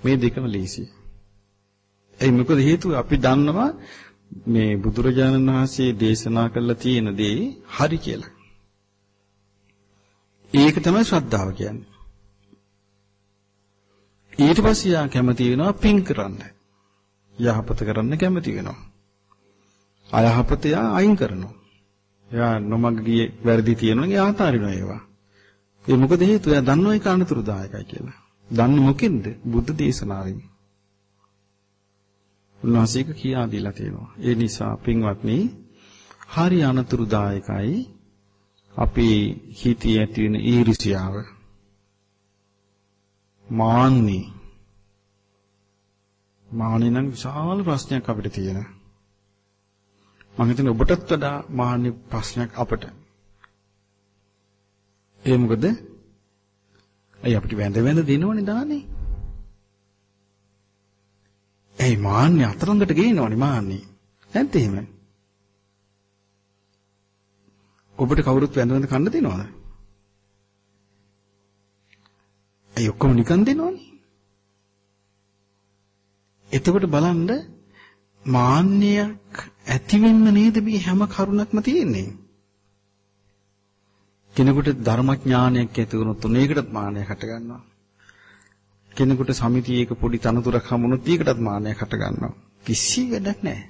මේ දෙකම ලේසි. ඒ මොකද හේතුව අපි දන්නවා මේ බුදුරජාණන් වහන්සේ දේශනා කළා තියෙන දේ හරි කියලා. ඒක තමයි ශ්‍රද්ධාව කියන්නේ. ඊට පස්සේ යා කැමති වෙනවා පින් කරන්න. යහපත කරන්න කැමති වෙනවා. අයහපත යා අයින් කරනවා. එයා නොමග ගියේ වැරදි තියෙනවා නේ ආතාරිනවා ඒවා. ඒ මොකද හේතුව? එයා දන්නවා ඒක අනතුරුදායකයි කියලා. දන්නේ මොකෙන්ද? බුද්ධ දේශනාවෙන්. උන්වහන්සේක කියා දීලා තියෙනවා. ඒ නිසා පින්වත්නි හරි අනතුරුදායකයි අපේ හිතේ ඇති වෙන ඊර්ෂියාව. මාන්නේ. මාන්නේ නම් විශාල ප්‍රශ්නයක් අපිට තියෙනවා. මම හිතන්නේ ඔබටත් වඩා මාන්නේ ප්‍රශ්නයක් අපට. ඒ මොකද? අය අපිට වැඳ වැඳ දෙනවනේ දාන්නේ. ඒ මාන්නේ අතරඟට ගේනවනේ මාන්නේ. නැත්ද එහෙම? ඔබට කවුරුත් වැඳ වැඳ කන්න දෙනවද? ඒ ඔක්කොම නිකන් දෙනවනේ. එතකොට බලන්න මාන්නයක් ඇතිවෙන්න නේද මේ හැම කරුණක්ම තියෙන්නේ. කෙනෙකුට ධර්මඥානයක් ඇති වුණොත් උනේකටත් මාන්නයක් හට ගන්නවා. කෙනෙකුට සමිතියක පොඩි තනතුරක් හමුනොත් ඒකටත් මාන්නයක් හට ගන්නවා. කිසි වැඩක් නැහැ.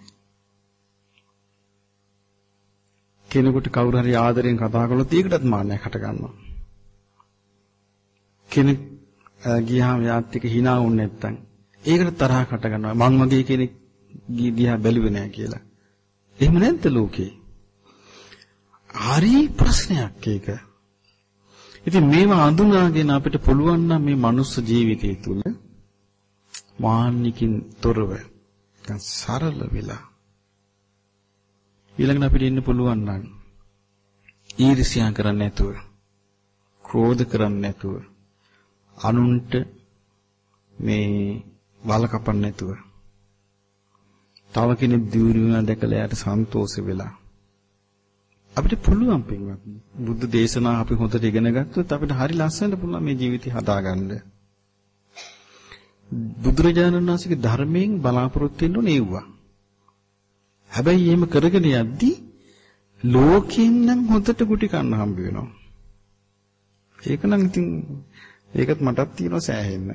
කෙනෙකුට කවුරු හරි ආදරෙන් කතා කළොත් ඒකටත් මාන්නයක් හට ගන්නවා. කෙනෙක් ගියාම යාත් එක්ක hina වුනේ නැත්තම් ඒකට තරහක් හට ගන්නවා. මං වගේ කෙනෙක් දිහා බැලුවේ නැහැ කියලා. එහෙම නැද්ද ලෝකේ? හරි ප්‍රශ්නයක් ඒක. ඉතින් මේවා අඳුනාගෙන අපිට පුළුවන් නම් මේ මනුස්ස ජීවිතය තුළ මාන්නිකින් තොරව සරල වෙලා ඊළඟට අපිට ඉන්න පුළුවන් නම් ඊර්ෂ්‍යා කරන්නේ නැතුව ක්‍රෝධ කරන්නේ නැතුව අනුන්ට මේ වල කපන්නේ නැතුව තව කෙනෙක් දියුණු වෙනා දැකලා එයාට සන්තෝෂ වෙලා අපිට පුළුවන් පින්වත්නි බුද්ධ දේශනා අපි හොඳට ඉගෙන ගත්තොත් අපිට හරි ලස්සනට පුළුවන් මේ ජීවිතය හදාගන්න. බුදුරජාණන් වහන්සේගේ ධර්මයෙන් බලාපොරොත්තු වෙන්න ඕනේ ඒවා. හැබැයි එහෙම කරගෙන යද්දී ලෝකෙන් නම් හොඳට කුටි කන්න හම්බ වෙනවා. ඒක නම් ඉතින් ඒකත් මටත් තියෙනවා සෑහෙන්න.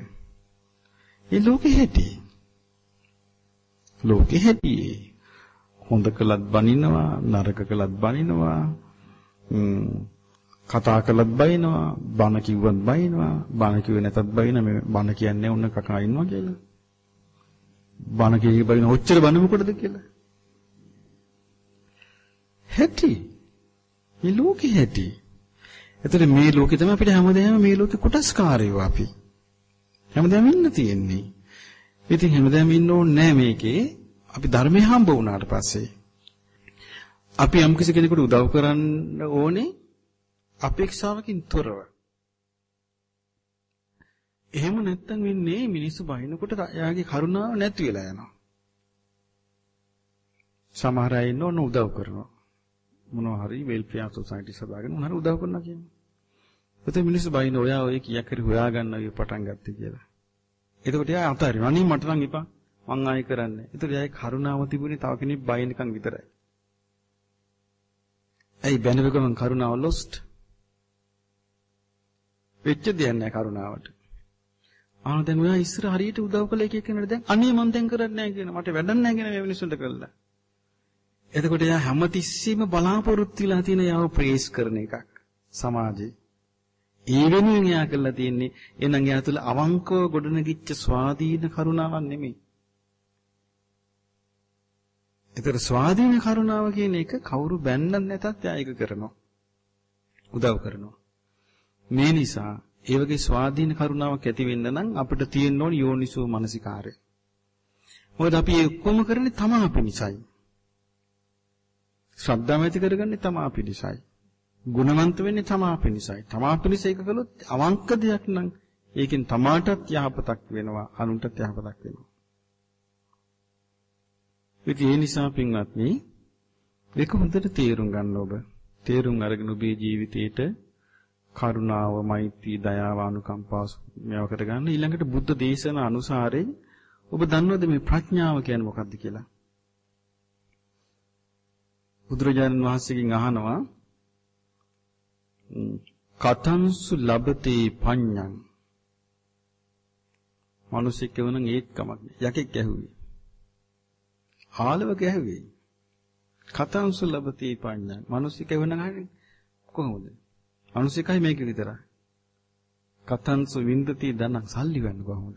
ඒ ලෝකෙ හැටි. ලෝකෙ හැටි. හොඳ කළත් බනිනවා, නරක කළත් බනිනවා. කතා කළත් බනිනවා, බන කිව්වත් බනිනවා, බන කිව්වේ නැතත් බනින මේ බන කියන්නේ ඔන්න කකා ඉන්නවා කියලා. බන කියේ බනින ඔච්චර බන මොකටද කියලා. හැටි. මේ ලෝකෙ හැටි. එතකොට මේ ලෝකෙ තමයි අපිට හැමදේම මේ ලෝකෙ කොටස්කාරයෝ අපි. හැමදේම ඉන්න තියෙන්නේ. ඉතින් හැමදේම ඉන්න ඕනේ නැහැ මේකේ. අපි ධර්මයේ හම්බ වුණාට පස්සේ අපි යම් කිසි කෙනෙකුට උදව් කරන්න ඕනේ අපේක්ෂාවකින් තොරව. එහෙම නැත්තම් වෙන්නේ මිනිස්සු බහිනකොට එයාගේ කරුණාව නැති වෙලා යනවා. සමහර අය ඉන්න ඕන උදව් කරනවා. මොනවා හරි වෙල්ෆෙයාර් සොසයිටි සදාගෙන මොනවා හරි උදව් කරනවා කියන්නේ. එතකොට මිනිස්සු බයින ඔයා ඔය කීයක් හරි හොයාගන්න ඔය පටන් ගත්තේ කියලා. එතකොට එයා අතාරිනවා. අනේ මට නම් එපා. මං ආයෙ කරන්නේ. එතකොට එයාගේ කරුණාව තිබුණේ තව කෙනෙක් බයිනකම් විතරයි. ඇයි බැනව ගමන් කරුණාව lost? වෙච්ච දෙයක් නැහැ කරුණාවට. ආන දැන් ඔයා ඉස්සර හරියට උදව් කළ එක කෙනෙක්ට දැන් අනේ මං දැන් කරන්නේ නැහැ කියන මට වැඩක් නැහැ කියන මේ මිනිස්සුන්ට කළා. එතකොට එයා හැමතිස්සෙම බලාපොරොත්තු වෙලා තියෙන යාව ප්‍රේස් කරන එකක් සමාජේ. ඒ වෙනුවෙන් එයා කළා තියෙන්නේ එහෙනම් එයා තුළ අවංකව ගොඩනගිච්ච ස්වාධීන කරුණාවක් නෙමෙයි. ඒතර ස්වාධීන කරුණාව කියන එක කවුරු බැන්නත් නැතත් එයා ඒක කරනවා. උදව් කරනවා. මේ නිසා ඒ වගේ ස්වාධීන කරුණාවක් ඇති වෙන්න නම් අපිට තියෙන්න ඕන යෝනිසෝ මනසිකාරය. මොකද අපි ඔක්කොම කරන්නේ තමා පිණිසයි. ශ්‍රද්ධාව ඇති කරගන්නේ තමා පිණිසයි. ගුණවන්ත වෙන්නේ තමා පිණිසයි. තමා පිණිස ඒක කළොත් අවංක දෙයක් නම් ඒකෙන් තමාටත් යහපතක් වෙනවා, අනුන්ටත් යහපතක් වෙනවා. ඉතින් ඒ නිසා පින්වත්නි මේක හොඳට තේරුම් ගන්න ඔබ. තේරුම් අරගෙන ඔබේ ජීවිතේට කරුණාව, මෛත්‍රී, දයාව, අනුකම්පාව මේවා කරගන්න. ඊළඟට බුද්ධ දේශන අනුසාරයෙන් ඔබ දන්නවද මේ ප්‍රඥාව කියන්නේ මොකක්ද කියලා? බුදුරජාණන් වහන්සේගෙන් අහනවා කතංසු ලබතේ පඤ්ඤං. මිනිස්සෙක් කියවනම් ඒත් කමක් නෑ. යකෙක් ඇහුවේ ආලව ගැහුවේ. කතංසු ලබතේ පඤ්ඤං. මිනිස්සෙක් කියවනම් අහන්නේ කොහොමද? මිනිස්සෙක්යි මේක විතරයි. කතංසු වින්දති දනක් සල්ලි ගන්න කොහොමද?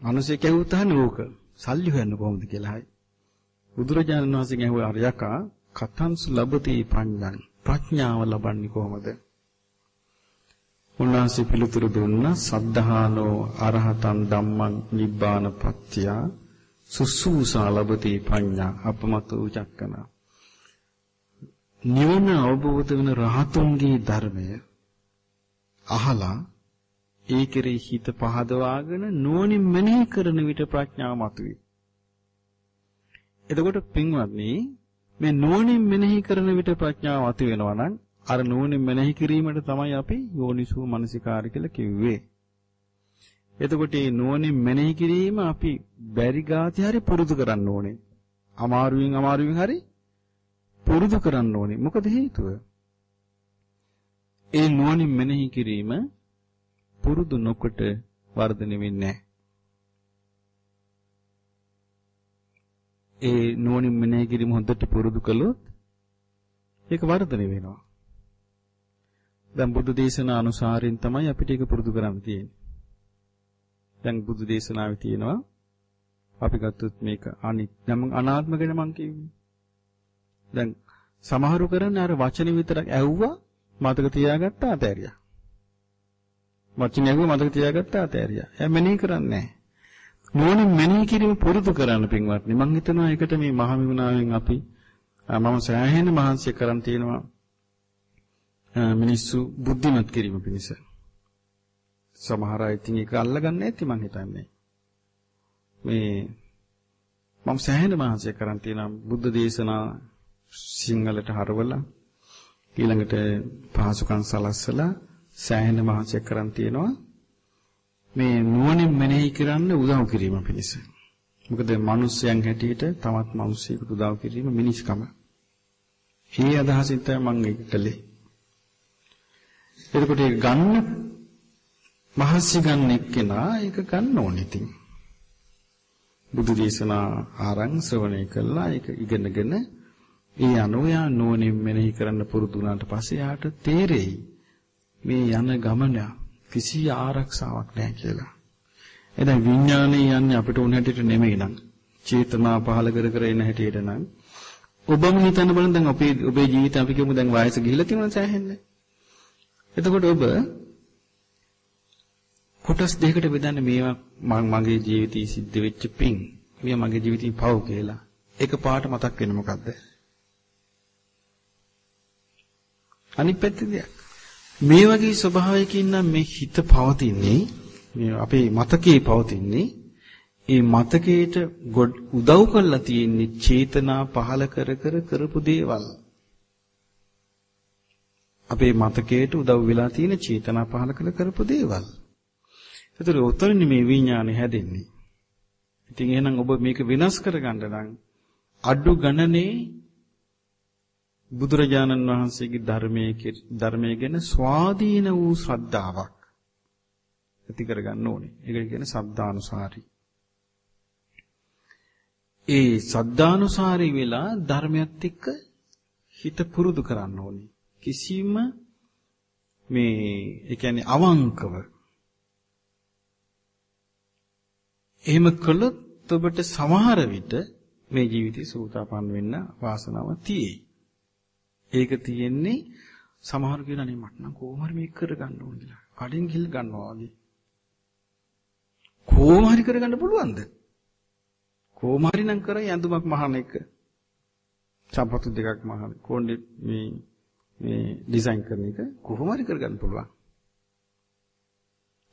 මිනිස්සෙක් ඇහුවත් අහන්නේ ඕක. සල්ලි හොයන්න කොහොමද කියලා හයි බුදුරජාණන් වහන්සේගෙන් ඇහුවා අරයකා කතංසු ලබති පඤ්ඤං ප්‍රඥාව ලබන්නේ කොහොමද? උන්වහන්සේ පිළිතුරු දුන්නා සද්ධානෝ අරහතන් ධම්මං නිබ්බාන පත්‍ය සුසුසා ලබති පඤ්ඤා අපමතෝ චක්කන නිවන අවබෝධ වෙන රහතුන්ගේ ධර්මය අහලා ඒ කෙරෙහි හිත පහදවාගෙන නුවණින් මෙනෙහි කරන විට ප්‍රඥාව මතුවේ. එතකොට පින්වත්නි මේ නුවණින් මෙනෙහි කරන විට ප්‍රඥාව ඇති වෙනවා නම් අර නුවණින් මෙනෙහි කිරීමට තමයි අපි යෝනිසෝ මනසිකාර කියලා කිව්වේ. එතකොට මේ නුවණින් මෙනෙහි කිරීම අපි බැරි ගාති හරි පුරුදු කරන්න ඕනේ. අමාරුවෙන් අමාරුවෙන් හරි පුරුදු කරන්න ඕනේ. මොකද හේතුව? ඒ නුවණින් මෙනෙහි කිරීම පුරුදු නොකොට වර්ධනය වෙන්නේ නැහැ. ඒ නුවණින් මෙනෙහි කිරීම හොඳට පුරුදු කළොත් ඒක වර්ධනය වෙනවා. දැන් බුදු දේශනා අනුසාරයෙන් තමයි අපිට ඒක පුරුදු කරන්න තියෙන්නේ. දැන් බුදු දේශනාවේ තියෙනවා අපි ගත්තොත් මේක අනිත් දැන් අනාත්ම ගැන මං කිව්වේ. දැන් සමහරු කරන්නේ අර වචන විතරක් ඇව්වා මතක තියාගත්ත අතෑරියා. වචන ඇහුවා මතක තියාගත්ත අතෑරියා. එයා මෙනෙහි කරන්නේ නැහැ. නුවණින් මෙනෙහි කිරීම පුරුදු කරන්න පින්වත්නි. මම හිතනවා ඒකට මේ මහමිුණාවෙන් අපි මම සෑහෙන මහන්සි කරන් තියෙනවා මිනිස්සු බුද්ධිමත් කිරීම පිණිස. සමහර අය ඉතින් ඒක අල්ලගන්න නැති මං හිතන්නේ. මේ මම සෑහෙන මහන්සි කරන් තියෙනවා බුද්ධ දේශනා සිංහලට හරවලා ඊළඟට පහසුකම් සලස්සලා සෑහෙන මහන්සි කරන් තියෙනවා මේ නුවණින් මෙනෙහි කරන්න උදව් කිරීම පිණිස. මොකද මිනිස්යන් හැටියට තවත් මිනිසෙකුට උදව් කිරීම මිනිස්කම. මේ අදහසින් තමයි මම ඒක කළේ. එතකොට ඒක ගන්න මහසි ගන්න එක්කෙනා ඒක ගන්න ඕනේ ඉතින්. බුදු දේශනා ආරං ශ්‍රවණය කළා ඒක ඉගෙනගෙන ඒ අනුයා නුවණින් මෙනෙහි කරන්න පුරුදු වුණාට පස්සේ යාට තේරෙයි මේ යන ගමන කිසි ආරක්ෂාවක් නැහැ කියලා. එතන විඥානේ යන්නේ අපිට උන් හැටියට නෙමෙයි නං. චේතනා පහල කර කර එන හැටියට නම් ඔබම හිතන්න බලන්න දැන් අපේ ඔබේ ජීවිතය අපි කියමු දැන් වයස ගිහිල්ලා තියෙනවා සෑහෙන්නේ. එතකොට ඔබ කොටස් දෙකකට බෙදන්නේ මේවා මගේ ජීවිතයේ සිද්ධ වෙච්ච පින්. මේ මගේ ජීවිතේ පව් කියලා. එක පාට මතක් වෙන්නේ මොකද්ද? අනිත් පැත්තේ දෙයක්. මේ වගේ ස්වභාවයකින් නම් මේ හිත පවතින්නේ මේ අපේ මතකයේ පවතින්නේ ඒ මතකයට උදව් කරලා තියෙන්නේ චේතනා පහල කර කර කරපු දේවල්. අපේ මතකයට උදව් වෙලා තියෙන චේතනා පහල කර කරපු දේවල්. ඒතර උතරින් මේ විඥානේ හැදෙන්නේ. ඉතින් එහෙනම් ඔබ මේක වෙනස් කරගන්න නම් අඩු ගණනේ බුදුරජාණන් වහන්සේගේ ධර්මයේ ධර්මයේ ගැන ස්වාධීන වූ ශ්‍රද්ධාවක් ඇති කරගන්න ඕනේ. ඒකට කියන්නේ සද්ධානුසාරී. ඒ සද්ධානුසාරී වෙලා ධර්මයත් එක්ක හිත පුරුදු කරන්න ඕනේ. කිසිම මේ ඒ කියන්නේ අවංකව එහෙම කළොත් ඔබට සමහර විට මේ ජීවිතේ සූතාපන්න වෙන්න වාසනාවක් තියෙයි. ඒක තියෙන්නේ සමහර කියනනේ මට නම් කොහොම හරි මේක කරගන්න ඕන කියලා. කඩෙන් ගිල් ගන්නවා වගේ. කොහොම හරි කරගන්න පුළුවන්ද? කොහොම හරි නම් කරයි ඇඳුමක් මහන එක. සම්පතු දෙකක් මහන. කොණ්ඩේ මේ මේ ඩිසයින් කරන එක කොහොම හරි කරගන්න පුළුවන්.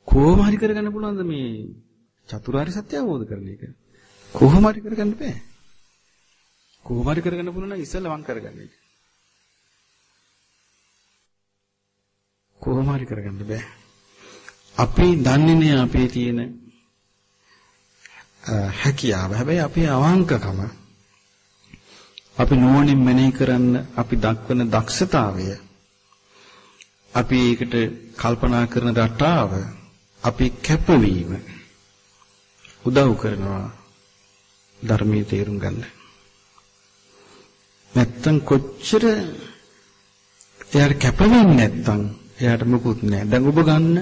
කොහොම හරි කරගන්න පුළුවන්ද මේ චතුරාර්ය සත්‍ය අවබෝධ කරන එක? කොහොම හරි කරගන්න බෑ. කොහොම හරි කරගන්න පුළුවන් නම් ඉස්සෙල්ලා මං කරගන්න කොහොම හරි කරගන්න බෑ. අපි දන්නේ නෑ අපේ තියෙන හැකියාව. හැබැයි අපේ අවංකකම අපි නුවණින් මෙනෙහි කරන්න අපි දක්වන දක්ෂතාවය අපි ඒකට කල්පනා කරන රටාව අපි කැපවීම උදව් කරනවා ධර්මයේ තේරුම් ගන්න. නැත්තම් කොච්චර එයාට කැපවෙන්නේ නැත්තම් එයාට මොකුත් නැහැ. දැන් ඔබ ගන්න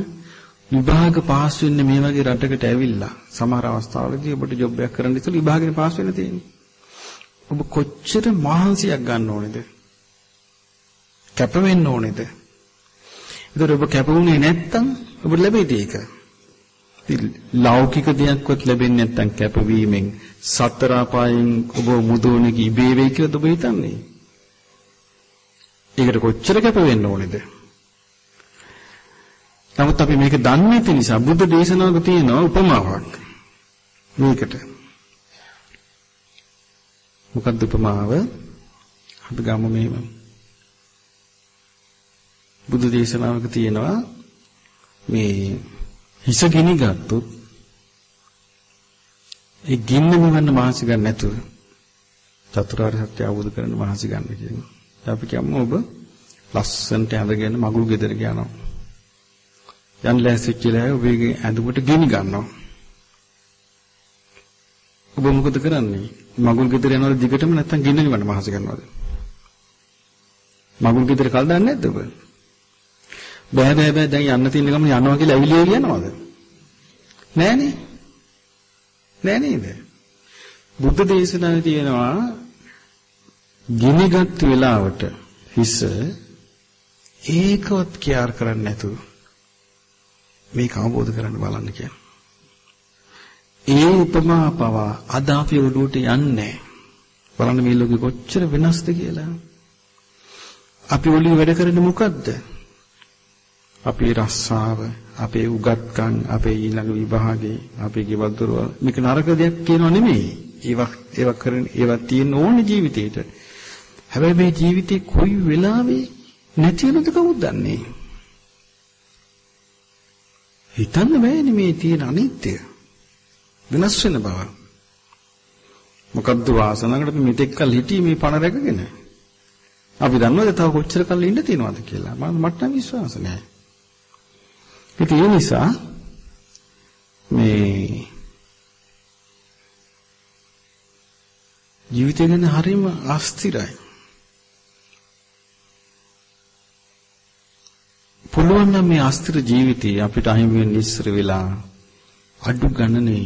විභාග පාස් වෙන්න මේ වගේ රටකට ඇවිල්ලා සමහර අවස්ථාවලදී ඔබට ජොබ් එකක් කරන්න ඉස්සෙල්ලා විභාගෙන් පාස් වෙන්න තියෙන්නේ. ඔබ කොච්චර මහන්සියක් ගන්න ඕනේද? කැප වෙන්න ඕනේද? ඒතර ඔබ කැප වුණේ නැත්තම් ඔබට ලැබෙයිද ඒක? ලෞකික දෙයක්වත් ලැබෙන්නේ නැත්තම් කැපවීමෙන් සතර අපායෙන් ඔබ මුදෝනේ ඉබේ වෙයි කියලා ඔබ හිතන්නේ. ඒකට කොච්චර කැප වෙන්න ඕනේද? නමුත් අපි මේක දන්නේ නැති නිසා බුද්ධ දේශනාවක තියෙන උපමාවක් මේකට. මොකක්ද උපමාව? අපි ගමු මෙහෙම. බුදු දේශනාවක තියෙනවා මේ හිස ගිනි ගත්තොත් ඒ ගින්න නිවන්න මහන්සි ගන්න නැතුව චතුරාර්ය සත්‍ය අවබෝධ කරගන්න මහන්සි ගන්න කියනවා. අපි කියමු ඔබ ලස්සනට ඇඳගෙන මගුල් ගෙදර යනවා. යන් ලෑස්තිච්ච වෙලාවේ ඔබගේ ඇඳුමට ගිනි ගන්නවා. ඔබ මොකද කරන්නේ? මගුල් ගෙදර යනවද දිගටම නැත්නම් ගින්න නිවන්න මහන්සි ගන්නවද? මගුල් ගෙදර කල් දාන්නේ නැද්ද ඔබ? බෑ බෑ බෑ දැන් යන්න තියෙන ගමන යනවා කියලා ඇවිල්ලා කියනවද? නෑනේ. නෑ නේද? බුද්ධ දේශනාවේ තියෙනවා ගිනිගත් වෙලාවට හිස ඒකවත් කියාර කරන්නේ නැතුව මේක අවබෝධ කරගන්න බලන්න කියන්නේ. ඒ උපමා පවා අද අපි ඔළුවට යන්නේ බලන්න මේ ලෝකෙ කොච්චර වෙනස්ද කියලා. අපි ඔළුවේ වැඩ කරන්නේ මොකද්ද? අපේ රස්සාව, අපේ උගත්කම්, අපේ ඊළඟ විභාගේ, අපේ ගෙවල් දොරවල් මේක නරක දෙයක් කියනව නෙමෙයි. ඒවා ඒවා කරන ඒවා තියෙන ඕනේ ජීවිතේට. හැබැයි මේ ජීවිතේ කොයි වෙලාවෙ නැති වෙනවද කවුද දන්නේ? හිතන්න බෑනේ මේ තියෙන අනිත්‍ය. වෙනස් වෙන බව. මොකද්ද වාසනාවකට අපි මෙතෙක් කල් හිටියේ මේ පණ රැකගෙන. අපි දන්නවද තව කොච්චර කල් ඉන්න තියෙනවද කියලා? මට නම් විශ්වාස නැහැ. ඉතින් ඒ නිසා මේ ජීවිතය ගැන හරිම අස්තිරයි. පුළුවන් නම් මේ අස්තිර ජීවිතේ අපිට අහිමි වෙන්න ඉස්සර වෙලා අඩු ගණනේ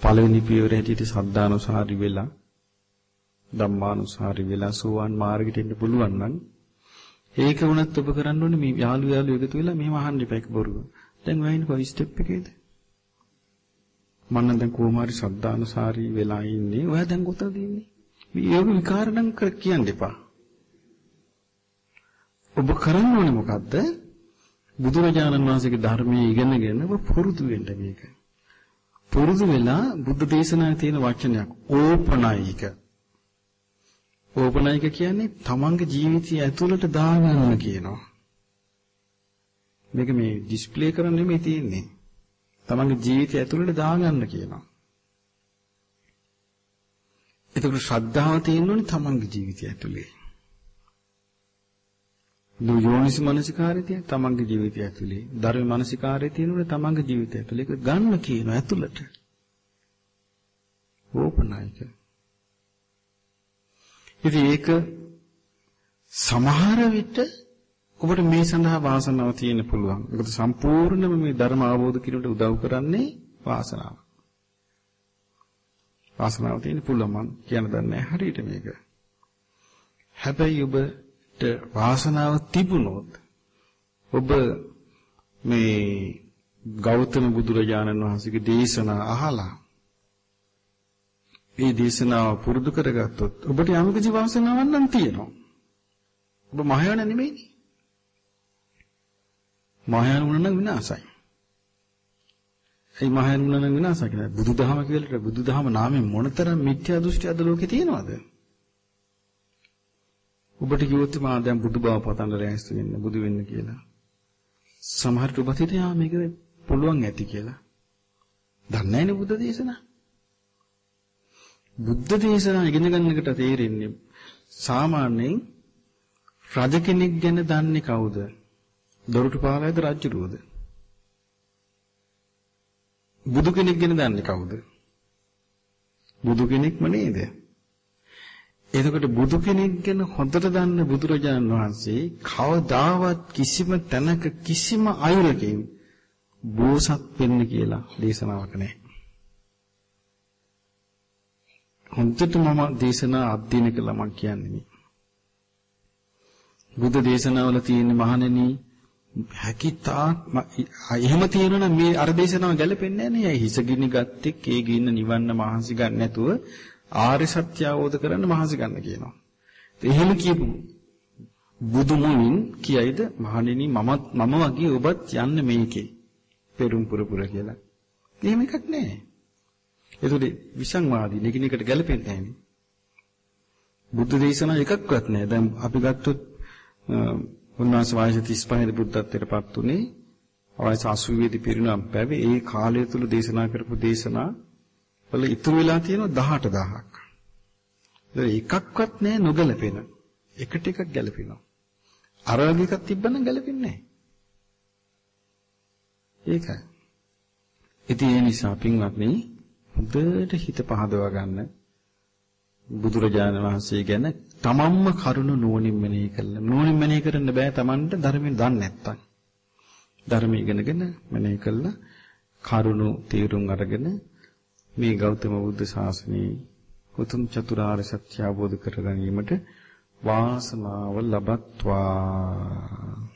පළවෙනි පියවර හැටියට සද්ධානුසාරි වෙලා ධම්මානුසාරි වෙලා සෝවාන් මාර්ගයට එන්න පුළුවන් නම් ඒක වුණත් ඔබ කරන්න ඕනේ මේ යාළු යාළු එකතු වෙලා මෙහෙම අහන්න එපා ඒක බොරුව. දැන් ඔයයින් කොයි ස්ටෙප් එකේද? මම දැන් කොහොම හරි සද්ධානුසාරි වෙලා ඉන්නේ. ඔයා දැන් කොතනද ඉන්නේ? මේ යෝග විකාර නම් කර කියන්න එපා. ඔබ කරන්න ඕනේ මොකද්ද? බුදුරජාණන් වහන්සේගේ ධර්මයේ ඉගෙනගෙන ඔබ පුරුදු වෙන්න මේක. පුරුදු වෙලා බුද්ධ දේශනාවේ තියෙන වචනයක් ඕපනයික. ඕපනයික කියන්නේ තමන්ගේ ජීවිතය ඇතුළට දාගන්න කියනවා. මේක මේ ඩිස්ප්ලේ කරන්න නෙමෙයි තියෙන්නේ. තමන්ගේ ජීවිතය ඇතුළට දාගන්න කියනවා. එතකොට ශ්‍රද්ධාව තියෙන්න ඕනේ තමන්ගේ ජීවිතය ඇතුලේ. යෝනිස මනසිකාරය තියෙන තමන්ගේ ජීවිතය ඇතුලේ. ධර්ම මනසිකාරය තියෙනුනේ තමන්ගේ ජීවිතය ඇතුලේ. ඒක ගන්න කියන ඇතුළට. ඕපනයික. ඉතින් ඒක සමහර විට ඔබට මේ සඳහා වාසනාව තියෙන්න පුළුවන්. ඒකත් සම්පූර්ණයෙන්ම මේ ධර්ම අවබෝධ කිරීමට උදව් කරන්නේ වාසනාව. වාසනාව තියෙන්න පුළුවන් මම කියන්න දන්නේ හරියට මේක. හැබැයි ඔබට වාසනාව තිබුණොත් ඔබ මේ ගෞතම බුදුරජාණන් වහන්සේගේ දේශනා අහලා මේ දේශනාව පුරුදු කරගත්තොත් ඔබට යම්කිසි වාසනාවක් නම් තියෙනවා. ඔබ මහයන නෙමෙයිනේ. මහයන වුණා නම් විනාසයි. ඒ මහයන් වුණා නම් විනාශ කියලා. බුදුදහම කියලා බුදුදහම නාමයෙන් මොනතරම් මිත්‍යා දෘෂ්ටි අද ලෝකේ තියෙනවද? ඔබට කිව්වොත් මා දැන් බුදු බව පතන්න ලෑස්ති වෙන්න බුදු වෙන්න කියලා. සමහර ඔබ හිතේ මේක පුළුවන් ඇති කියලා. දන්නේ නැනේ බුද්ධ දේශනා. බුද්ධ දේශනා ඉගෙන ගන්නකට තේරෙන්නේ සාමාන්‍යයෙන් රජ කෙනෙක් ගැන දන්නේ කවුද? දොරටුපාලයද රජුරුවද? බුදු කෙනෙක් ගැන දන්නේ කවුද? බුදු කෙනෙක්ම නේද? එතකොට බුදු කෙනෙක් ගැන හොඳට දන්න බුදුරජාණන් වහන්සේ කවදාවත් කිසිම තැනක කිසිම අයුරකින් බෝසත් වෙන්න කියලා දේශනාවක් නැහැ. හොඳට මම දේශනා අධ්‍යයනය කළා මම කියන්නේ මේ. බුද්ධ දේශනාවල තියෙන මහණෙනි හැකිතා එහෙම තියෙනවනම් මේ අර දේශනාව ගැලපෙන්නේ නැහැ නේ. හිස ගිනි ගත්තෙක් ඒ ගින්න නිවන්න මහන්සි ගන්න නැතුව ආර්ය සත්‍ය අවබෝධ කරන්න මහන්සි ගන්න කියනවා. එහෙම කියපු බුදු මුනින් කියයිද මහණෙනි මම මම වගේ ඔබත් යන්න මේකේ. පෙරුම් පුරපුර කියලා. එහෙම එකක් නැහැ. ඒතකොට විසංවාදී නිකිනකට ගැලපෙන්නේ නැහැ බුද්ධ දේශනා එකක්වත් නැහැ. දැන් අපි ගත්තොත් උන්වහන්සේ වයස 35 දී බුද්ධත්වයට පත් උනේ වයස 80 දී පිරිනම් පැවි ඒ කාලය තුල දේශනා කරපු දේශනා වල ඉතුරු වෙලා තියෙනවා 18000ක්. ඒක එකක්වත් නෑ නොගැලපෙන. එකට එකක් ගැලපෙනවා. අර වගේ එකක් තිබ්බනම් ගැලපෙන්නේ නෑ. ඒකයි. ඉතින් ඒ නිසා පින්වත්නි හොඳට හිත පහදවා ගන්න බුදුරජාණන් වහන්සේ ගැන තමන්ම කරුණ නුවණින් මෙනෙහි කළා. නුවණින් මෙනෙහි කරන්න බෑ තමන්ට ධර්මයෙන් දන්නේ නැත්තම්. ධර්ම ඉගෙනගෙන මෙනෙහි කළා කරුණ තීරුම් අරගෙන මේ ගෞතම බුද්ධ ශාසනයේ උතුම් චතුරාර්ය සත්‍ය අවබෝධ කර ගැනීමට වාසනාව ලබත්වා.